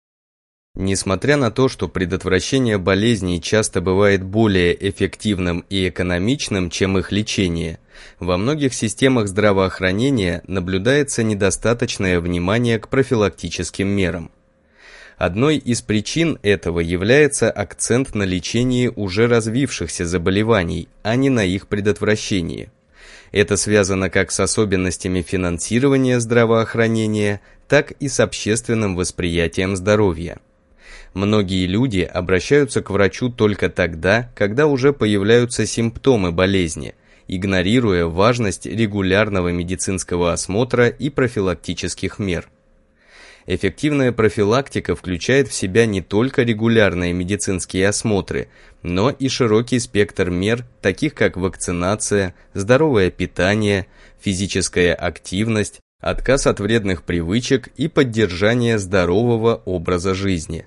Несмотря на то, что предотвращение болезней часто бывает более эффективным и экономичным, чем их лечение, во многих системах здравоохранения наблюдается недостаточное внимание к профилактическим мерам. Одной из причин этого является акцент на лечении уже развившихся заболеваний, а не на их предотвращении. Это связано как с особенностями финансирования здравоохранения, так и с общественным восприятием здоровья. Многие люди обращаются к врачу только тогда, когда уже появляются симптомы болезни, игнорируя важность регулярного медицинского осмотра и профилактических мер. Эффективная профилактика включает в себя не только регулярные медицинские осмотры, но и широкий спектр мер, таких как вакцинация, здоровое питание, физическая активность, отказ от вредных привычек и поддержание здорового образа жизни.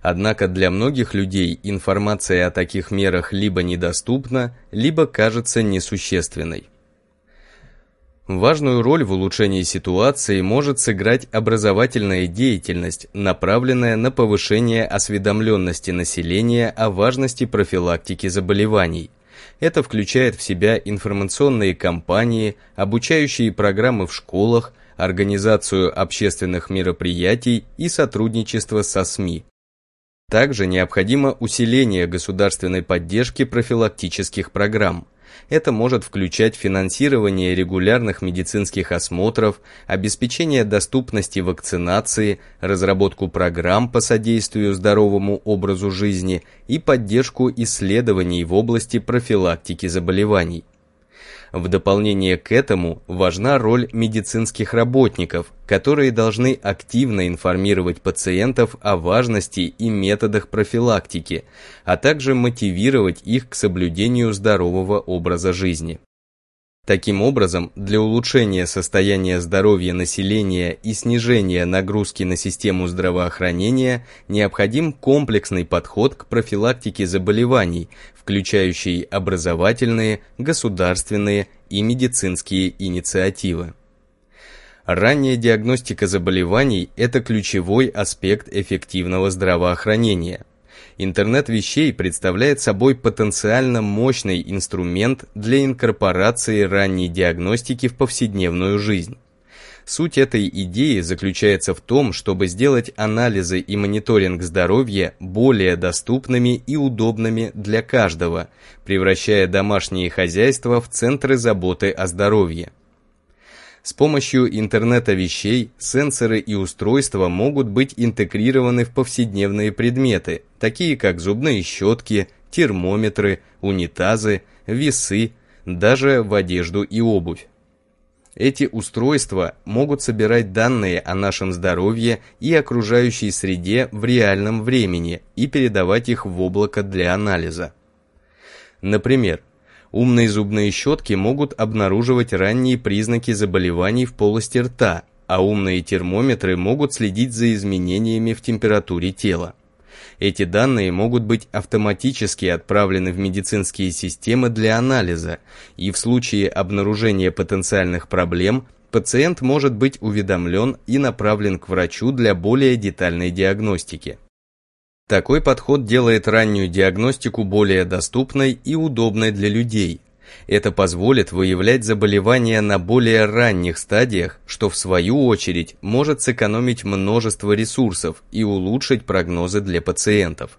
Однако для многих людей информация о таких мерах либо недоступна, либо кажется несущественной. Важную роль в улучшении ситуации может сыграть образовательная деятельность, направленная на повышение осведомленности населения о важности профилактики заболеваний. Это включает в себя информационные кампании, обучающие программы в школах, организацию общественных мероприятий и сотрудничество со СМИ. Также необходимо усиление государственной поддержки профилактических программ. Это может включать финансирование регулярных медицинских осмотров, обеспечение доступности вакцинации, разработку программ по содействию здоровому образу жизни и поддержку исследований в области профилактики заболеваний. В дополнение к этому важна роль медицинских работников, которые должны активно информировать пациентов о важности и методах профилактики, а также мотивировать их к соблюдению здорового образа жизни. Таким образом, для улучшения состояния здоровья населения и снижения нагрузки на систему здравоохранения необходим комплексный подход к профилактике заболеваний, включающий образовательные, государственные и медицинские инициативы. Ранняя диагностика заболеваний – это ключевой аспект эффективного здравоохранения – интернет вещей представляет собой потенциально мощный инструмент для инкорпорации ранней диагностики в повседневную жизнь. Суть этой идеи заключается в том, чтобы сделать анализы и мониторинг здоровья более доступными и удобными для каждого, превращая домашние хозяйства в центры заботы о здоровье. С помощью интернета вещей сенсоры и устройства могут быть интегрированы в повседневные предметы, такие как зубные щетки, термометры, унитазы, весы, даже в одежду и обувь. Эти устройства могут собирать данные о нашем здоровье и окружающей среде в реальном времени и передавать их в облако для анализа. Например, Умные зубные щетки могут обнаруживать ранние признаки заболеваний в полости рта, а умные термометры могут следить за изменениями в температуре тела. Эти данные могут быть автоматически отправлены в медицинские системы для анализа, и в случае обнаружения потенциальных проблем пациент может быть уведомлен и направлен к врачу для более детальной диагностики. Такой подход делает раннюю диагностику более доступной и удобной для людей. Это позволит выявлять заболевания на более ранних стадиях, что в свою очередь может сэкономить множество ресурсов и улучшить прогнозы для пациентов.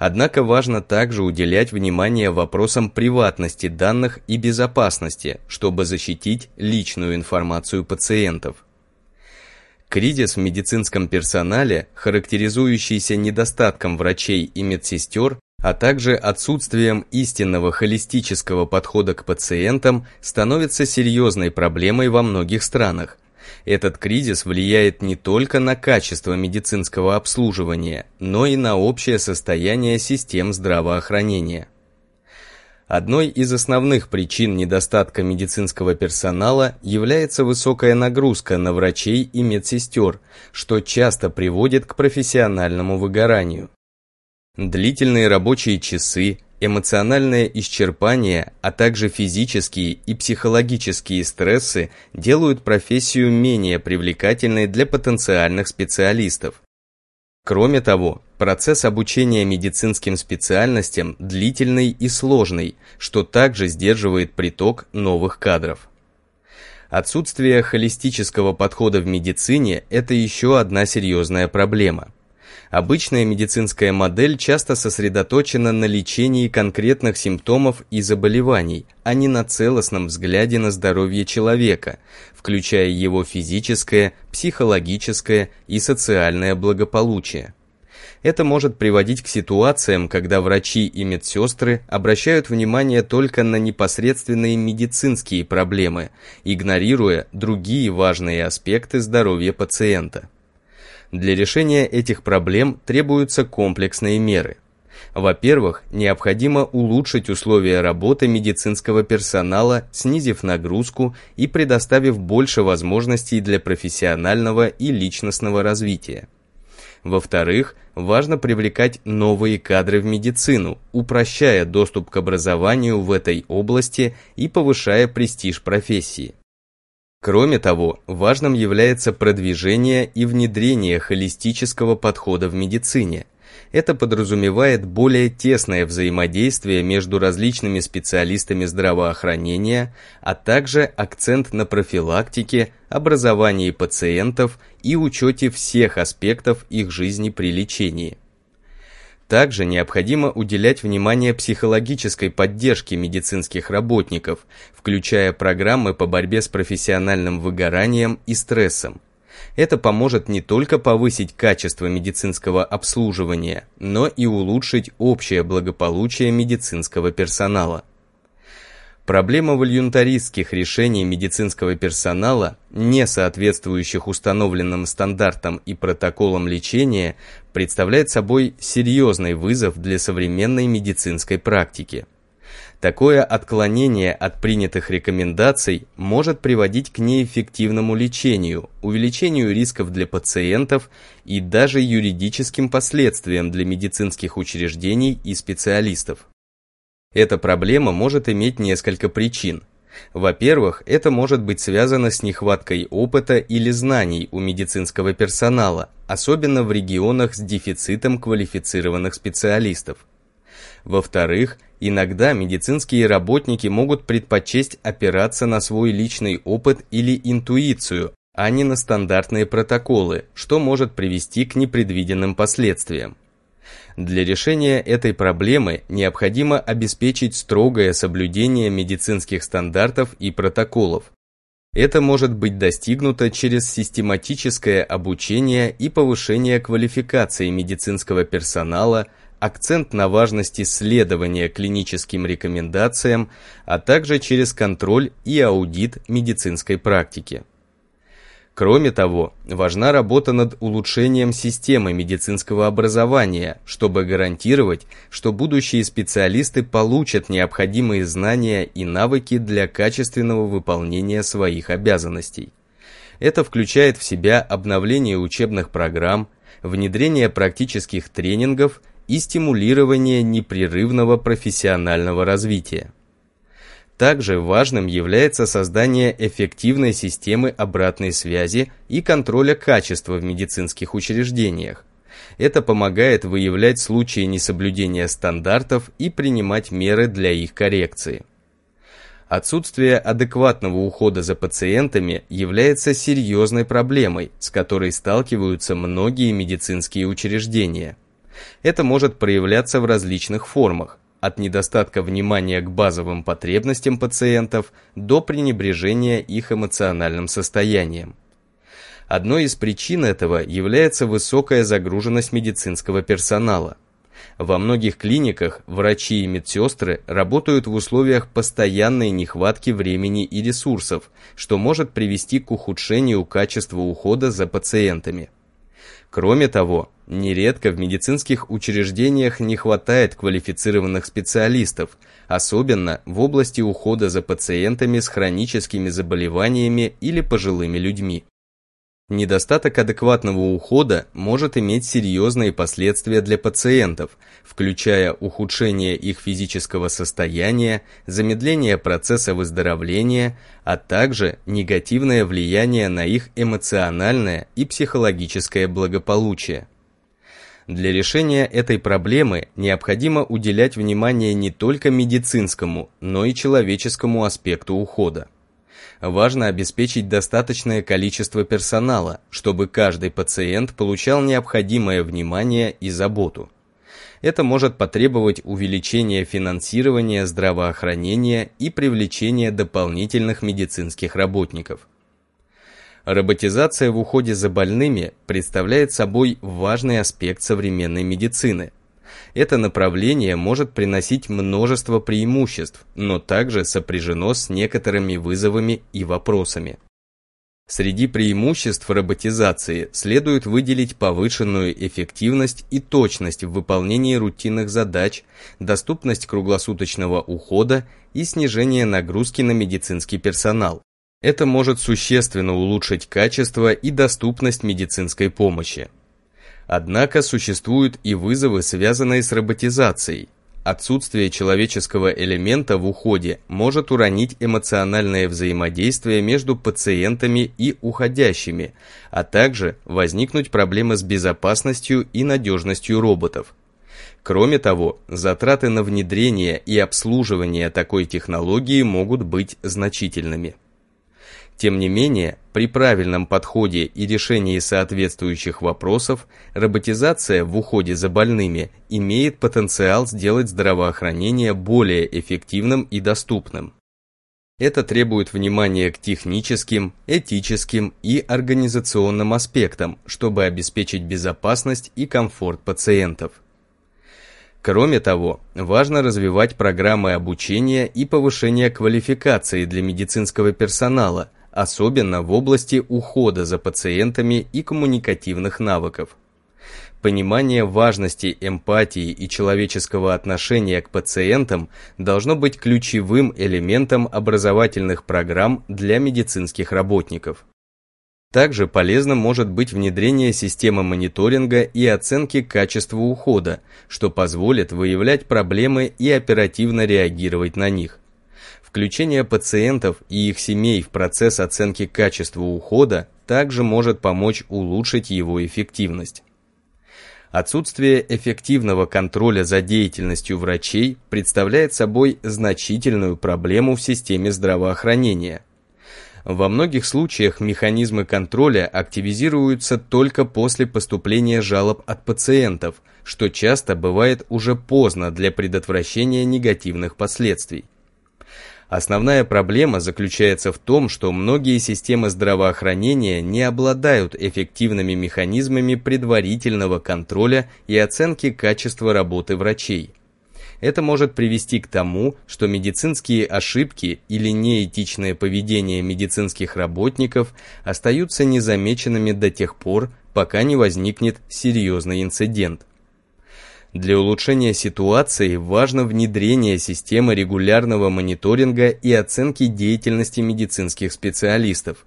Однако важно также уделять внимание вопросам приватности данных и безопасности, чтобы защитить личную информацию пациентов. Кризис в медицинском персонале, характеризующийся недостатком врачей и медсестер, а также отсутствием истинного холистического подхода к пациентам, становится серьезной проблемой во многих странах. Этот кризис влияет не только на качество медицинского обслуживания, но и на общее состояние систем здравоохранения. Одной из основных причин недостатка медицинского персонала является высокая нагрузка на врачей и медсестер, что часто приводит к профессиональному выгоранию. Длительные рабочие часы, Эмоциональное исчерпание, а также физические и психологические стрессы делают профессию менее привлекательной для потенциальных специалистов. Кроме того, процесс обучения медицинским специальностям длительный и сложный, что также сдерживает приток новых кадров. Отсутствие холистического подхода в медицине – это еще одна серьезная проблема. Обычная медицинская модель часто сосредоточена на лечении конкретных симптомов и заболеваний, а не на целостном взгляде на здоровье человека, включая его физическое, психологическое и социальное благополучие. Это может приводить к ситуациям, когда врачи и медсестры обращают внимание только на непосредственные медицинские проблемы, игнорируя другие важные аспекты здоровья пациента. Для решения этих проблем требуются комплексные меры. Во-первых, необходимо улучшить условия работы медицинского персонала, снизив нагрузку и предоставив больше возможностей для профессионального и личностного развития. Во-вторых, важно привлекать новые кадры в медицину, упрощая доступ к образованию в этой области и повышая престиж профессии. Кроме того, важным является продвижение и внедрение холистического подхода в медицине. Это подразумевает более тесное взаимодействие между различными специалистами здравоохранения, а также акцент на профилактике, образовании пациентов и учете всех аспектов их жизни при лечении. Также необходимо уделять внимание психологической поддержке медицинских работников, включая программы по борьбе с профессиональным выгоранием и стрессом. Это поможет не только повысить качество медицинского обслуживания, но и улучшить общее благополучие медицинского персонала. Проблема вольюнтаристских решений медицинского персонала, не соответствующих установленным стандартам и протоколам лечения, представляет собой серьезный вызов для современной медицинской практики. Такое отклонение от принятых рекомендаций может приводить к неэффективному лечению, увеличению рисков для пациентов и даже юридическим последствиям для медицинских учреждений и специалистов. Эта проблема может иметь несколько причин. Во-первых, это может быть связано с нехваткой опыта или знаний у медицинского персонала, особенно в регионах с дефицитом квалифицированных специалистов. Во-вторых, иногда медицинские работники могут предпочесть опираться на свой личный опыт или интуицию, а не на стандартные протоколы, что может привести к непредвиденным последствиям. Для решения этой проблемы необходимо обеспечить строгое соблюдение медицинских стандартов и протоколов. Это может быть достигнуто через систематическое обучение и повышение квалификации медицинского персонала, акцент на важности следования клиническим рекомендациям, а также через контроль и аудит медицинской практики. Кроме того, важна работа над улучшением системы медицинского образования, чтобы гарантировать, что будущие специалисты получат необходимые знания и навыки для качественного выполнения своих обязанностей. Это включает в себя обновление учебных программ, внедрение практических тренингов и стимулирование непрерывного профессионального развития. Также важным является создание эффективной системы обратной связи и контроля качества в медицинских учреждениях. Это помогает выявлять случаи несоблюдения стандартов и принимать меры для их коррекции. Отсутствие адекватного ухода за пациентами является серьезной проблемой, с которой сталкиваются многие медицинские учреждения. Это может проявляться в различных формах, от недостатка внимания к базовым потребностям пациентов до пренебрежения их эмоциональным состоянием. Одной из причин этого является высокая загруженность медицинского персонала. Во многих клиниках врачи и медсестры работают в условиях постоянной нехватки времени и ресурсов, что может привести к ухудшению качества ухода за пациентами. Кроме того, нередко в медицинских учреждениях не хватает квалифицированных специалистов, особенно в области ухода за пациентами с хроническими заболеваниями или пожилыми людьми. Недостаток адекватного ухода может иметь серьезные последствия для пациентов, включая ухудшение их физического состояния, замедление процесса выздоровления, а также негативное влияние на их эмоциональное и психологическое благополучие. Для решения этой проблемы необходимо уделять внимание не только медицинскому, но и человеческому аспекту ухода важно обеспечить достаточное количество персонала, чтобы каждый пациент получал необходимое внимание и заботу. Это может потребовать увеличения финансирования здравоохранения и привлечения дополнительных медицинских работников. Роботизация в уходе за больными представляет собой важный аспект современной медицины, это направление может приносить множество преимуществ, но также сопряжено с некоторыми вызовами и вопросами. Среди преимуществ роботизации следует выделить повышенную эффективность и точность в выполнении рутинных задач, доступность круглосуточного ухода и снижение нагрузки на медицинский персонал. Это может существенно улучшить качество и доступность медицинской помощи. Однако существуют и вызовы, связанные с роботизацией. Отсутствие человеческого элемента в уходе может уронить эмоциональное взаимодействие между пациентами и уходящими, а также возникнуть проблемы с безопасностью и надежностью роботов. Кроме того, затраты на внедрение и обслуживание такой технологии могут быть значительными. Тем не менее, при правильном подходе и решении соответствующих вопросов, роботизация в уходе за больными имеет потенциал сделать здравоохранение более эффективным и доступным. Это требует внимания к техническим, этическим и организационным аспектам, чтобы обеспечить безопасность и комфорт пациентов. Кроме того, важно развивать программы обучения и повышения квалификации для медицинского персонала, особенно в области ухода за пациентами и коммуникативных навыков. Понимание важности эмпатии и человеческого отношения к пациентам должно быть ключевым элементом образовательных программ для медицинских работников. Также полезным может быть внедрение системы мониторинга и оценки качества ухода, что позволит выявлять проблемы и оперативно реагировать на них. Включение пациентов и их семей в процесс оценки качества ухода также может помочь улучшить его эффективность. Отсутствие эффективного контроля за деятельностью врачей представляет собой значительную проблему в системе здравоохранения. Во многих случаях механизмы контроля активизируются только после поступления жалоб от пациентов, что часто бывает уже поздно для предотвращения негативных последствий. Основная проблема заключается в том, что многие системы здравоохранения не обладают эффективными механизмами предварительного контроля и оценки качества работы врачей. Это может привести к тому, что медицинские ошибки или неэтичное поведение медицинских работников остаются незамеченными до тех пор, пока не возникнет серьезный инцидент. Для улучшения ситуации важно внедрение системы регулярного мониторинга и оценки деятельности медицинских специалистов.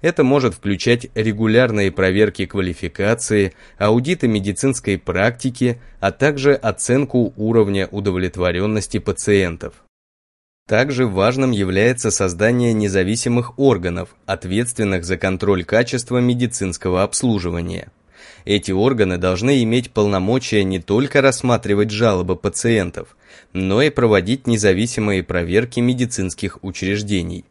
Это может включать регулярные проверки квалификации, аудиты медицинской практики, а также оценку уровня удовлетворенности пациентов. Также важным является создание независимых органов, ответственных за контроль качества медицинского обслуживания. Эти органы должны иметь полномочия не только рассматривать жалобы пациентов, но и проводить независимые проверки медицинских учреждений.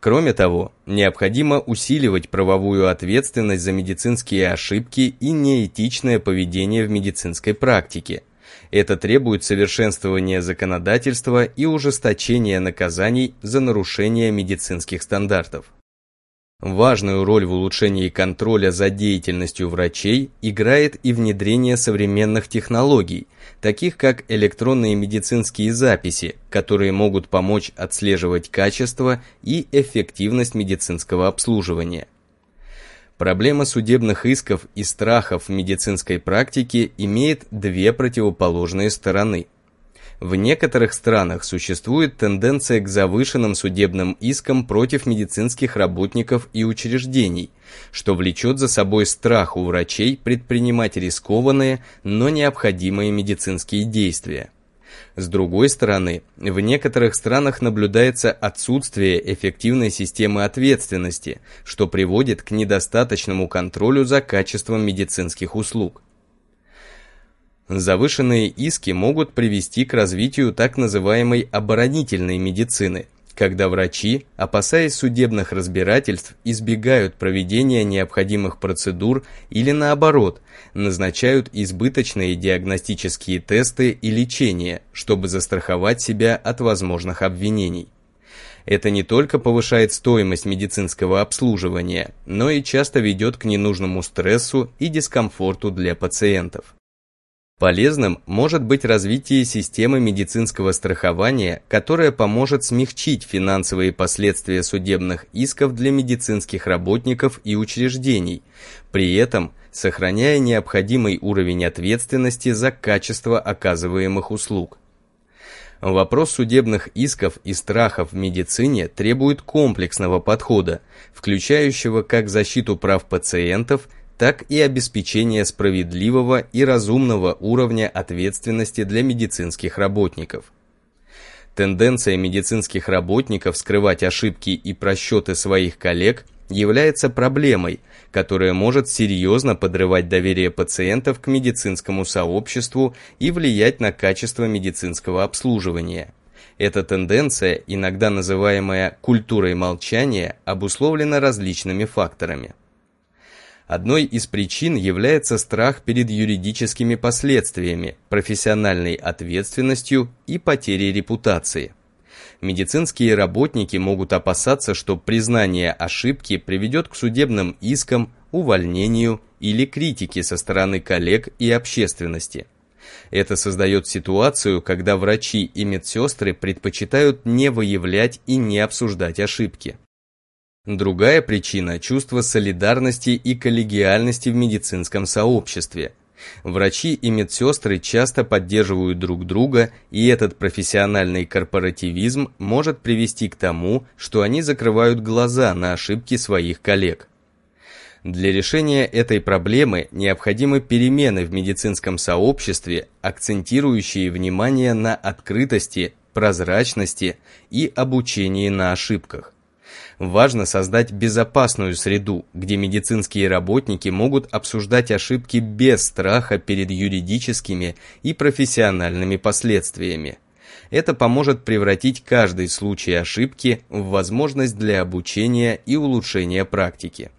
Кроме того, необходимо усиливать правовую ответственность за медицинские ошибки и неэтичное поведение в медицинской практике. Это требует совершенствования законодательства и ужесточения наказаний за нарушение медицинских стандартов. Важную роль в улучшении контроля за деятельностью врачей играет и внедрение современных технологий, таких как электронные медицинские записи, которые могут помочь отслеживать качество и эффективность медицинского обслуживания. Проблема судебных исков и страхов в медицинской практике имеет две противоположные стороны – В некоторых странах существует тенденция к завышенным судебным искам против медицинских работников и учреждений, что влечет за собой страх у врачей предпринимать рискованные, но необходимые медицинские действия. С другой стороны, в некоторых странах наблюдается отсутствие эффективной системы ответственности, что приводит к недостаточному контролю за качеством медицинских услуг. Завышенные иски могут привести к развитию так называемой оборонительной медицины, когда врачи, опасаясь судебных разбирательств, избегают проведения необходимых процедур или наоборот, назначают избыточные диагностические тесты и лечение, чтобы застраховать себя от возможных обвинений. Это не только повышает стоимость медицинского обслуживания, но и часто ведет к ненужному стрессу и дискомфорту для пациентов. Полезным может быть развитие системы медицинского страхования, которая поможет смягчить финансовые последствия судебных исков для медицинских работников и учреждений, при этом сохраняя необходимый уровень ответственности за качество оказываемых услуг. Вопрос судебных исков и страхов в медицине требует комплексного подхода, включающего как защиту прав пациентов, так и обеспечение справедливого и разумного уровня ответственности для медицинских работников. Тенденция медицинских работников скрывать ошибки и просчеты своих коллег является проблемой, которая может серьезно подрывать доверие пациентов к медицинскому сообществу и влиять на качество медицинского обслуживания. Эта тенденция, иногда называемая культурой молчания, обусловлена различными факторами. Одной из причин является страх перед юридическими последствиями, профессиональной ответственностью и потерей репутации. Медицинские работники могут опасаться, что признание ошибки приведет к судебным искам, увольнению или критике со стороны коллег и общественности. Это создает ситуацию, когда врачи и медсестры предпочитают не выявлять и не обсуждать ошибки. Другая причина – чувство солидарности и коллегиальности в медицинском сообществе. Врачи и медсестры часто поддерживают друг друга, и этот профессиональный корпоративизм может привести к тому, что они закрывают глаза на ошибки своих коллег. Для решения этой проблемы необходимы перемены в медицинском сообществе, акцентирующие внимание на открытости, прозрачности и обучении на ошибках важно создать безопасную среду, где медицинские работники могут обсуждать ошибки без страха перед юридическими и профессиональными последствиями. Это поможет превратить каждый случай ошибки в возможность для обучения и улучшения практики.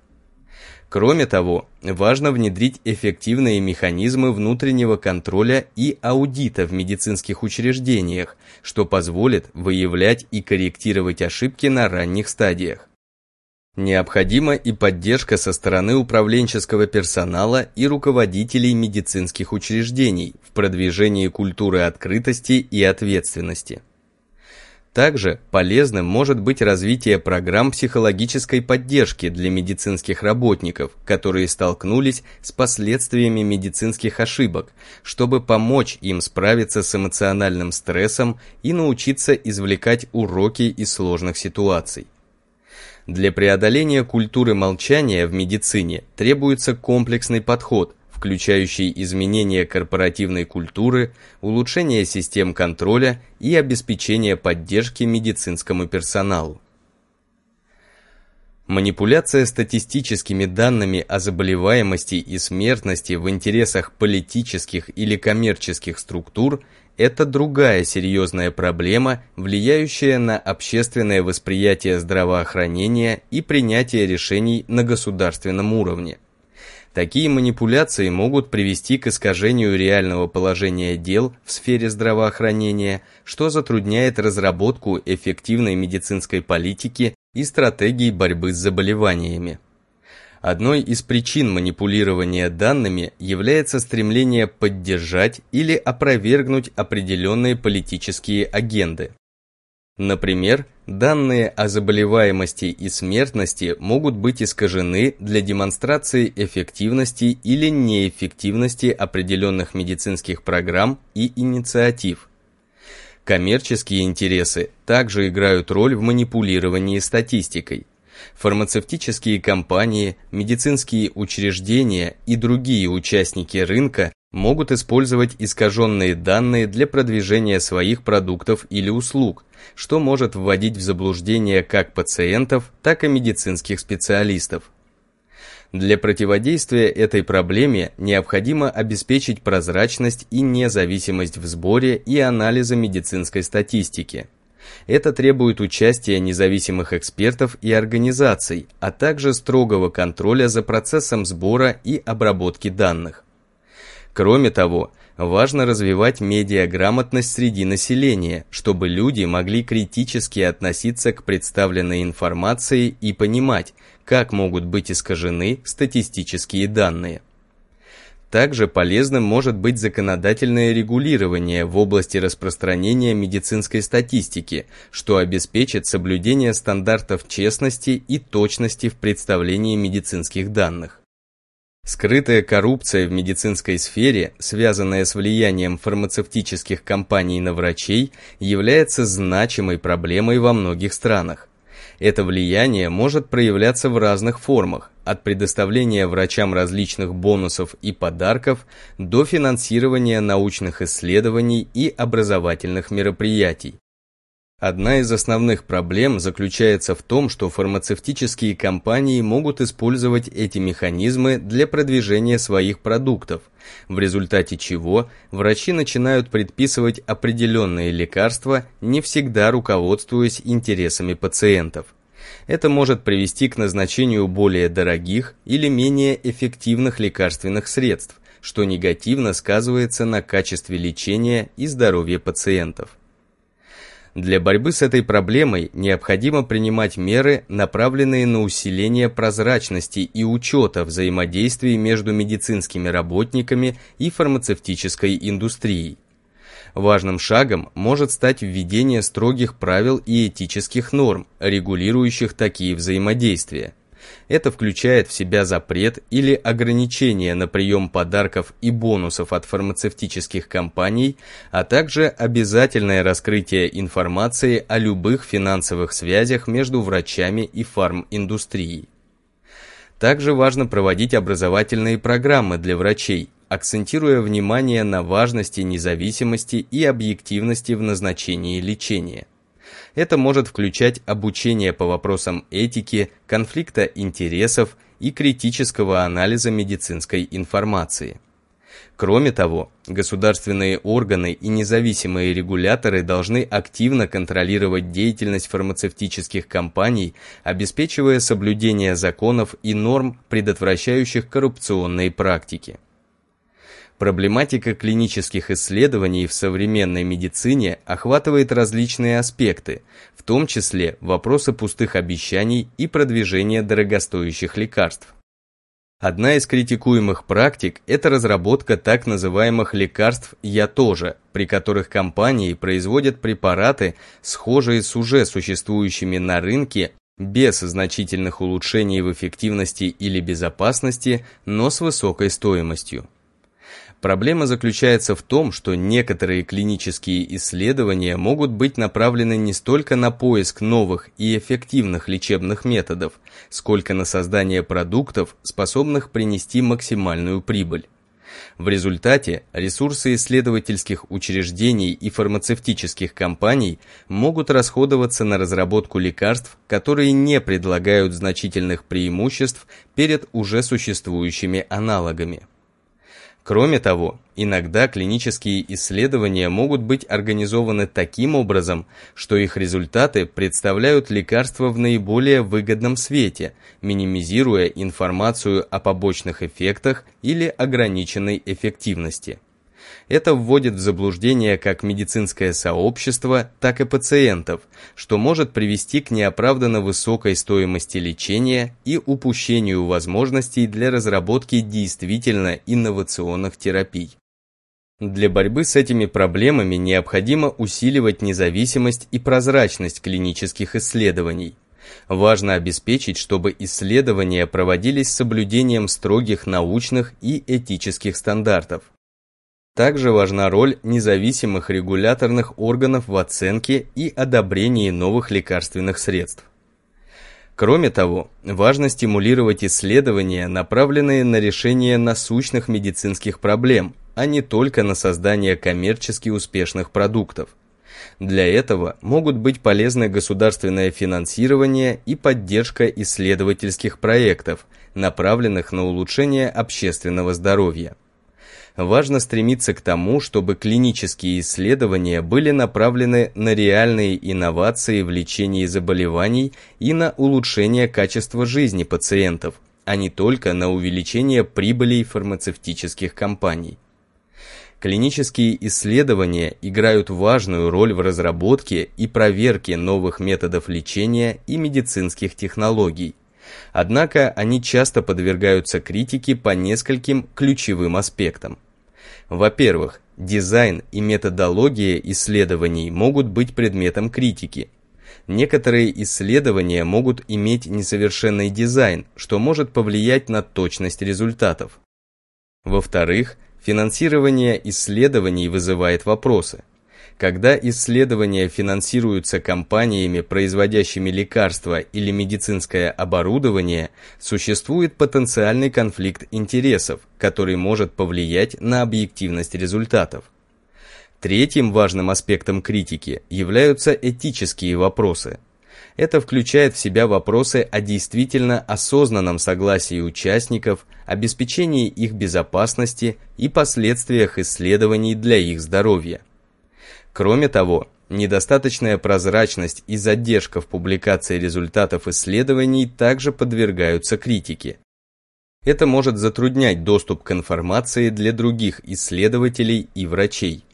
Кроме того, важно внедрить эффективные механизмы внутреннего контроля и аудита в медицинских учреждениях, что позволит выявлять и корректировать ошибки на ранних стадиях. Необходима и поддержка со стороны управленческого персонала и руководителей медицинских учреждений в продвижении культуры открытости и ответственности. Также полезным может быть развитие программ психологической поддержки для медицинских работников, которые столкнулись с последствиями медицинских ошибок, чтобы помочь им справиться с эмоциональным стрессом и научиться извлекать уроки из сложных ситуаций. Для преодоления культуры молчания в медицине требуется комплексный подход – включающий изменение корпоративной культуры, улучшение систем контроля и обеспечение поддержки медицинскому персоналу. Манипуляция статистическими данными о заболеваемости и смертности в интересах политических или коммерческих структур – это другая серьезная проблема, влияющая на общественное восприятие здравоохранения и принятие решений на государственном уровне. Такие манипуляции могут привести к искажению реального положения дел в сфере здравоохранения, что затрудняет разработку эффективной медицинской политики и стратегий борьбы с заболеваниями. Одной из причин манипулирования данными является стремление поддержать или опровергнуть определенные политические агенды. Например, данные о заболеваемости и смертности могут быть искажены для демонстрации эффективности или неэффективности определенных медицинских программ и инициатив. Коммерческие интересы также играют роль в манипулировании статистикой. Фармацевтические компании, медицинские учреждения и другие участники рынка могут использовать искаженные данные для продвижения своих продуктов или услуг, что может вводить в заблуждение как пациентов, так и медицинских специалистов. Для противодействия этой проблеме необходимо обеспечить прозрачность и независимость в сборе и анализе медицинской статистики. Это требует участия независимых экспертов и организаций, а также строгого контроля за процессом сбора и обработки данных. Кроме того, важно развивать медиаграмотность среди населения, чтобы люди могли критически относиться к представленной информации и понимать, как могут быть искажены статистические данные. Также полезным может быть законодательное регулирование в области распространения медицинской статистики, что обеспечит соблюдение стандартов честности и точности в представлении медицинских данных. Скрытая коррупция в медицинской сфере, связанная с влиянием фармацевтических компаний на врачей, является значимой проблемой во многих странах. Это влияние может проявляться в разных формах, от предоставления врачам различных бонусов и подарков до финансирования научных исследований и образовательных мероприятий. Одна из основных проблем заключается в том, что фармацевтические компании могут использовать эти механизмы для продвижения своих продуктов, в результате чего врачи начинают предписывать определенные лекарства, не всегда руководствуясь интересами пациентов. Это может привести к назначению более дорогих или менее эффективных лекарственных средств, что негативно сказывается на качестве лечения и здоровье пациентов. Для борьбы с этой проблемой необходимо принимать меры, направленные на усиление прозрачности и учета взаимодействий между медицинскими работниками и фармацевтической индустрией. Важным шагом может стать введение строгих правил и этических норм, регулирующих такие взаимодействия. Это включает в себя запрет или ограничение на прием подарков и бонусов от фармацевтических компаний, а также обязательное раскрытие информации о любых финансовых связях между врачами и фарминдустрией. Также важно проводить образовательные программы для врачей, акцентируя внимание на важности независимости и объективности в назначении лечения. Это может включать обучение по вопросам этики, конфликта интересов и критического анализа медицинской информации. Кроме того, государственные органы и независимые регуляторы должны активно контролировать деятельность фармацевтических компаний, обеспечивая соблюдение законов и норм, предотвращающих коррупционные практики. Проблематика клинических исследований в современной медицине охватывает различные аспекты, в том числе вопросы пустых обещаний и продвижения дорогостоящих лекарств. Одна из критикуемых практик – это разработка так называемых лекарств «я тоже», при которых компании производят препараты, схожие с уже существующими на рынке, без значительных улучшений в эффективности или безопасности, но с высокой стоимостью. Проблема заключается в том, что некоторые клинические исследования могут быть направлены не столько на поиск новых и эффективных лечебных методов, сколько на создание продуктов, способных принести максимальную прибыль. В результате ресурсы исследовательских учреждений и фармацевтических компаний могут расходоваться на разработку лекарств, которые не предлагают значительных преимуществ перед уже существующими аналогами. Кроме того, иногда клинические исследования могут быть организованы таким образом, что их результаты представляют лекарства в наиболее выгодном свете, минимизируя информацию о побочных эффектах или ограниченной эффективности. Это вводит в заблуждение как медицинское сообщество, так и пациентов, что может привести к неоправданно высокой стоимости лечения и упущению возможностей для разработки действительно инновационных терапий. Для борьбы с этими проблемами необходимо усиливать независимость и прозрачность клинических исследований. Важно обеспечить, чтобы исследования проводились с соблюдением строгих научных и этических стандартов. Также важна роль независимых регуляторных органов в оценке и одобрении новых лекарственных средств. Кроме того, важно стимулировать исследования, направленные на решение насущных медицинских проблем, а не только на создание коммерчески успешных продуктов. Для этого могут быть полезны государственное финансирование и поддержка исследовательских проектов, направленных на улучшение общественного здоровья. Важно стремиться к тому, чтобы клинические исследования были направлены на реальные инновации в лечении заболеваний и на улучшение качества жизни пациентов, а не только на увеличение прибылей фармацевтических компаний. Клинические исследования играют важную роль в разработке и проверке новых методов лечения и медицинских технологий. Однако они часто подвергаются критике по нескольким ключевым аспектам. Во-первых, дизайн и методология исследований могут быть предметом критики. Некоторые исследования могут иметь несовершенный дизайн, что может повлиять на точность результатов. Во-вторых, финансирование исследований вызывает вопросы – когда исследования финансируются компаниями, производящими лекарства или медицинское оборудование, существует потенциальный конфликт интересов, который может повлиять на объективность результатов. Третьим важным аспектом критики являются этические вопросы. Это включает в себя вопросы о действительно осознанном согласии участников, обеспечении их безопасности и последствиях исследований для их здоровья. Кроме того, недостаточная прозрачность и задержка в публикации результатов исследований также подвергаются критике. Это может затруднять доступ к информации для других исследователей и врачей.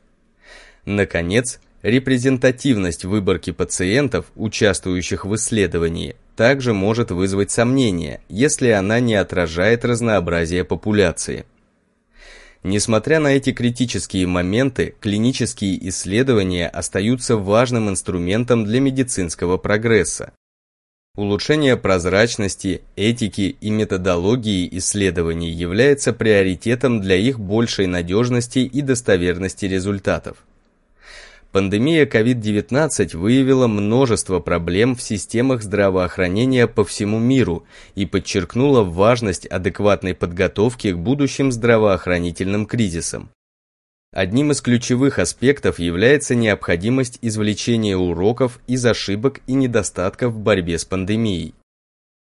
Наконец, репрезентативность выборки пациентов, участвующих в исследовании, также может вызвать сомнения, если она не отражает разнообразие популяции. Несмотря на эти критические моменты, клинические исследования остаются важным инструментом для медицинского прогресса. Улучшение прозрачности, этики и методологии исследований является приоритетом для их большей надежности и достоверности результатов. Пандемия COVID-19 выявила множество проблем в системах здравоохранения по всему миру и подчеркнула важность адекватной подготовки к будущим здравоохранительным кризисам. Одним из ключевых аспектов является необходимость извлечения уроков из ошибок и недостатков в борьбе с пандемией.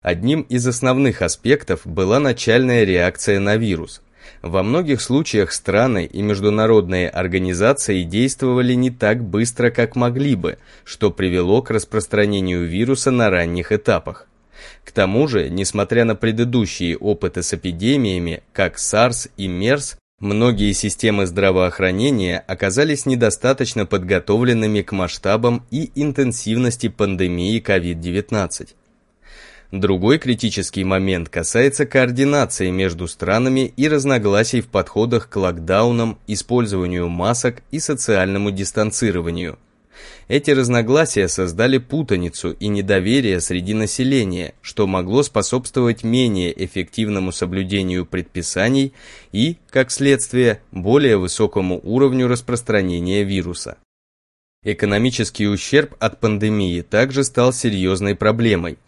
Одним из основных аспектов была начальная реакция на вирус – во многих случаях страны и международные организации действовали не так быстро, как могли бы, что привело к распространению вируса на ранних этапах. К тому же, несмотря на предыдущие опыты с эпидемиями, как SARS и MERS, многие системы здравоохранения оказались недостаточно подготовленными к масштабам и интенсивности пандемии COVID-19. Другой критический момент касается координации между странами и разногласий в подходах к локдаунам, использованию масок и социальному дистанцированию. Эти разногласия создали путаницу и недоверие среди населения, что могло способствовать менее эффективному соблюдению предписаний и, как следствие, более высокому уровню распространения вируса. Экономический ущерб от пандемии также стал серьезной проблемой,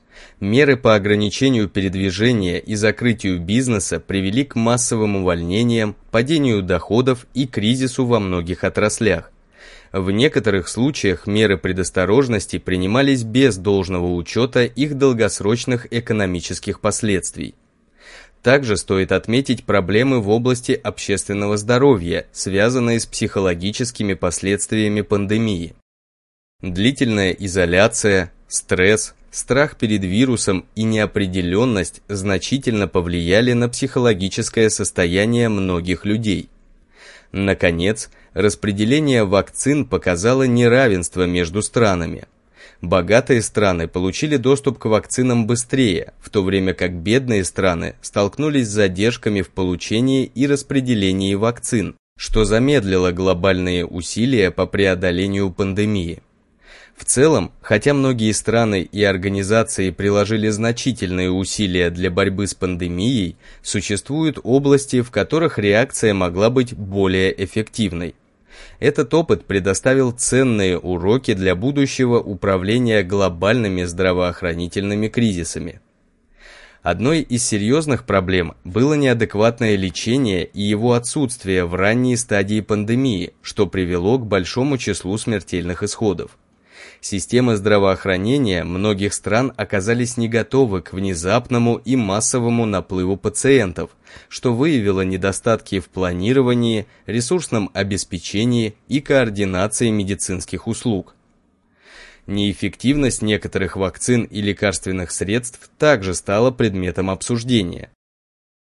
Меры по ограничению передвижения и закрытию бизнеса привели к массовым увольнениям, падению доходов и кризису во многих отраслях. В некоторых случаях меры предосторожности принимались без должного учета их долгосрочных экономических последствий. Также стоит отметить проблемы в области общественного здоровья, связанные с психологическими последствиями пандемии. Длительная изоляция, стресс, страх перед вирусом и неопределенность значительно повлияли на психологическое состояние многих людей. Наконец, распределение вакцин показало неравенство между странами. Богатые страны получили доступ к вакцинам быстрее, в то время как бедные страны столкнулись с задержками в получении и распределении вакцин, что замедлило глобальные усилия по преодолению пандемии. В целом, хотя многие страны и организации приложили значительные усилия для борьбы с пандемией, существуют области, в которых реакция могла быть более эффективной. Этот опыт предоставил ценные уроки для будущего управления глобальными здравоохранительными кризисами. Одной из серьезных проблем было неадекватное лечение и его отсутствие в ранней стадии пандемии, что привело к большому числу смертельных исходов. Системы здравоохранения многих стран оказались не готовы к внезапному и массовому наплыву пациентов, что выявило недостатки в планировании, ресурсном обеспечении и координации медицинских услуг. Неэффективность некоторых вакцин и лекарственных средств также стала предметом обсуждения.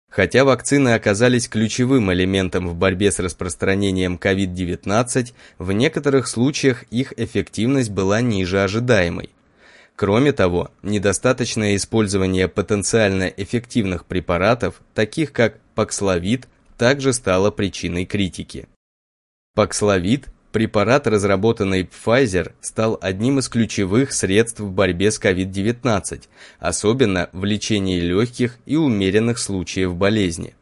Хотя вакцины оказались ключевым элементом в борьбе с распространением COVID-19, в некоторых случаях их эффективность была ниже ожидаемой. Кроме того, недостаточное использование потенциально эффективных препаратов, таких как Паксловид, также стало причиной критики. Паксловид Препарат, разработанный Pfizer, стал одним из ключевых средств в борьбе с COVID-19, особенно в лечении легких и умеренных случаев болезни.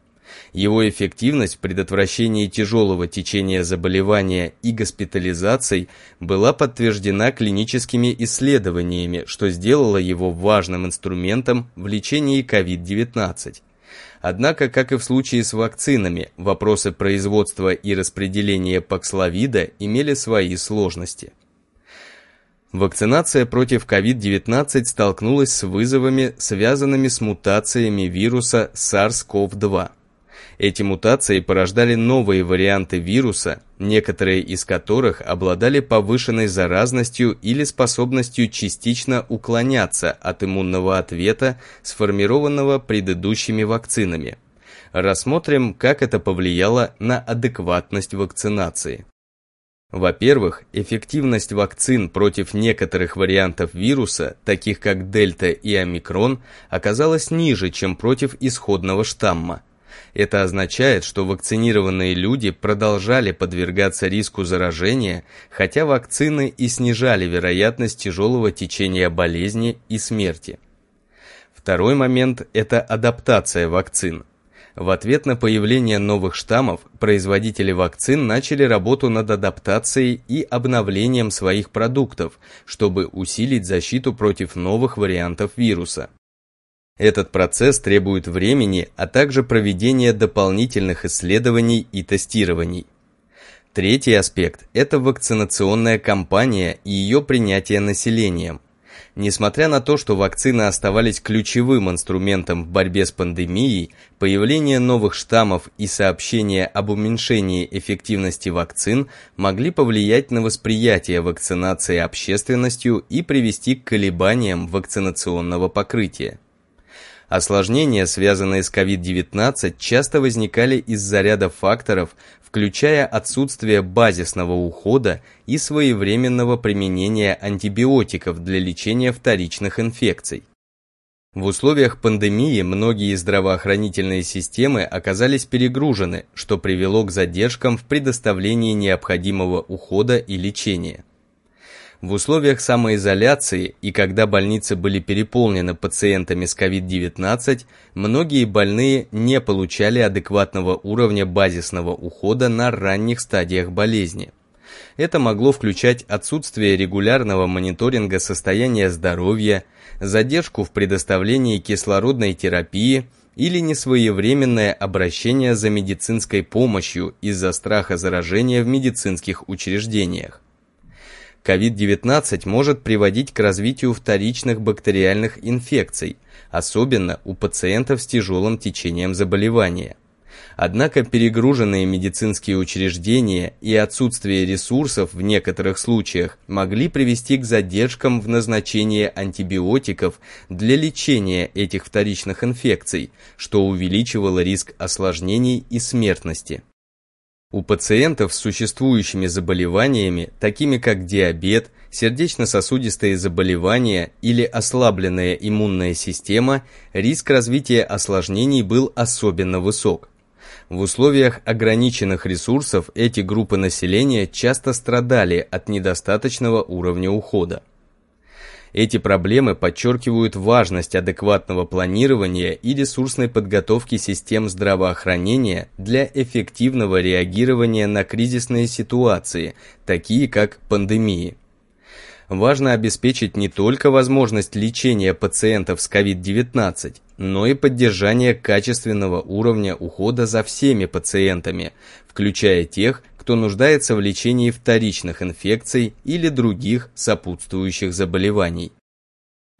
Его эффективность в предотвращении тяжелого течения заболевания и госпитализаций была подтверждена клиническими исследованиями, что сделало его важным инструментом в лечении COVID-19. Однако, как и в случае с вакцинами, вопросы производства и распределения паксловида имели свои сложности. Вакцинация против COVID-19 столкнулась с вызовами, связанными с мутациями вируса SARS-CoV-2. Эти мутации порождали новые варианты вируса, некоторые из которых обладали повышенной заразностью или способностью частично уклоняться от иммунного ответа, сформированного предыдущими вакцинами. Рассмотрим, как это повлияло на адекватность вакцинации. Во-первых, эффективность вакцин против некоторых вариантов вируса, таких как дельта и омикрон, оказалась ниже, чем против исходного штамма. Это означает, что вакцинированные люди продолжали подвергаться риску заражения, хотя вакцины и снижали вероятность тяжелого течения болезни и смерти. Второй момент – это адаптация вакцин. В ответ на появление новых штаммов, производители вакцин начали работу над адаптацией и обновлением своих продуктов, чтобы усилить защиту против новых вариантов вируса. Этот процесс требует времени, а также проведения дополнительных исследований и тестирований. Третий аспект – это вакцинационная кампания и ее принятие населением. Несмотря на то, что вакцины оставались ключевым инструментом в борьбе с пандемией, появление новых штаммов и сообщения об уменьшении эффективности вакцин могли повлиять на восприятие вакцинации общественностью и привести к колебаниям вакцинационного покрытия. Осложнения, связанные с COVID-19, часто возникали из-за ряда факторов, включая отсутствие базисного ухода и своевременного применения антибиотиков для лечения вторичных инфекций. В условиях пандемии многие здравоохранительные системы оказались перегружены, что привело к задержкам в предоставлении необходимого ухода и лечения. В условиях самоизоляции и когда больницы были переполнены пациентами с COVID-19, многие больные не получали адекватного уровня базисного ухода на ранних стадиях болезни. Это могло включать отсутствие регулярного мониторинга состояния здоровья, задержку в предоставлении кислородной терапии или несвоевременное обращение за медицинской помощью из-за страха заражения в медицинских учреждениях. COVID-19 может приводить к развитию вторичных бактериальных инфекций, особенно у пациентов с тяжелым течением заболевания. Однако перегруженные медицинские учреждения и отсутствие ресурсов в некоторых случаях могли привести к задержкам в назначении антибиотиков для лечения этих вторичных инфекций, что увеличивало риск осложнений и смертности. У пациентов с существующими заболеваниями, такими как диабет, сердечно-сосудистые заболевания или ослабленная иммунная система, риск развития осложнений был особенно высок. В условиях ограниченных ресурсов эти группы населения часто страдали от недостаточного уровня ухода. Эти проблемы подчеркивают важность адекватного планирования и ресурсной подготовки систем здравоохранения для эффективного реагирования на кризисные ситуации, такие как пандемии. Важно обеспечить не только возможность лечения пациентов с COVID-19, но и поддержание качественного уровня ухода за всеми пациентами, включая тех, кто нуждается в лечении вторичных инфекций или других сопутствующих заболеваний.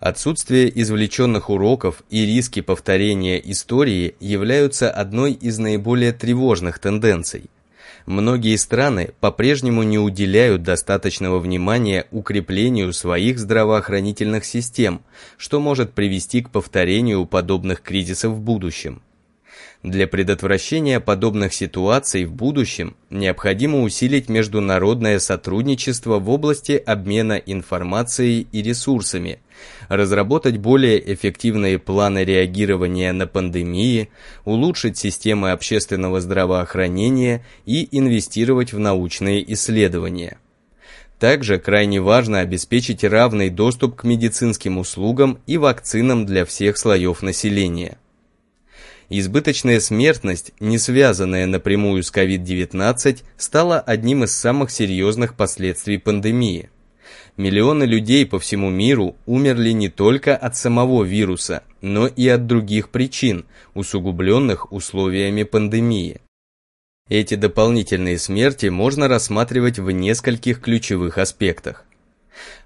Отсутствие извлеченных уроков и риски повторения истории являются одной из наиболее тревожных тенденций – многие страны по-прежнему не уделяют достаточного внимания укреплению своих здравоохранительных систем, что может привести к повторению подобных кризисов в будущем. Для предотвращения подобных ситуаций в будущем необходимо усилить международное сотрудничество в области обмена информацией и ресурсами, разработать более эффективные планы реагирования на пандемии, улучшить системы общественного здравоохранения и инвестировать в научные исследования. Также крайне важно обеспечить равный доступ к медицинским услугам и вакцинам для всех слоев населения. Избыточная смертность, не связанная напрямую с COVID-19, стала одним из самых серьезных последствий пандемии. Миллионы людей по всему миру умерли не только от самого вируса, но и от других причин, усугубленных условиями пандемии. Эти дополнительные смерти можно рассматривать в нескольких ключевых аспектах.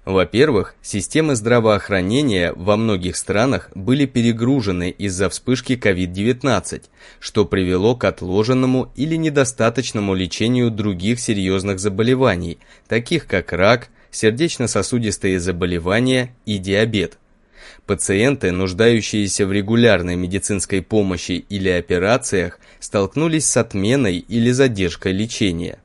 Во-первых, системы здравоохранения во многих странах были перегружены из-за вспышки COVID-19, что привело к отложенному или недостаточному лечению других серьезных заболеваний, таких как рак, сердечно-сосудистые заболевания и диабет. Пациенты, нуждающиеся в регулярной медицинской помощи или операциях, столкнулись с отменой или задержкой лечения.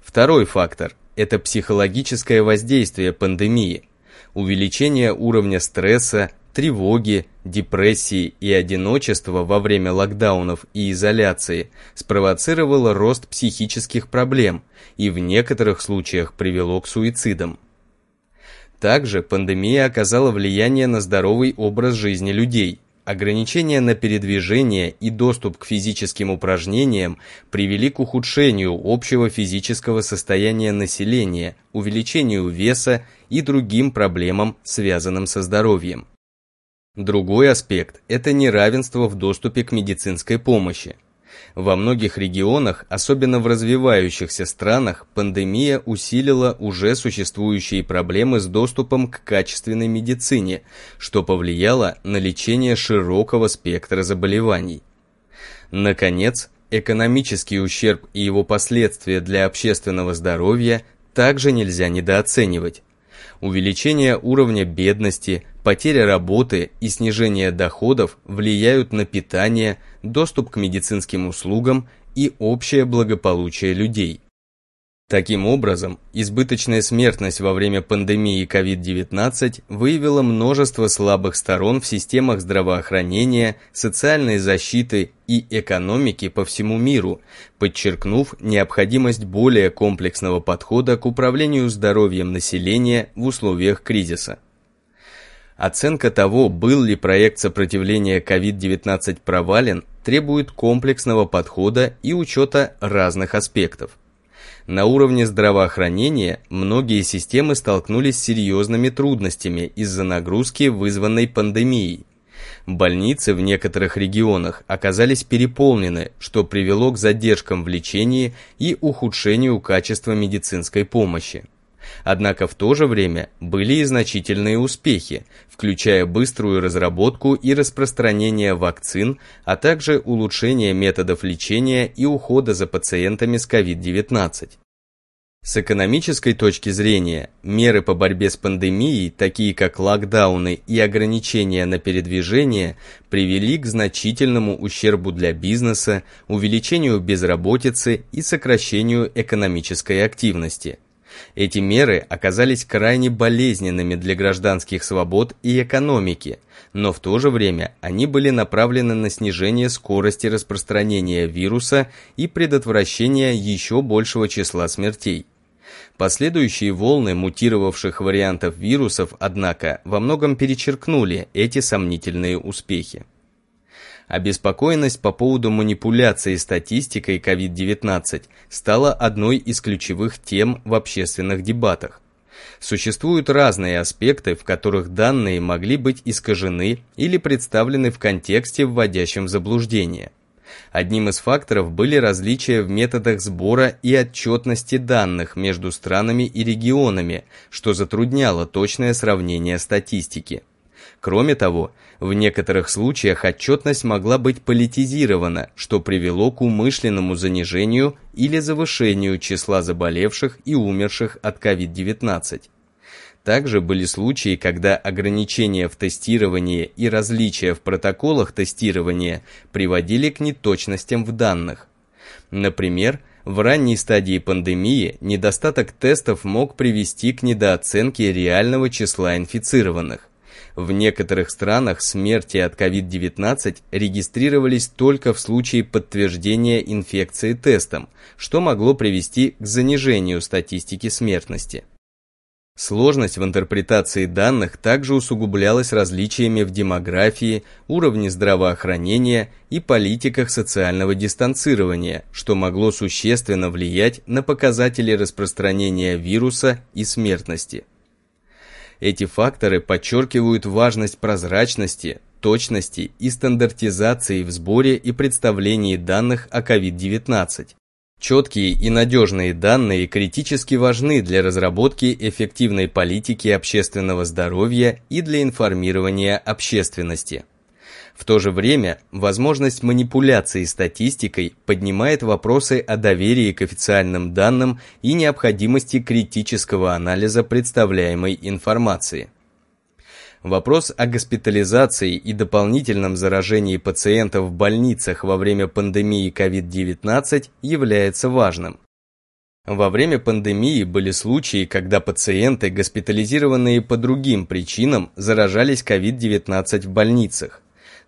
Второй фактор – это психологическое воздействие пандемии, увеличение уровня стресса, тревоги, депрессии и одиночества во время локдаунов и изоляции спровоцировало рост психических проблем и в некоторых случаях привело к суицидам. Также пандемия оказала влияние на здоровый образ жизни людей. Ограничения на передвижение и доступ к физическим упражнениям привели к ухудшению общего физического состояния населения, увеличению веса и другим проблемам, связанным со здоровьем. Другой аспект – это неравенство в доступе к медицинской помощи. Во многих регионах, особенно в развивающихся странах, пандемия усилила уже существующие проблемы с доступом к качественной медицине, что повлияло на лечение широкого спектра заболеваний. Наконец, экономический ущерб и его последствия для общественного здоровья также нельзя недооценивать увеличение уровня бедности, потеря работы и снижение доходов влияют на питание, доступ к медицинским услугам и общее благополучие людей. Таким образом, избыточная смертность во время пандемии COVID-19 выявила множество слабых сторон в системах здравоохранения, социальной защиты и экономики по всему миру, подчеркнув необходимость более комплексного подхода к управлению здоровьем населения в условиях кризиса. Оценка того, был ли проект сопротивления COVID-19 провален, требует комплексного подхода и учета разных аспектов. На уровне здравоохранения многие системы столкнулись с серьезными трудностями из-за нагрузки, вызванной пандемией. Больницы в некоторых регионах оказались переполнены, что привело к задержкам в лечении и ухудшению качества медицинской помощи. Однако в то же время были и значительные успехи, включая быструю разработку и распространение вакцин, а также улучшение методов лечения и ухода за пациентами с COVID-19. С экономической точки зрения, меры по борьбе с пандемией, такие как локдауны и ограничения на передвижение, привели к значительному ущербу для бизнеса, увеличению безработицы и сокращению экономической активности – Эти меры оказались крайне болезненными для гражданских свобод и экономики, но в то же время они были направлены на снижение скорости распространения вируса и предотвращение еще большего числа смертей. Последующие волны мутировавших вариантов вирусов, однако, во многом перечеркнули эти сомнительные успехи. Обеспокоенность по поводу манипуляции статистикой COVID-19 стала одной из ключевых тем в общественных дебатах. Существуют разные аспекты, в которых данные могли быть искажены или представлены в контексте, вводящем в заблуждение. Одним из факторов были различия в методах сбора и отчетности данных между странами и регионами, что затрудняло точное сравнение статистики. Кроме того, в некоторых случаях отчетность могла быть политизирована, что привело к умышленному занижению или завышению числа заболевших и умерших от COVID-19. Также были случаи, когда ограничения в тестировании и различия в протоколах тестирования приводили к неточностям в данных. Например, в ранней стадии пандемии недостаток тестов мог привести к недооценке реального числа инфицированных. В некоторых странах смерти от COVID-19 регистрировались только в случае подтверждения инфекции тестом, что могло привести к занижению статистики смертности. Сложность в интерпретации данных также усугублялась различиями в демографии, уровне здравоохранения и политиках социального дистанцирования, что могло существенно влиять на показатели распространения вируса и смертности. Эти факторы подчеркивают важность прозрачности, точности и стандартизации в сборе и представлении данных о COVID-19. Четкие и надежные данные критически важны для разработки эффективной политики общественного здоровья и для информирования общественности. В то же время, возможность манипуляции статистикой поднимает вопросы о доверии к официальным данным и необходимости критического анализа представляемой информации. Вопрос о госпитализации и дополнительном заражении пациентов в больницах во время пандемии COVID-19 является важным. Во время пандемии были случаи, когда пациенты, госпитализированные по другим причинам, заражались COVID-19 в больницах.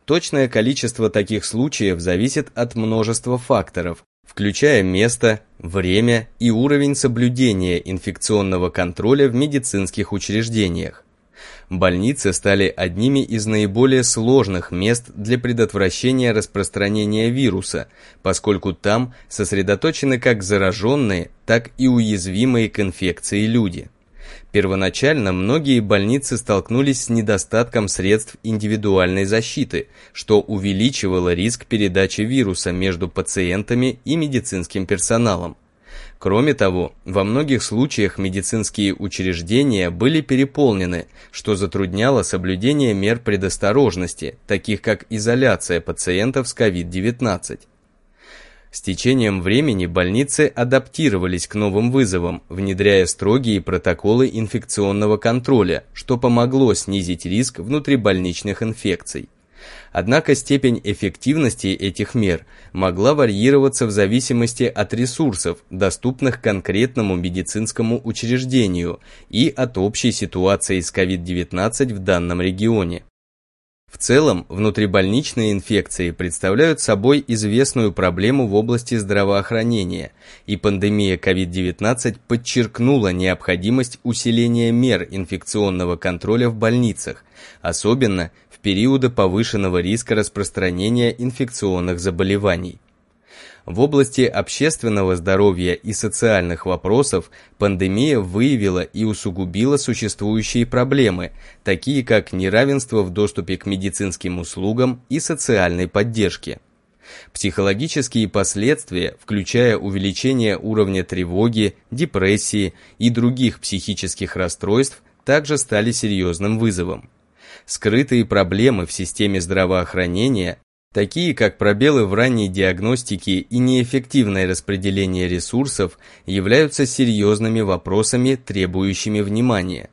Точное количество таких случаев зависит от множества факторов, включая место, время и уровень соблюдения инфекционного контроля в медицинских учреждениях. Больницы стали одними из наиболее сложных мест для предотвращения распространения вируса, поскольку там сосредоточены как зараженные, так и уязвимые к инфекции люди. Первоначально многие больницы столкнулись с недостатком средств индивидуальной защиты, что увеличивало риск передачи вируса между пациентами и медицинским персоналом. Кроме того, во многих случаях медицинские учреждения были переполнены, что затрудняло соблюдение мер предосторожности, таких как изоляция пациентов с COVID-19. С течением времени больницы адаптировались к новым вызовам, внедряя строгие протоколы инфекционного контроля, что помогло снизить риск внутрибольничных инфекций. Однако степень эффективности этих мер могла варьироваться в зависимости от ресурсов, доступных конкретному медицинскому учреждению и от общей ситуации с COVID-19 в данном регионе. В целом, внутрибольничные инфекции представляют собой известную проблему в области здравоохранения, и пандемия COVID-19 подчеркнула необходимость усиления мер инфекционного контроля в больницах, особенно в периоды повышенного риска распространения инфекционных заболеваний. В области общественного здоровья и социальных вопросов пандемия выявила и усугубила существующие проблемы, такие как неравенство в доступе к медицинским услугам и социальной поддержке. Психологические последствия, включая увеличение уровня тревоги, депрессии и других психических расстройств, также стали серьезным вызовом. Скрытые проблемы в системе здравоохранения такие как пробелы в ранней диагностике и неэффективное распределение ресурсов, являются серьезными вопросами, требующими внимания.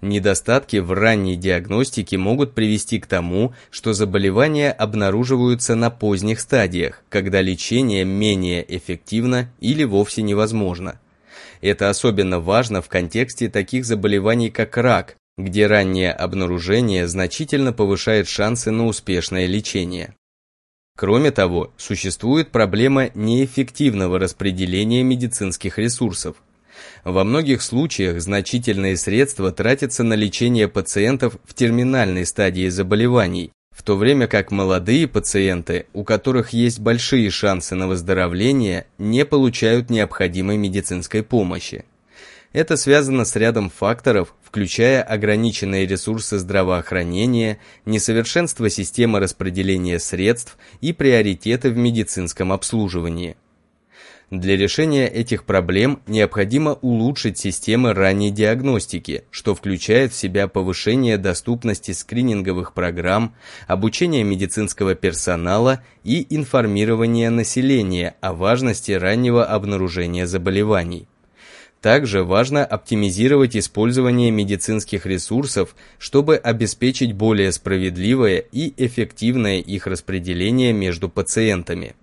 Недостатки в ранней диагностике могут привести к тому, что заболевания обнаруживаются на поздних стадиях, когда лечение менее эффективно или вовсе невозможно. Это особенно важно в контексте таких заболеваний, как рак, где раннее обнаружение значительно повышает шансы на успешное лечение. Кроме того, существует проблема неэффективного распределения медицинских ресурсов. Во многих случаях значительные средства тратятся на лечение пациентов в терминальной стадии заболеваний, в то время как молодые пациенты, у которых есть большие шансы на выздоровление, не получают необходимой медицинской помощи. Это связано с рядом факторов, включая ограниченные ресурсы здравоохранения, несовершенство системы распределения средств и приоритеты в медицинском обслуживании. Для решения этих проблем необходимо улучшить системы ранней диагностики, что включает в себя повышение доступности скрининговых программ, обучение медицинского персонала и информирование населения о важности раннего обнаружения заболеваний. Также важно оптимизировать использование медицинских ресурсов, чтобы обеспечить более справедливое и эффективное их распределение между пациентами.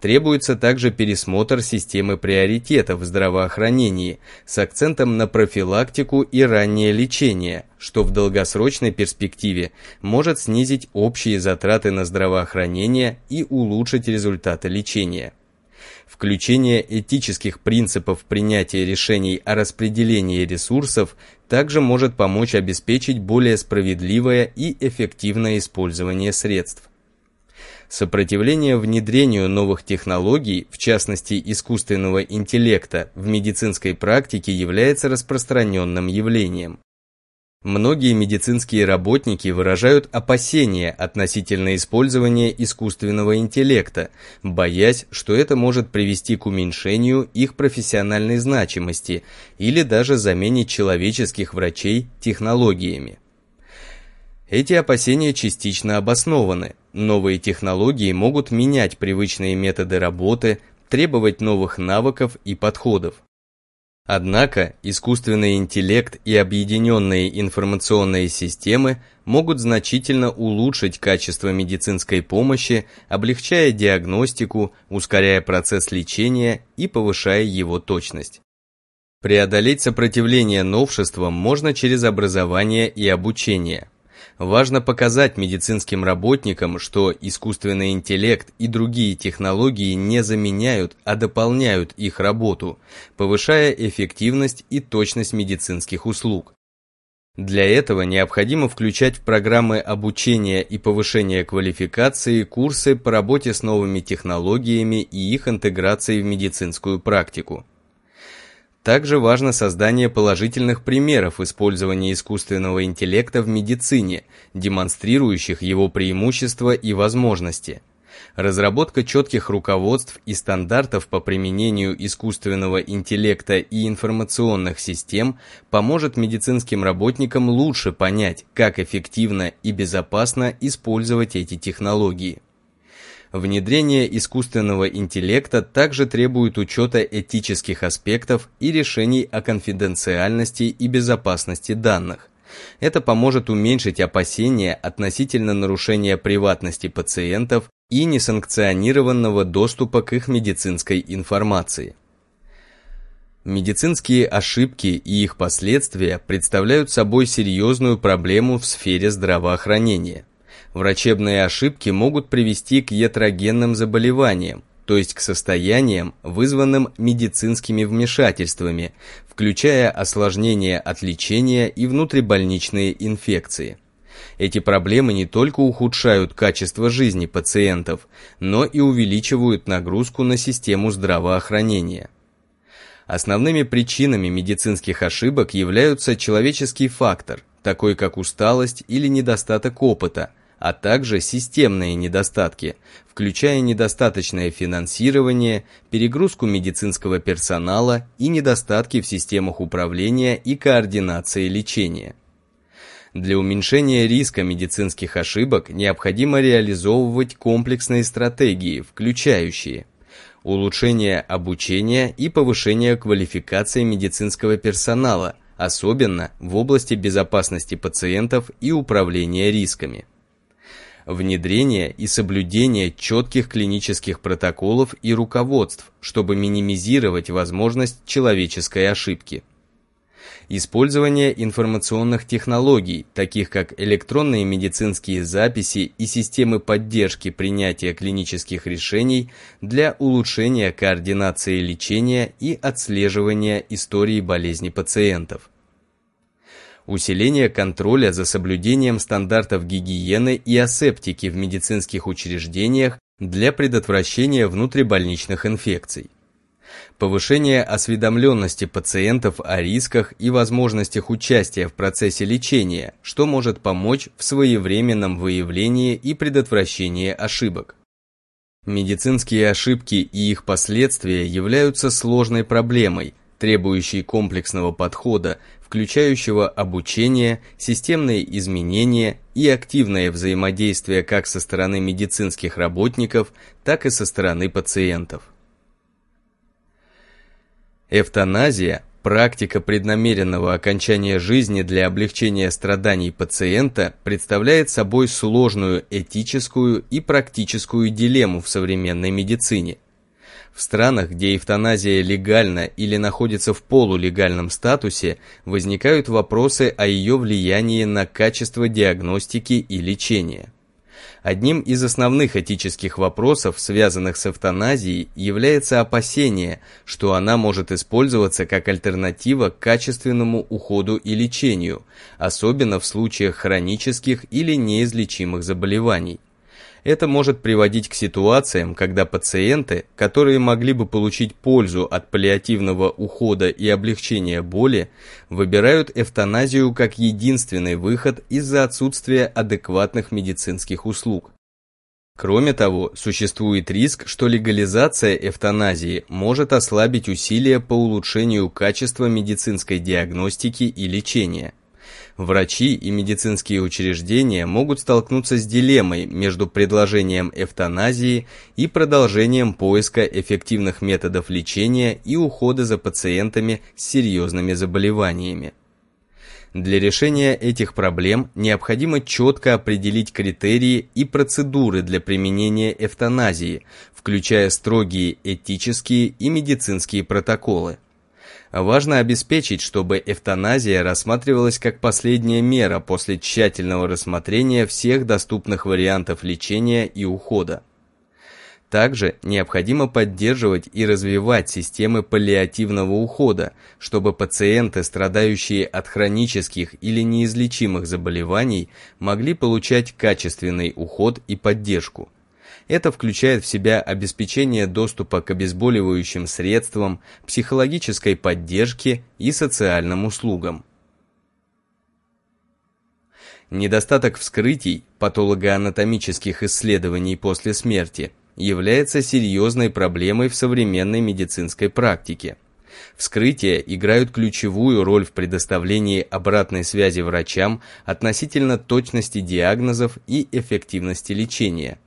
Требуется также пересмотр системы приоритетов в здравоохранении с акцентом на профилактику и раннее лечение, что в долгосрочной перспективе может снизить общие затраты на здравоохранение и улучшить результаты лечения. Включение этических принципов принятия решений о распределении ресурсов также может помочь обеспечить более справедливое и эффективное использование средств. Сопротивление внедрению новых технологий, в частности искусственного интеллекта, в медицинской практике является распространенным явлением. Многие медицинские работники выражают опасения относительно использования искусственного интеллекта, боясь, что это может привести к уменьшению их профессиональной значимости или даже замене человеческих врачей технологиями. Эти опасения частично обоснованы. Новые технологии могут менять привычные методы работы, требовать новых навыков и подходов. Однако искусственный интеллект и объединенные информационные системы могут значительно улучшить качество медицинской помощи, облегчая диагностику, ускоряя процесс лечения и повышая его точность. Преодолеть сопротивление новшествам можно через образование и обучение – Важно показать медицинским работникам, что искусственный интеллект и другие технологии не заменяют, а дополняют их работу, повышая эффективность и точность медицинских услуг. Для этого необходимо включать в программы обучения и повышения квалификации курсы по работе с новыми технологиями и их интеграцией в медицинскую практику. Также важно создание положительных примеров использования искусственного интеллекта в медицине, демонстрирующих его преимущества и возможности. Разработка четких руководств и стандартов по применению искусственного интеллекта и информационных систем поможет медицинским работникам лучше понять, как эффективно и безопасно использовать эти технологии. Внедрение искусственного интеллекта также требует учета этических аспектов и решений о конфиденциальности и безопасности данных. Это поможет уменьшить опасения относительно нарушения приватности пациентов и несанкционированного доступа к их медицинской информации. Медицинские ошибки и их последствия представляют собой серьезную проблему в сфере здравоохранения. Врачебные ошибки могут привести к ятрогенным заболеваниям, то есть к состояниям, вызванным медицинскими вмешательствами, включая осложнения от лечения и внутрибольничные инфекции. Эти проблемы не только ухудшают качество жизни пациентов, но и увеличивают нагрузку на систему здравоохранения. Основными причинами медицинских ошибок являются человеческий фактор, такой как усталость или недостаток опыта – а также системные недостатки, включая недостаточное финансирование, перегрузку медицинского персонала и недостатки в системах управления и координации лечения. Для уменьшения риска медицинских ошибок необходимо реализовывать комплексные стратегии, включающие улучшение обучения и повышение квалификации медицинского персонала, особенно в области безопасности пациентов и управления рисками внедрение и соблюдение четких клинических протоколов и руководств, чтобы минимизировать возможность человеческой ошибки. Использование информационных технологий, таких как электронные медицинские записи и системы поддержки принятия клинических решений для улучшения координации лечения и отслеживания истории болезни пациентов усиление контроля за соблюдением стандартов гигиены и асептики в медицинских учреждениях для предотвращения внутрибольничных инфекций, повышение осведомленности пациентов о рисках и возможностях участия в процессе лечения, что может помочь в своевременном выявлении и предотвращении ошибок. Медицинские ошибки и их последствия являются сложной проблемой, требующей комплексного подхода, включающего обучение, системные изменения и активное взаимодействие как со стороны медицинских работников, так и со стороны пациентов. Эвтаназия – практика преднамеренного окончания жизни для облегчения страданий пациента представляет собой сложную этическую и практическую дилемму в современной медицине. В странах, где эвтаназия легальна или находится в полулегальном статусе, возникают вопросы о ее влиянии на качество диагностики и лечения. Одним из основных этических вопросов, связанных с эвтаназией, является опасение, что она может использоваться как альтернатива к качественному уходу и лечению, особенно в случаях хронических или неизлечимых заболеваний. Это может приводить к ситуациям, когда пациенты, которые могли бы получить пользу от паллиативного ухода и облегчения боли, выбирают эвтаназию как единственный выход из-за отсутствия адекватных медицинских услуг. Кроме того, существует риск, что легализация эвтаназии может ослабить усилия по улучшению качества медицинской диагностики и лечения врачи и медицинские учреждения могут столкнуться с дилеммой между предложением эвтаназии и продолжением поиска эффективных методов лечения и ухода за пациентами с серьезными заболеваниями. Для решения этих проблем необходимо четко определить критерии и процедуры для применения эвтаназии, включая строгие этические и медицинские протоколы. Важно обеспечить, чтобы эвтаназия рассматривалась как последняя мера после тщательного рассмотрения всех доступных вариантов лечения и ухода. Также необходимо поддерживать и развивать системы паллиативного ухода, чтобы пациенты, страдающие от хронических или неизлечимых заболеваний, могли получать качественный уход и поддержку. Это включает в себя обеспечение доступа к обезболивающим средствам, психологической поддержке и социальным услугам. Недостаток вскрытий, патологоанатомических исследований после смерти является серьезной проблемой в современной медицинской практике. Вскрытия играют ключевую роль в предоставлении обратной связи врачам относительно точности диагнозов и эффективности лечения.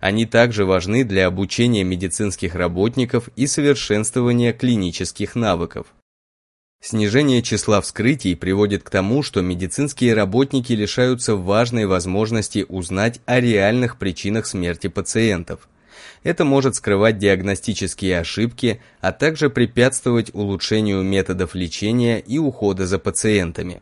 Они также важны для обучения медицинских работников и совершенствования клинических навыков. Снижение числа вскрытий приводит к тому, что медицинские работники лишаются важной возможности узнать о реальных причинах смерти пациентов. Это может скрывать диагностические ошибки, а также препятствовать улучшению методов лечения и ухода за пациентами.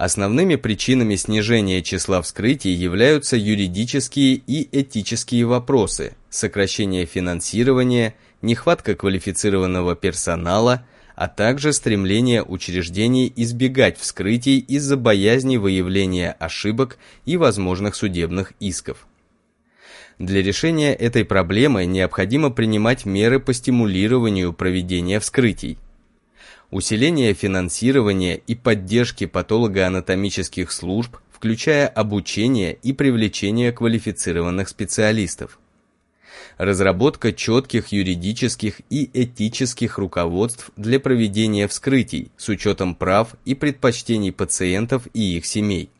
Основными причинами снижения числа вскрытий являются юридические и этические вопросы, сокращение финансирования, нехватка квалифицированного персонала, а также стремление учреждений избегать вскрытий из-за боязни выявления ошибок и возможных судебных исков. Для решения этой проблемы необходимо принимать меры по стимулированию проведения вскрытий усиление финансирования и поддержки патологоанатомических служб, включая обучение и привлечение квалифицированных специалистов. Разработка четких юридических и этических руководств для проведения вскрытий с учетом прав и предпочтений пациентов и их семей.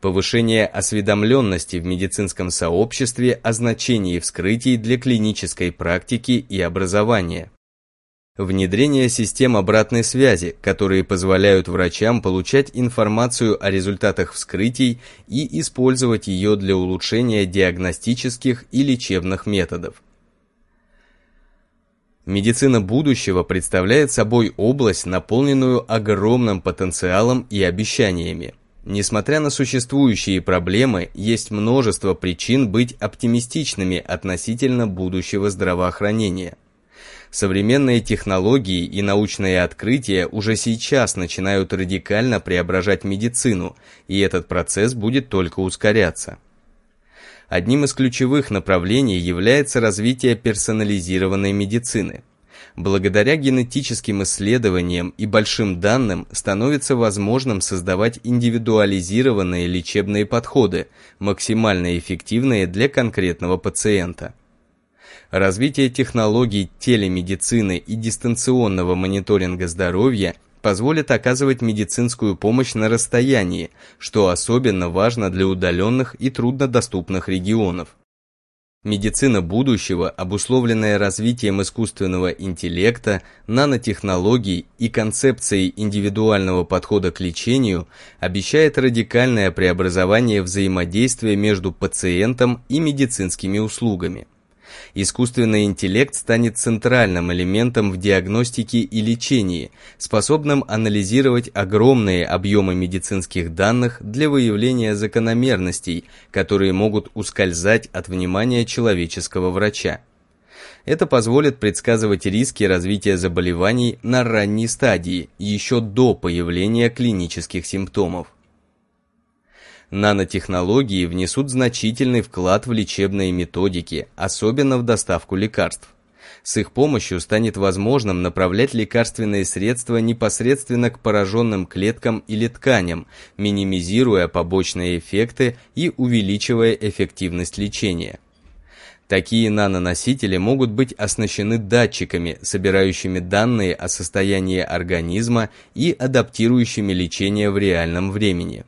Повышение осведомленности в медицинском сообществе о значении вскрытий для клинической практики и образования Внедрение систем обратной связи, которые позволяют врачам получать информацию о результатах вскрытий и использовать ее для улучшения диагностических и лечебных методов. Медицина будущего представляет собой область, наполненную огромным потенциалом и обещаниями. Несмотря на существующие проблемы, есть множество причин быть оптимистичными относительно будущего здравоохранения. Современные технологии и научные открытия уже сейчас начинают радикально преображать медицину, и этот процесс будет только ускоряться. Одним из ключевых направлений является развитие персонализированной медицины. Благодаря генетическим исследованиям и большим данным становится возможным создавать индивидуализированные лечебные подходы, максимально эффективные для конкретного пациента. Развитие технологий телемедицины и дистанционного мониторинга здоровья позволит оказывать медицинскую помощь на расстоянии, что особенно важно для удаленных и труднодоступных регионов. Медицина будущего, обусловленная развитием искусственного интеллекта, нанотехнологий и концепцией индивидуального подхода к лечению, обещает радикальное преобразование взаимодействия между пациентом и медицинскими услугами искусственный интеллект станет центральным элементом в диагностике и лечении, способным анализировать огромные объемы медицинских данных для выявления закономерностей, которые могут ускользать от внимания человеческого врача. Это позволит предсказывать риски развития заболеваний на ранней стадии, еще до появления клинических симптомов. Нанотехнологии внесут значительный вклад в лечебные методики, особенно в доставку лекарств. С их помощью станет возможным направлять лекарственные средства непосредственно к пораженным клеткам или тканям, минимизируя побочные эффекты и увеличивая эффективность лечения. Такие наноносители могут быть оснащены датчиками, собирающими данные о состоянии организма и адаптирующими лечение в реальном времени.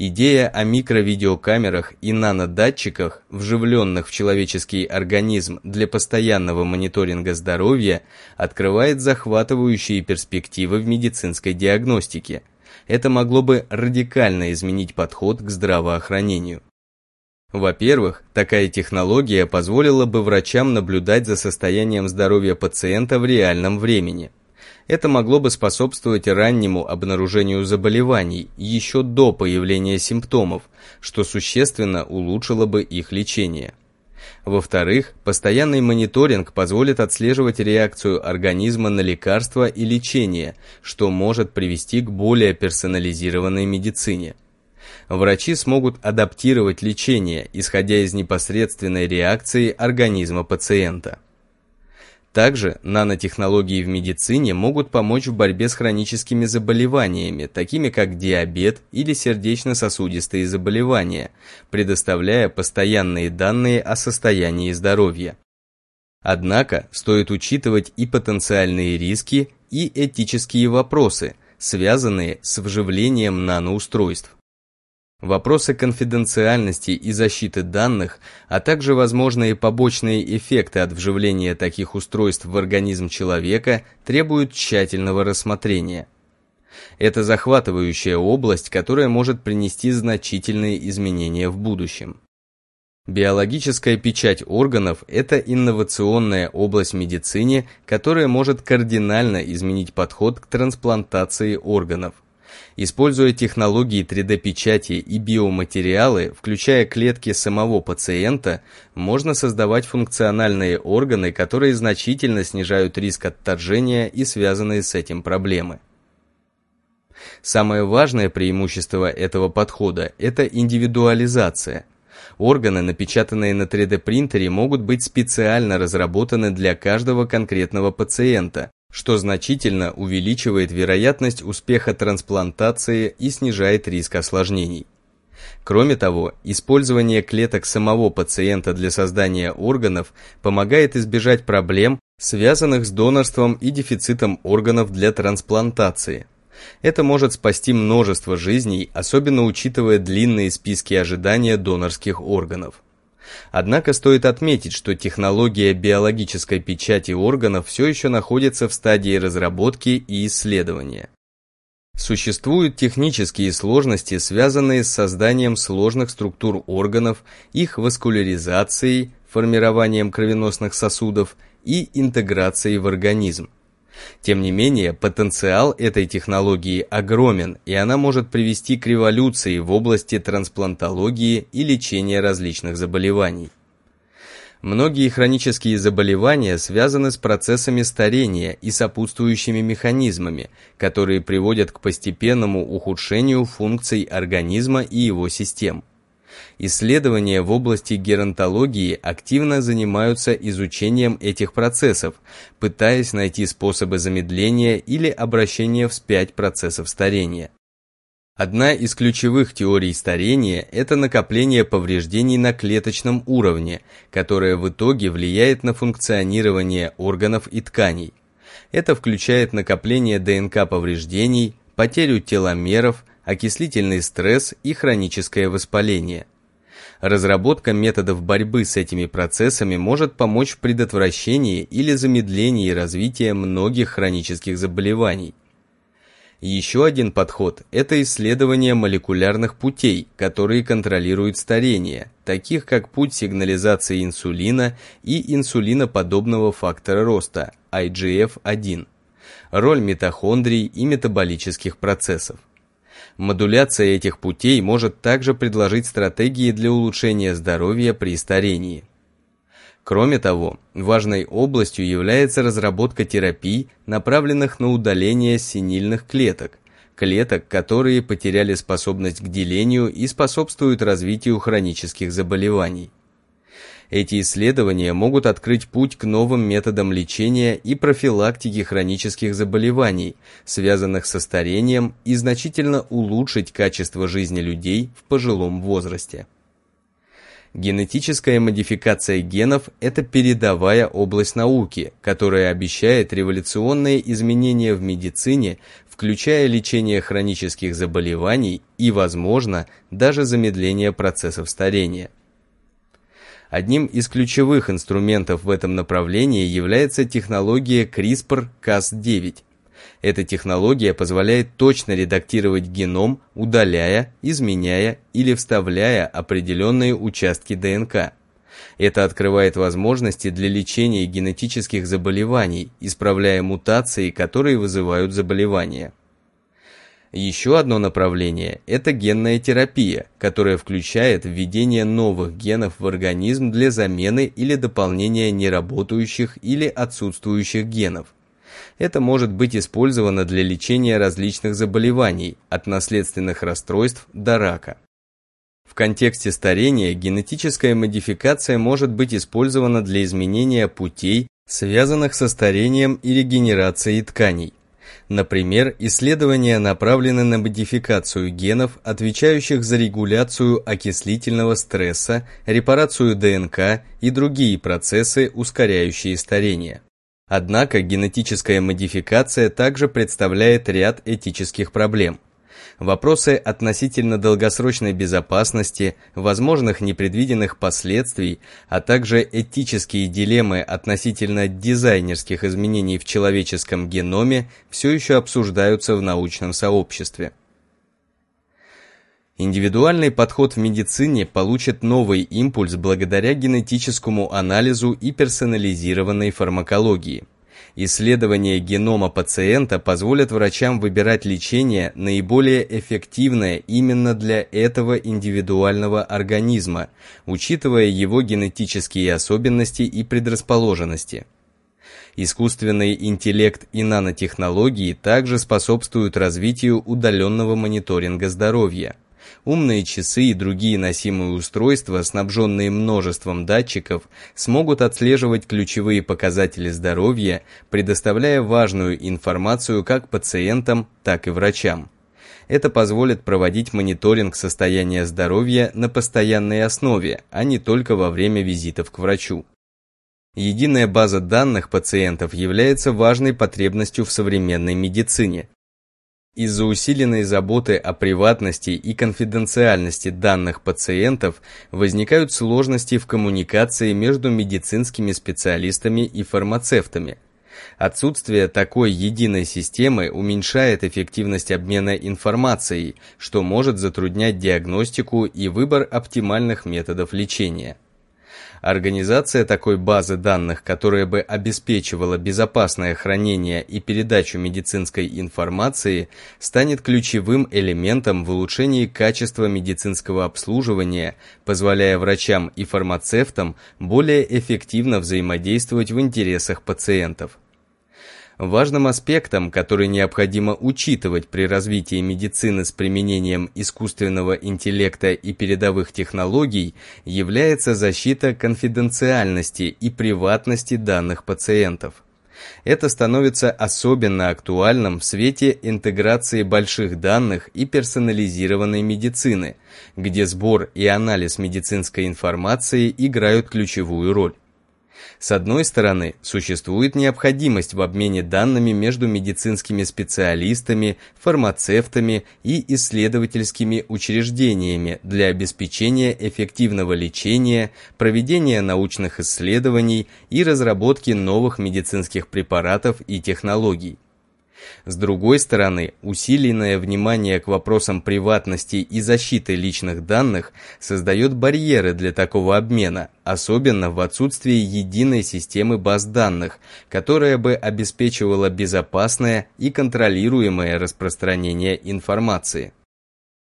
Идея о микровидеокамерах и нанодатчиках, вживленных в человеческий организм для постоянного мониторинга здоровья, открывает захватывающие перспективы в медицинской диагностике. Это могло бы радикально изменить подход к здравоохранению. Во-первых, такая технология позволила бы врачам наблюдать за состоянием здоровья пациента в реальном времени – это могло бы способствовать раннему обнаружению заболеваний еще до появления симптомов, что существенно улучшило бы их лечение. Во-вторых, постоянный мониторинг позволит отслеживать реакцию организма на лекарства и лечение, что может привести к более персонализированной медицине. Врачи смогут адаптировать лечение, исходя из непосредственной реакции организма пациента. Также нанотехнологии в медицине могут помочь в борьбе с хроническими заболеваниями, такими как диабет или сердечно-сосудистые заболевания, предоставляя постоянные данные о состоянии здоровья. Однако стоит учитывать и потенциальные риски, и этические вопросы, связанные с вживлением наноустройств. Вопросы конфиденциальности и защиты данных, а также возможные побочные эффекты от вживления таких устройств в организм человека требуют тщательного рассмотрения. Это захватывающая область, которая может принести значительные изменения в будущем. Биологическая печать органов – это инновационная область в медицине, которая может кардинально изменить подход к трансплантации органов – Используя технологии 3D-печати и биоматериалы, включая клетки самого пациента, можно создавать функциональные органы, которые значительно снижают риск отторжения и связанные с этим проблемы. Самое важное преимущество этого подхода – это индивидуализация. Органы, напечатанные на 3D-принтере, могут быть специально разработаны для каждого конкретного пациента, что значительно увеличивает вероятность успеха трансплантации и снижает риск осложнений. Кроме того, использование клеток самого пациента для создания органов помогает избежать проблем, связанных с донорством и дефицитом органов для трансплантации. Это может спасти множество жизней, особенно учитывая длинные списки ожидания донорских органов. Однако стоит отметить, что технология биологической печати органов все еще находится в стадии разработки и исследования. Существуют технические сложности, связанные с созданием сложных структур органов, их васкуляризацией, формированием кровеносных сосудов и интеграцией в организм. Тем не менее, потенциал этой технологии огромен, и она может привести к революции в области трансплантологии и лечения различных заболеваний. Многие хронические заболевания связаны с процессами старения и сопутствующими механизмами, которые приводят к постепенному ухудшению функций организма и его систем. Исследования в области геронтологии активно занимаются изучением этих процессов, пытаясь найти способы замедления или обращения вспять процессов старения. Одна из ключевых теорий старения – это накопление повреждений на клеточном уровне, которое в итоге влияет на функционирование органов и тканей. Это включает накопление ДНК повреждений, потерю теломеров, окислительный стресс и хроническое воспаление. Разработка методов борьбы с этими процессами может помочь в предотвращении или замедлении развития многих хронических заболеваний – еще один подход – это исследование молекулярных путей, которые контролируют старение, таких как путь сигнализации инсулина и инсулиноподобного фактора роста – IGF-1, роль митохондрий и метаболических процессов. Модуляция этих путей может также предложить стратегии для улучшения здоровья при старении. Кроме того, важной областью является разработка терапий, направленных на удаление синильных клеток, клеток, которые потеряли способность к делению и способствуют развитию хронических заболеваний. Эти исследования могут открыть путь к новым методам лечения и профилактики хронических заболеваний, связанных со старением, и значительно улучшить качество жизни людей в пожилом возрасте. Генетическая модификация генов – это передовая область науки, которая обещает революционные изменения в медицине, включая лечение хронических заболеваний и, возможно, даже замедление процессов старения. Одним из ключевых инструментов в этом направлении является технология CRISPR-Cas9, эта технология позволяет точно редактировать геном, удаляя, изменяя или вставляя определенные участки ДНК. Это открывает возможности для лечения генетических заболеваний, исправляя мутации, которые вызывают заболевания. Еще одно направление – это генная терапия, которая включает введение новых генов в организм для замены или дополнения неработающих или отсутствующих генов. Это может быть использовано для лечения различных заболеваний, от наследственных расстройств до рака. В контексте старения генетическая модификация может быть использована для изменения путей, связанных со старением и регенерацией тканей. Например, исследования направлены на модификацию генов, отвечающих за регуляцию окислительного стресса, репарацию ДНК и другие процессы, ускоряющие старение. Однако генетическая модификация также представляет ряд этических проблем. Вопросы относительно долгосрочной безопасности, возможных непредвиденных последствий, а также этические дилеммы относительно дизайнерских изменений в человеческом геноме все еще обсуждаются в научном сообществе. Индивидуальный подход в медицине получит новый импульс благодаря генетическому анализу и персонализированной фармакологии. Исследования генома пациента позволят врачам выбирать лечение наиболее эффективное именно для этого индивидуального организма, учитывая его генетические особенности и предрасположенности. Искусственный интеллект и нанотехнологии также способствуют развитию удаленного мониторинга здоровья. Умные часы и другие носимые устройства, снабженные множеством датчиков, смогут отслеживать ключевые показатели здоровья, предоставляя важную информацию как пациентам, так и врачам. Это позволит проводить мониторинг состояния здоровья на постоянной основе, а не только во время визитов к врачу. Единая база данных пациентов является важной потребностью в современной медицине. Из-за усиленной заботы о приватности и конфиденциальности данных пациентов возникают сложности в коммуникации между медицинскими специалистами и фармацевтами. Отсутствие такой единой системы уменьшает эффективность обмена информацией, что может затруднять диагностику и выбор оптимальных методов лечения. Организация такой базы данных, которая бы обеспечивала безопасное хранение и передачу медицинской информации, станет ключевым элементом в улучшении качества медицинского обслуживания, позволяя врачам и фармацевтам более эффективно взаимодействовать в интересах пациентов. Важным аспектом, который необходимо учитывать при развитии медицины с применением искусственного интеллекта и передовых технологий, является защита конфиденциальности и приватности данных пациентов. Это становится особенно актуальным в свете интеграции больших данных и персонализированной медицины, где сбор и анализ медицинской информации играют ключевую роль. С одной стороны, существует необходимость в обмене данными между медицинскими специалистами, фармацевтами и исследовательскими учреждениями для обеспечения эффективного лечения, проведения научных исследований и разработки новых медицинских препаратов и технологий. С другой стороны, усиленное внимание к вопросам приватности и защиты личных данных создает барьеры для такого обмена, особенно в отсутствии единой системы баз данных, которая бы обеспечивала безопасное и контролируемое распространение информации.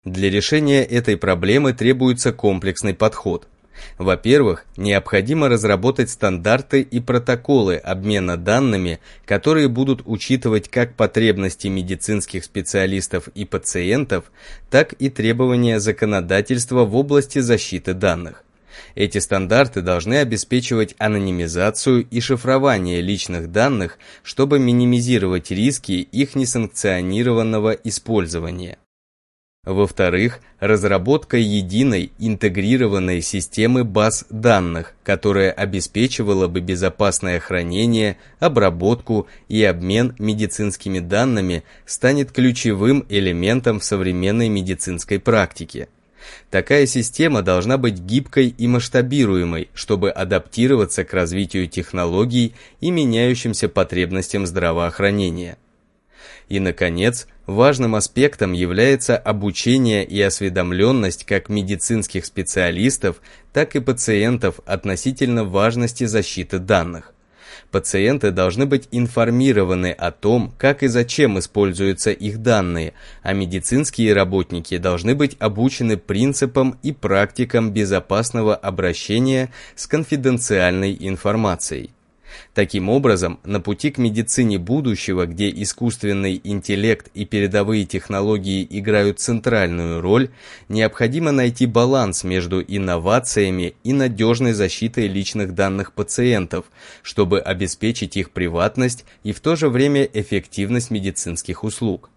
Для решения этой проблемы требуется комплексный подход – во-первых, необходимо разработать стандарты и протоколы обмена данными, которые будут учитывать как потребности медицинских специалистов и пациентов, так и требования законодательства в области защиты данных. Эти стандарты должны обеспечивать анонимизацию и шифрование личных данных, чтобы минимизировать риски их несанкционированного использования. Во-вторых, разработка единой интегрированной системы баз данных, которая обеспечивала бы безопасное хранение, обработку и обмен медицинскими данными, станет ключевым элементом в современной медицинской практике. Такая система должна быть гибкой и масштабируемой, чтобы адаптироваться к развитию технологий и меняющимся потребностям здравоохранения. И, наконец, важным аспектом является обучение и осведомленность как медицинских специалистов, так и пациентов относительно важности защиты данных. Пациенты должны быть информированы о том, как и зачем используются их данные, а медицинские работники должны быть обучены принципам и практикам безопасного обращения с конфиденциальной информацией. Таким образом, на пути к медицине будущего, где искусственный интеллект и передовые технологии играют центральную роль, необходимо найти баланс между инновациями и надежной защитой личных данных пациентов, чтобы обеспечить их приватность и в то же время эффективность медицинских услуг.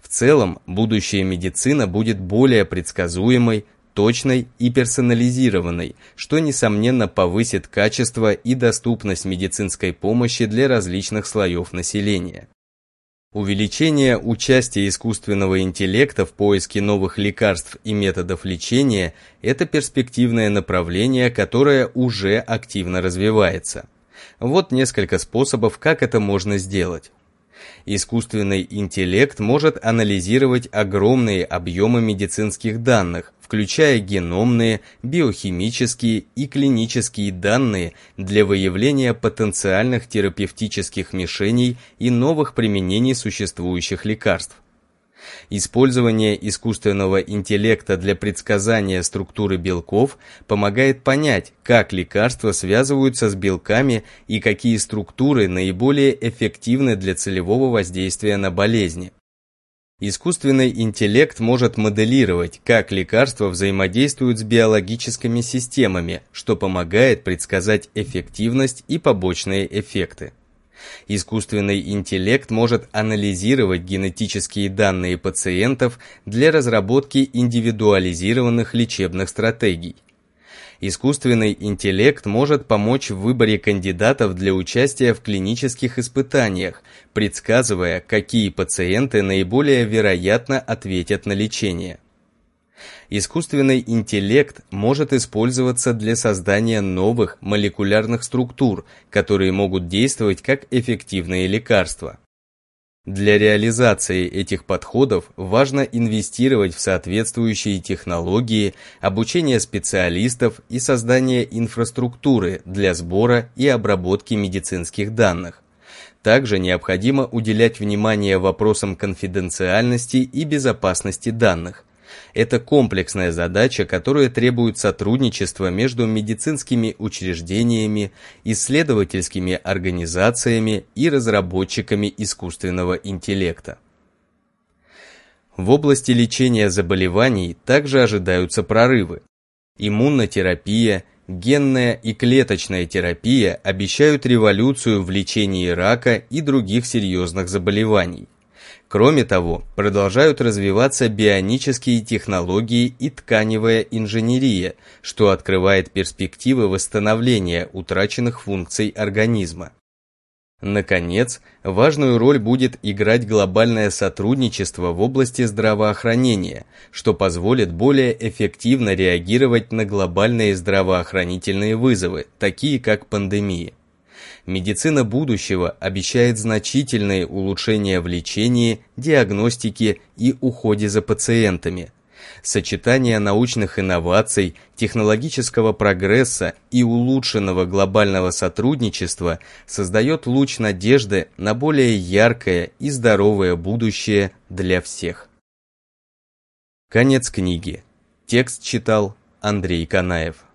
В целом, будущая медицина будет более предсказуемой, точной и персонализированной, что, несомненно, повысит качество и доступность медицинской помощи для различных слоев населения. Увеличение участия искусственного интеллекта в поиске новых лекарств и методов лечения – это перспективное направление, которое уже активно развивается. Вот несколько способов, как это можно сделать. Искусственный интеллект может анализировать огромные объемы медицинских данных, включая геномные, биохимические и клинические данные для выявления потенциальных терапевтических мишеней и новых применений существующих лекарств. Использование искусственного интеллекта для предсказания структуры белков помогает понять, как лекарства связываются с белками и какие структуры наиболее эффективны для целевого воздействия на болезни. Искусственный интеллект может моделировать, как лекарства взаимодействуют с биологическими системами, что помогает предсказать эффективность и побочные эффекты. Искусственный интеллект может анализировать генетические данные пациентов для разработки индивидуализированных лечебных стратегий. Искусственный интеллект может помочь в выборе кандидатов для участия в клинических испытаниях, предсказывая, какие пациенты наиболее вероятно ответят на лечение. Искусственный интеллект может использоваться для создания новых молекулярных структур, которые могут действовать как эффективные лекарства. Для реализации этих подходов важно инвестировать в соответствующие технологии, обучение специалистов и создание инфраструктуры для сбора и обработки медицинских данных. Также необходимо уделять внимание вопросам конфиденциальности и безопасности данных, это комплексная задача, которая требует сотрудничества между медицинскими учреждениями, исследовательскими организациями и разработчиками искусственного интеллекта. В области лечения заболеваний также ожидаются прорывы. Иммунотерапия, генная и клеточная терапия обещают революцию в лечении рака и других серьезных заболеваний. Кроме того, продолжают развиваться бионические технологии и тканевая инженерия, что открывает перспективы восстановления утраченных функций организма. Наконец, важную роль будет играть глобальное сотрудничество в области здравоохранения, что позволит более эффективно реагировать на глобальные здравоохранительные вызовы, такие как пандемия медицина будущего обещает значительные улучшения в лечении, диагностике и уходе за пациентами. Сочетание научных инноваций, технологического прогресса и улучшенного глобального сотрудничества создает луч надежды на более яркое и здоровое будущее для всех. Конец книги. Текст читал Андрей Канаев.